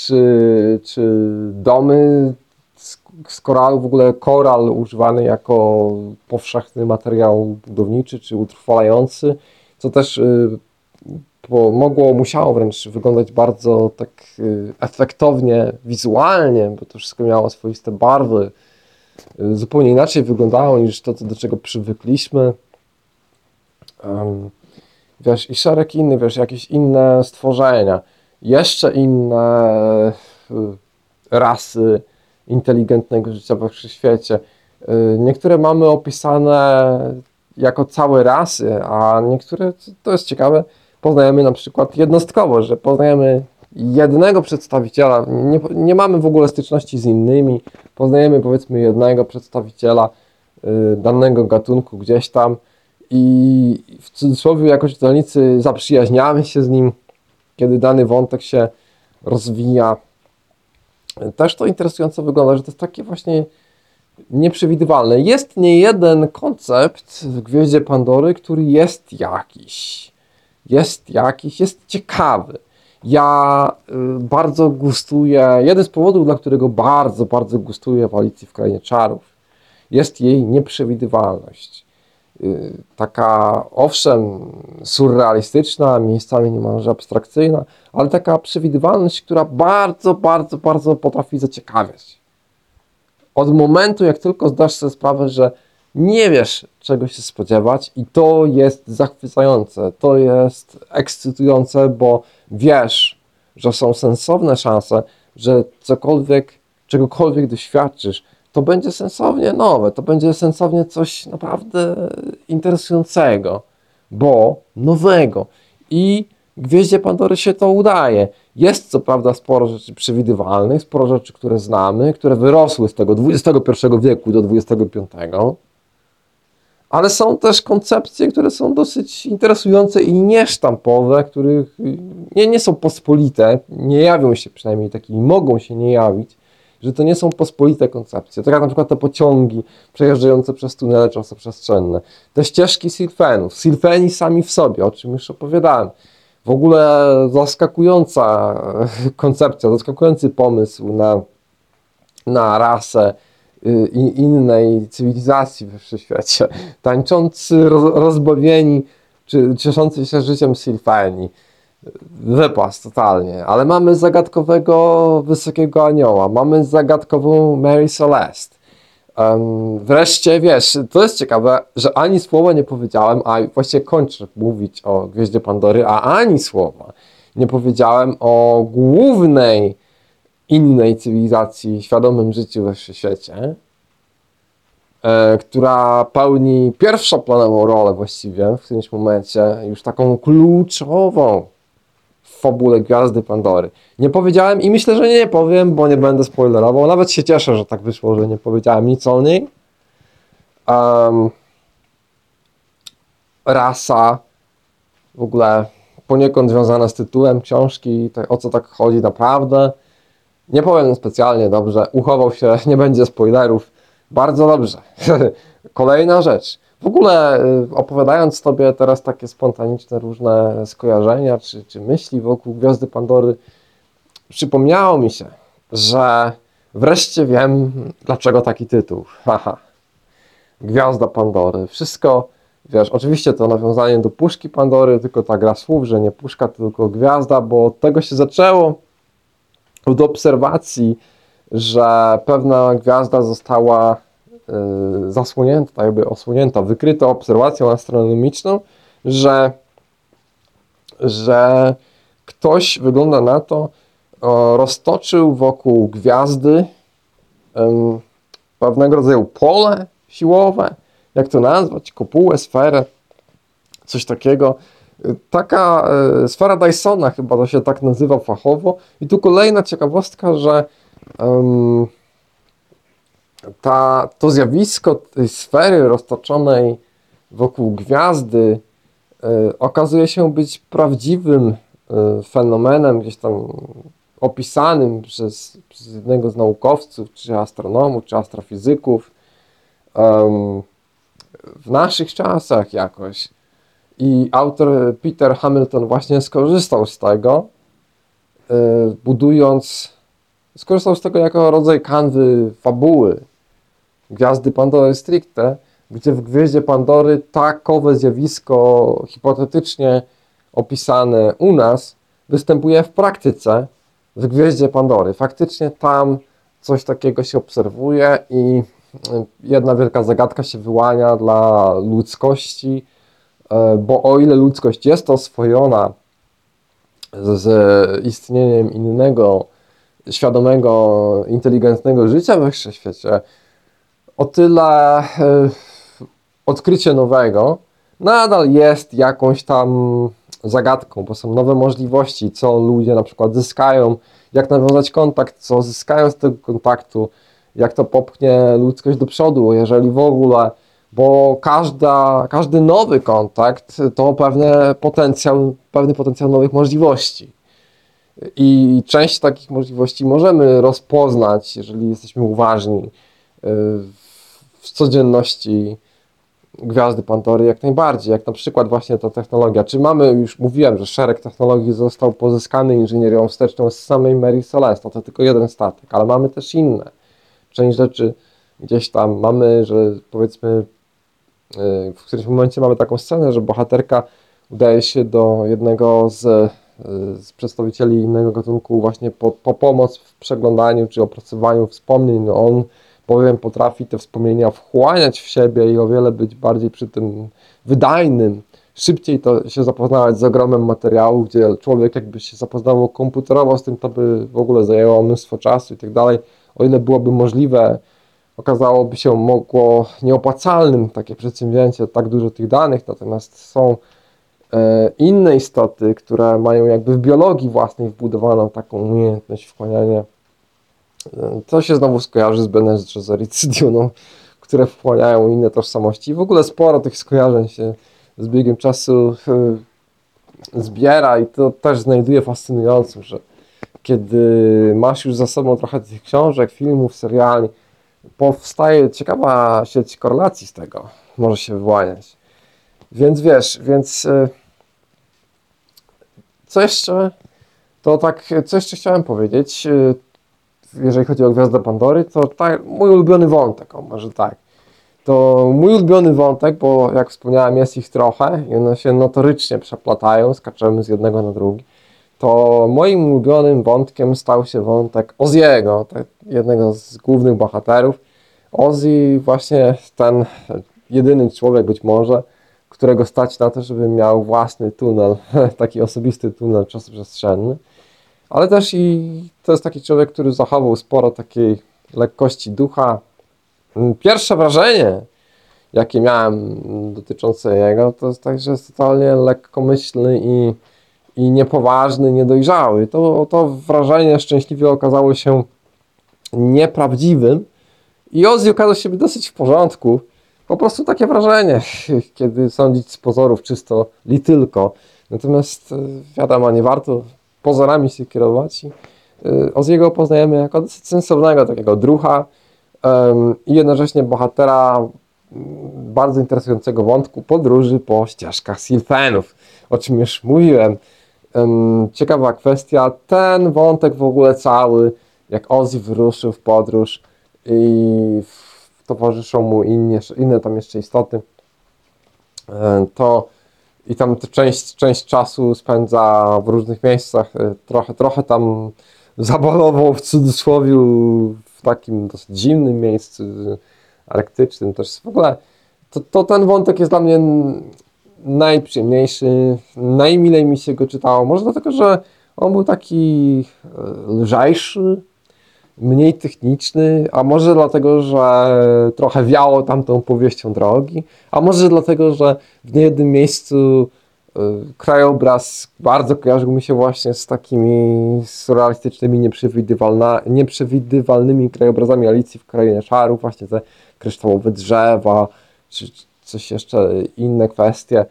czy, czy domy z, z koralu, w ogóle koral używany jako powszechny materiał budowniczy czy utrwalający, co też y, mogło, musiało wręcz wyglądać bardzo tak y, efektownie, wizualnie, bo to wszystko miało swoiste barwy. Y, zupełnie inaczej wyglądało niż to, do czego przywykliśmy. Wiesz, i szereg innych, wiesz, jakieś inne stworzenia, jeszcze inne y, rasy inteligentnego życia we wszechświecie. Niektóre mamy opisane jako całe rasy, a niektóre, to jest ciekawe, poznajemy na przykład jednostkowo, że poznajemy jednego przedstawiciela, nie, nie mamy w ogóle styczności z innymi, poznajemy powiedzmy jednego przedstawiciela y, danego gatunku gdzieś tam i w cudzysłowie jako czytelnicy zaprzyjaźniamy się z nim, kiedy dany wątek się rozwija. Też to interesująco wygląda, że to jest takie właśnie nieprzewidywalne. Jest nie jeden koncept w Gwieździe Pandory, który jest jakiś jest jakiś, jest ciekawy. Ja y, bardzo gustuję, jeden z powodów, dla którego bardzo, bardzo gustuję w Alicji w Krainie Czarów, jest jej nieprzewidywalność. Y, taka, owszem, surrealistyczna, miejscami niemalże abstrakcyjna, ale taka przewidywalność, która bardzo, bardzo, bardzo potrafi zaciekawiać. Od momentu, jak tylko zdasz sobie sprawę, że nie wiesz, czego się spodziewać, i to jest zachwycające, to jest ekscytujące, bo wiesz, że są sensowne szanse, że cokolwiek, czegokolwiek doświadczysz, to będzie sensownie nowe, to będzie sensownie coś naprawdę interesującego, bo nowego. I Gwieździe Pandory się to udaje. Jest co prawda sporo rzeczy przewidywalnych, sporo rzeczy, które znamy, które wyrosły z tego XXI wieku do XXV ale są też koncepcje, które są dosyć interesujące i niesztampowe, których nie, nie są pospolite, nie jawią się przynajmniej takie i mogą się nie jawić, że to nie są pospolite koncepcje. Tak jak na przykład te pociągi przejeżdżające przez tunele czasoprzestrzenne, te ścieżki silfenów, silfeni sami w sobie, o czym już opowiadałem. W ogóle zaskakująca koncepcja, zaskakujący pomysł na, na rasę, innej cywilizacji we wszechświecie, tańczący, rozbawieni, czy cieszący się życiem Silfeni. Wypas totalnie, ale mamy zagadkowego wysokiego anioła, mamy zagadkową Mary Celeste. Um, wreszcie, wiesz, to jest ciekawe, że ani słowa nie powiedziałem, a właściwie kończę mówić o Gwieździe Pandory, a ani słowa nie powiedziałem o głównej innej cywilizacji, świadomym życiu we świecie, e, która pełni pierwszoplanową rolę właściwie w którymś momencie, już taką kluczową w fabule Gwiazdy Pandory. Nie powiedziałem i myślę, że nie powiem, bo nie będę spoilerował. Nawet się cieszę, że tak wyszło, że nie powiedziałem nic o niej. Um, rasa w ogóle poniekąd związana z tytułem książki, o co tak chodzi naprawdę. Nie powiem specjalnie dobrze, uchował się, nie będzie spoilerów. Bardzo dobrze. Kolejna rzecz. W ogóle y, opowiadając Tobie teraz takie spontaniczne różne skojarzenia czy, czy myśli wokół Gwiazdy Pandory, przypomniało mi się, że wreszcie wiem, dlaczego taki tytuł. Haha. Gwiazda Pandory. Wszystko, wiesz, oczywiście to nawiązanie do puszki Pandory, tylko ta gra słów, że nie puszka, tylko gwiazda, bo od tego się zaczęło od obserwacji, że pewna gwiazda została y, zasłonięta, jakby osłonięta, wykryta obserwacją astronomiczną, że, że ktoś, wygląda na to, roztoczył wokół gwiazdy pewnego rodzaju pole siłowe, jak to nazwać, kopułę, sferę, coś takiego, taka e, sfera Dysona, chyba to się tak nazywa fachowo. I tu kolejna ciekawostka, że um, ta, to zjawisko tej sfery roztoczonej wokół gwiazdy e, okazuje się być prawdziwym e, fenomenem, gdzieś tam opisanym przez, przez jednego z naukowców, czy astronomów, czy astrofizyków um, w naszych czasach jakoś. I autor Peter Hamilton właśnie skorzystał z tego budując, skorzystał z tego jako rodzaj kanwy fabuły Gwiazdy Pandory stricte, gdzie w Gwieździe Pandory takowe zjawisko hipotetycznie opisane u nas występuje w praktyce w Gwieździe Pandory. Faktycznie tam coś takiego się obserwuje i jedna wielka zagadka się wyłania dla ludzkości, e, bo o ile ludzkość jest oswojona z istnieniem innego, świadomego, inteligentnego życia we wszechświecie, o tyle e, odkrycie nowego nadal jest jakąś tam zagadką, bo są nowe możliwości, co ludzie na przykład zyskają, jak nawiązać kontakt, co zyskają z tego kontaktu, jak to popchnie ludzkość do przodu, jeżeli w ogóle, bo każda, każdy nowy kontakt to pewne potencjał, pewny potencjał nowych możliwości. I część takich możliwości możemy rozpoznać, jeżeli jesteśmy uważni y, w codzienności gwiazdy Pandory jak najbardziej, jak na przykład właśnie ta technologia. Czy mamy, już mówiłem, że szereg technologii został pozyskany inżynierią wsteczną z samej Mary Celeste, to tylko jeden statek, ale mamy też inne. Część rzeczy gdzieś tam mamy, że powiedzmy w którymś momencie mamy taką scenę, że bohaterka udaje się do jednego z, y, z przedstawicieli innego gatunku właśnie po, po pomoc w przeglądaniu czy opracowaniu wspomnień. No on bowiem potrafi te wspomnienia wchłaniać w siebie i o wiele być bardziej przy tym wydajnym, szybciej to się zapoznawać z ogromem materiału, gdzie człowiek jakby się zapoznał komputerowo z tym, to by w ogóle zajęło mnóstwo czasu i tak dalej. O ile byłoby możliwe, okazałoby się mogło nieopłacalnym takie przedsięwzięcie, tak dużo tych danych, natomiast są e, inne istoty, które mają jakby w biologii własnej wbudowaną taką umiejętność wchłaniania to się znowu skojarzy z Bene Gesserit, no, które wchłaniają inne tożsamości. w ogóle sporo tych skojarzeń się z biegiem czasu e, zbiera i to też znajduję fascynującym, że kiedy masz już za sobą trochę tych książek, filmów, seriali, powstaje ciekawa sieć korelacji z tego, może się wyłaniać. Więc wiesz, więc e, co jeszcze, to tak, co jeszcze chciałem powiedzieć, e, jeżeli chodzi o Gwiazdę Pandory, to tak, mój ulubiony wątek, o może tak. To mój ulubiony wątek, bo jak wspomniałem, jest ich trochę i one się notorycznie przeplatają, skaczemy z jednego na drugi. To moim ulubionym wątkiem stał się wątek Oziego, tak, jednego z głównych bohaterów. Ozzy właśnie ten jedyny człowiek być może, którego stać na to, żeby miał własny tunel, taki osobisty tunel czasoprzestrzenny ale też i to jest taki człowiek, który zachował sporo takiej lekkości ducha. Pierwsze wrażenie, jakie miałem dotyczące jego, to jest tak, że jest totalnie lekkomyślny i, i niepoważny, niedojrzały. To, to wrażenie szczęśliwie okazało się nieprawdziwym i Ozzy okazał się dosyć w porządku. Po prostu takie wrażenie, kiedy sądzić z pozorów czysto li tylko. Natomiast e, wiadomo, nie warto pozorami się kierować. Y, Oziego poznajemy jako dosyć sensownego takiego drucha i jednocześnie bohatera mm, bardzo interesującego wątku podróży po ścieżkach Silfenów, o czym już mówiłem. Ciekawa kwestia, ten wątek w ogóle cały, jak Ozzy wyruszył w podróż i towarzyszą mu inne, inne tam jeszcze istoty, to i tam część, część czasu spędza w różnych miejscach, y, trochę, trochę tam zabalował w cudzysłowie w takim dosyć zimnym miejscu arktycznym też. W ogóle to, to ten wątek jest dla mnie najprzyjemniejszy, najmilej mi się go czytało, może dlatego, że on był taki y, lżejszy, mniej techniczny, a może dlatego, że trochę wiało tamtą powieścią drogi, a może dlatego, że w niejednym miejscu y, krajobraz bardzo kojarzył mi się właśnie z takimi surrealistycznymi, nieprzewidywalnymi krajobrazami Alicji w Krainie Czarów, właśnie te kryształowe drzewa, czy coś jeszcze, inne kwestie.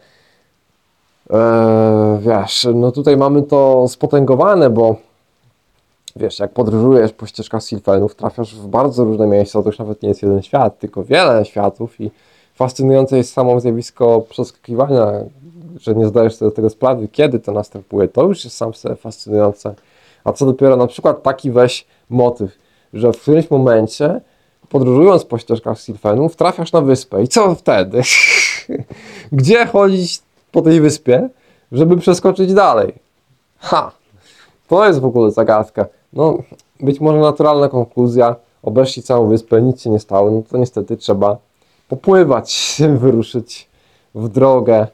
Eee, wiesz, no tutaj mamy to spotęgowane, bo wiesz, jak podróżujesz po ścieżkach Silfenów, trafiasz w bardzo różne miejsca, to już nawet nie jest jeden świat, tylko wiele światów i fascynujące jest samo zjawisko przeskakiwania, że nie zdajesz sobie tego sprawy, kiedy to następuje, to już jest sam sobie fascynujące, A co dopiero na przykład taki weź motyw, że w którymś momencie podróżując po ścieżkach Silfenów trafiasz na wyspę i co wtedy? Gdzie chodzić po tej wyspie, żeby przeskoczyć dalej? Ha! To jest w ogóle zagadka. No, być może naturalna konkluzja, obeszli całą wyspę, nic się nie stało, no to niestety trzeba popływać, wyruszyć w drogę,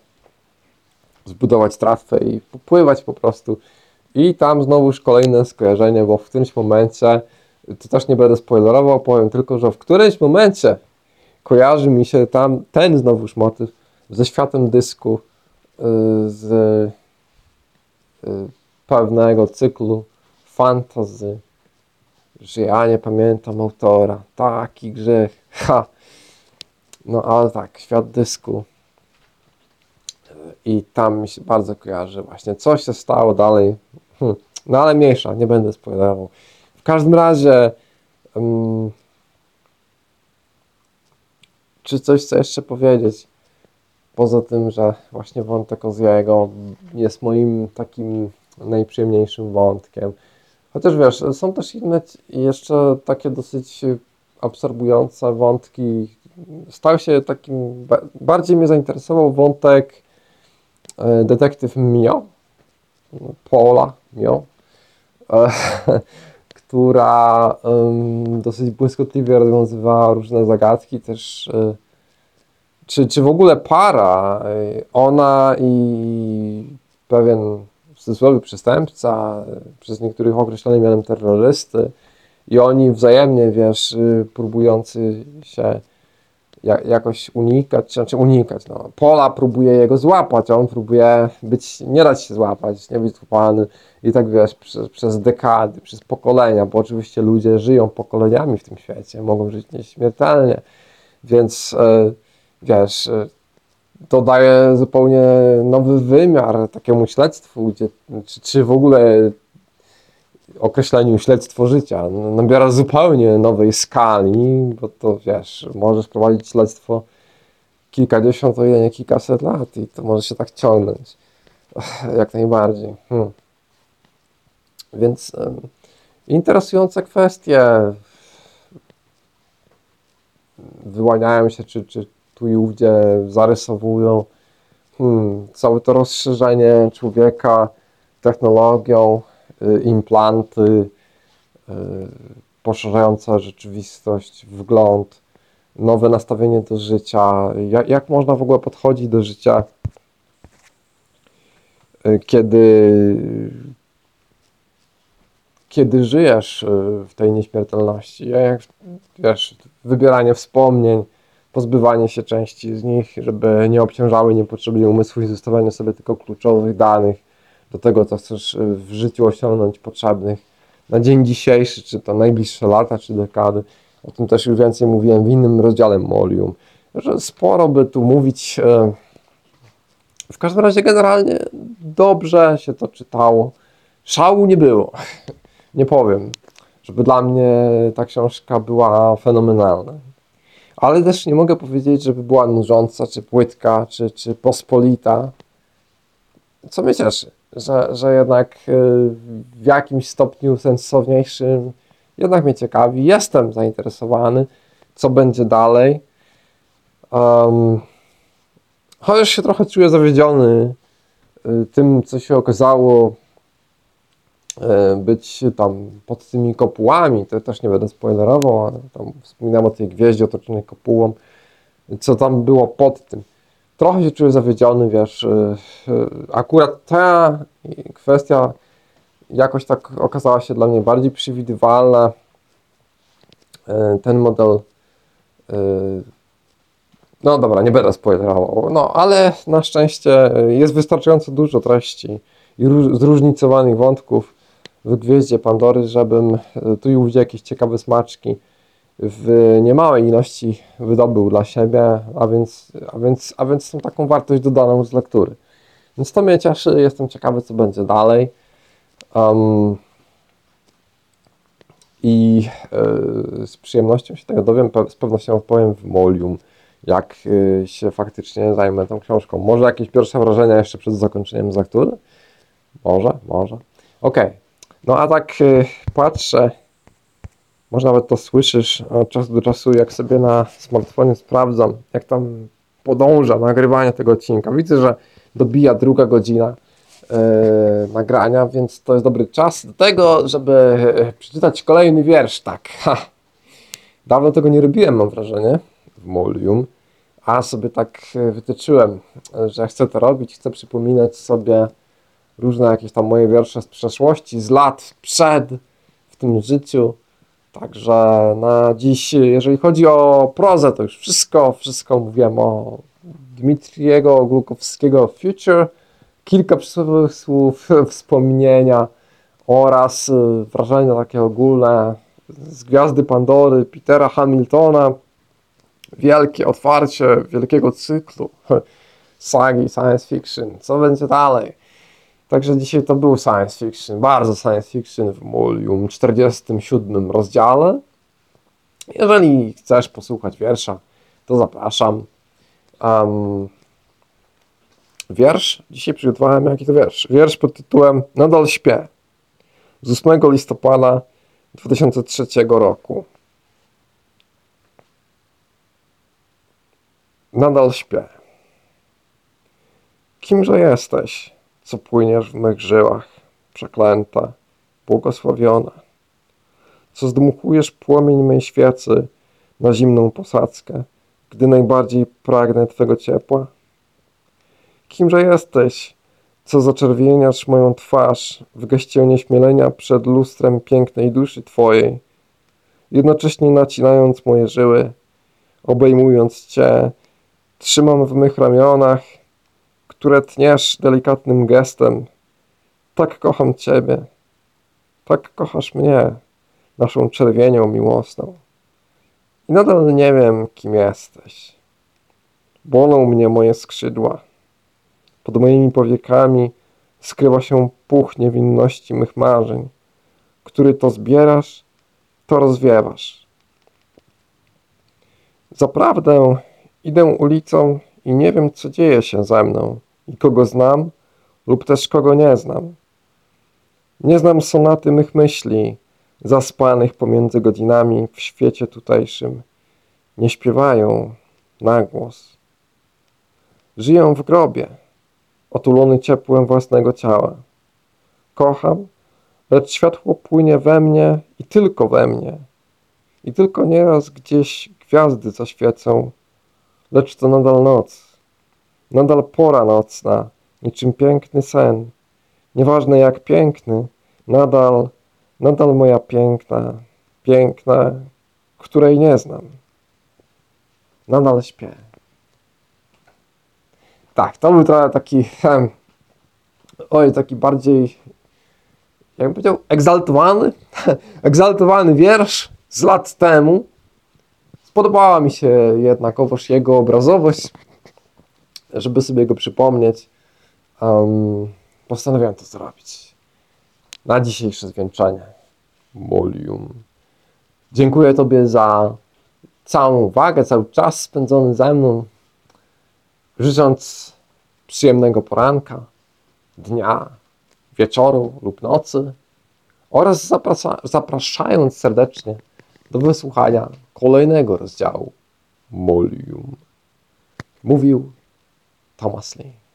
zbudować tratwę i popływać po prostu. I tam znowuż kolejne skojarzenie, bo w którymś momencie, to też nie będę spoilerował, powiem tylko, że w którymś momencie kojarzy mi się tam ten znowuż motyw ze światem dysku, y, z y, pewnego cyklu fantazy, że ja nie pamiętam autora. Taki grzech. Ha! No ale tak, świat dysku. I tam mi się bardzo kojarzy właśnie. Coś się stało dalej. Hm. No ale mniejsza, nie będę spoilerował. Każdym razie um, czy coś chcę jeszcze powiedzieć? Poza tym, że właśnie wątek Oziego jest moim takim najprzyjemniejszym wątkiem. Chociaż wiesz, są też inne jeszcze takie dosyć absorbujące wątki. Stał się takim, bardziej mnie zainteresował wątek e, detektyw Mio, Paula Mio, e, która dosyć błyskotliwie rozwiązywała różne zagadki, też e, czy, czy w ogóle para, ona i pewien w przestępca, przez niektórych określony mianem terrorysty i oni wzajemnie, wiesz, próbujący się jakoś unikać, znaczy unikać, no. Pola próbuje jego złapać, a on próbuje być, nie dać się złapać, nie być złapany i tak, wiesz, przez, przez dekady, przez pokolenia, bo oczywiście ludzie żyją pokoleniami w tym świecie, mogą żyć nieśmiertelnie, więc, yy, wiesz, yy, to daje zupełnie nowy wymiar takiemu śledztwu, gdzie, czy, czy w ogóle określeniu śledztwo życia. Nabiera zupełnie nowej skali, bo to wiesz, możesz prowadzić śledztwo kilkadziesiąt, o ile nie kilkaset lat i to może się tak ciągnąć. Jak najbardziej. Hmm. Więc interesujące kwestie wyłaniają się, czy, czy tu i ówdzie zarysowują hmm, całe to rozszerzenie człowieka technologią, implanty, y, poszerzająca rzeczywistość, wgląd, nowe nastawienie do życia. Jak, jak można w ogóle podchodzić do życia, y, kiedy, kiedy żyjesz w tej nieśmiertelności? Jak, wiesz, wybieranie wspomnień, pozbywanie się części z nich, żeby nie obciążały niepotrzebnie umysłu i zostawianie sobie tylko kluczowych danych do tego, co chcesz y, w życiu osiągnąć potrzebnych na dzień dzisiejszy, czy to najbliższe lata, czy dekady. O tym też już więcej mówiłem w innym rozdziale Molium, że sporo by tu mówić. Y, w każdym razie generalnie dobrze się to czytało. Szału nie było. Nie powiem, żeby dla mnie ta książka była fenomenalna ale też nie mogę powiedzieć, żeby była nużąca, czy płytka, czy, czy pospolita. Co mnie cieszy, że, że jednak y, w jakimś stopniu sensowniejszym jednak mnie ciekawi. Jestem zainteresowany, co będzie dalej. Um, chociaż się trochę czuję zawiedziony y, tym, co się okazało E, być tam pod tymi kopułami, to też nie będę spoilerował, ale tam wspominam o tej gwieździe otoczonej kopułą, co tam było pod tym. Trochę się czuję zawiedziony, wiesz, e, e, akurat ta kwestia jakoś tak okazała się dla mnie bardziej przewidywalna. Ten model no dobra, nie będę spoilerował, no ale na szczęście jest wystarczająco dużo treści i zróżnicowanych wątków, w Gwieździe Pandory, żebym tu i ówdzie jakieś ciekawe smaczki w niemałej ilości wydobył dla siebie, a więc, a więc, a więc tą taką wartość dodaną z lektury. Więc to mnie cieszy, jestem ciekawy, co będzie dalej. Um, I y, z przyjemnością się tego dowiem, z pewnością opowiem w Molium, jak y, się faktycznie zajmę tą książką. Może jakieś pierwsze wrażenia jeszcze przed zakończeniem lektury? Może, może. Okej. Okay. No a tak y, patrzę, może nawet to słyszysz od czasu do czasu, jak sobie na smartfonie sprawdzam, jak tam podąża nagrywanie tego odcinka. Widzę, że dobija druga godzina yy, nagrania, więc to jest dobry czas do tego, żeby e, przeczytać kolejny wiersz. Tak, ha. Dawno tego nie robiłem, mam wrażenie, w Molium, a sobie tak e, wytyczyłem, że chcę to robić, chcę przypominać sobie różne jakieś tam moje wiersze z przeszłości, z lat przed w tym życiu. Także na dziś, jeżeli chodzi o prozę, to już wszystko, wszystko mówiłem o Dmitriego Glukowskiego Future, kilka przysłowiowych słów wspomnienia oraz y, wrażenia takie ogólne z Gwiazdy Pandory, Petera Hamiltona, wielkie otwarcie wielkiego cyklu sagi science fiction. Co będzie dalej? Także dzisiaj to był science fiction, bardzo science fiction w Mulium 47 rozdziale. Jeżeli chcesz posłuchać wiersza, to zapraszam. Um, wiersz, dzisiaj przygotowałem jaki to wiersz. Wiersz pod tytułem Nadal śpię. Z 8 listopada 2003 roku. Nadal śpię. Kimże jesteś? Co płyniesz w mych żyłach, przeklęta, błogosławiona, co zdmuchujesz płomień mej świecy na zimną posadzkę, gdy najbardziej pragnę Twego ciepła? Kimże jesteś, co zaczerwieniasz moją twarz w geście onieśmielenia przed lustrem pięknej duszy Twojej, jednocześnie nacinając moje żyły, obejmując Cię, trzymam w mych ramionach które tniesz delikatnym gestem. Tak kocham Ciebie, tak kochasz mnie, naszą czerwienią miłosną. I nadal nie wiem, kim jesteś. Bolą mnie moje skrzydła. Pod moimi powiekami skrywa się puch niewinności mych marzeń, który to zbierasz, to rozwiewasz. Zaprawdę idę ulicą i nie wiem, co dzieje się ze mną i kogo znam lub też kogo nie znam. Nie znam sonaty mych myśli, zaspanych pomiędzy godzinami w świecie tutejszym. Nie śpiewają na głos. Żyję w grobie, otulony ciepłem własnego ciała. Kocham, lecz światło płynie we mnie i tylko we mnie. I tylko nieraz gdzieś gwiazdy zaświecą, lecz to nadal noc Nadal pora nocna, niczym piękny sen. Nieważne jak piękny, nadal, nadal moja piękna, piękna, której nie znam. Nadal śpię. Tak, to był trochę taki, oj, taki bardziej, jakbym powiedział, egzaltowany, egzaltowany wiersz z lat temu. Spodobała mi się jednakowoż jego obrazowość, żeby sobie go przypomnieć, um, postanowiłem to zrobić. Na dzisiejsze zwieńczenie. Molium. Dziękuję Tobie za całą uwagę, cały czas spędzony ze mną. Życząc przyjemnego poranka, dnia, wieczoru lub nocy oraz zaprasza, zapraszając serdecznie do wysłuchania kolejnego rozdziału Molium. Mówił Thomas Lee.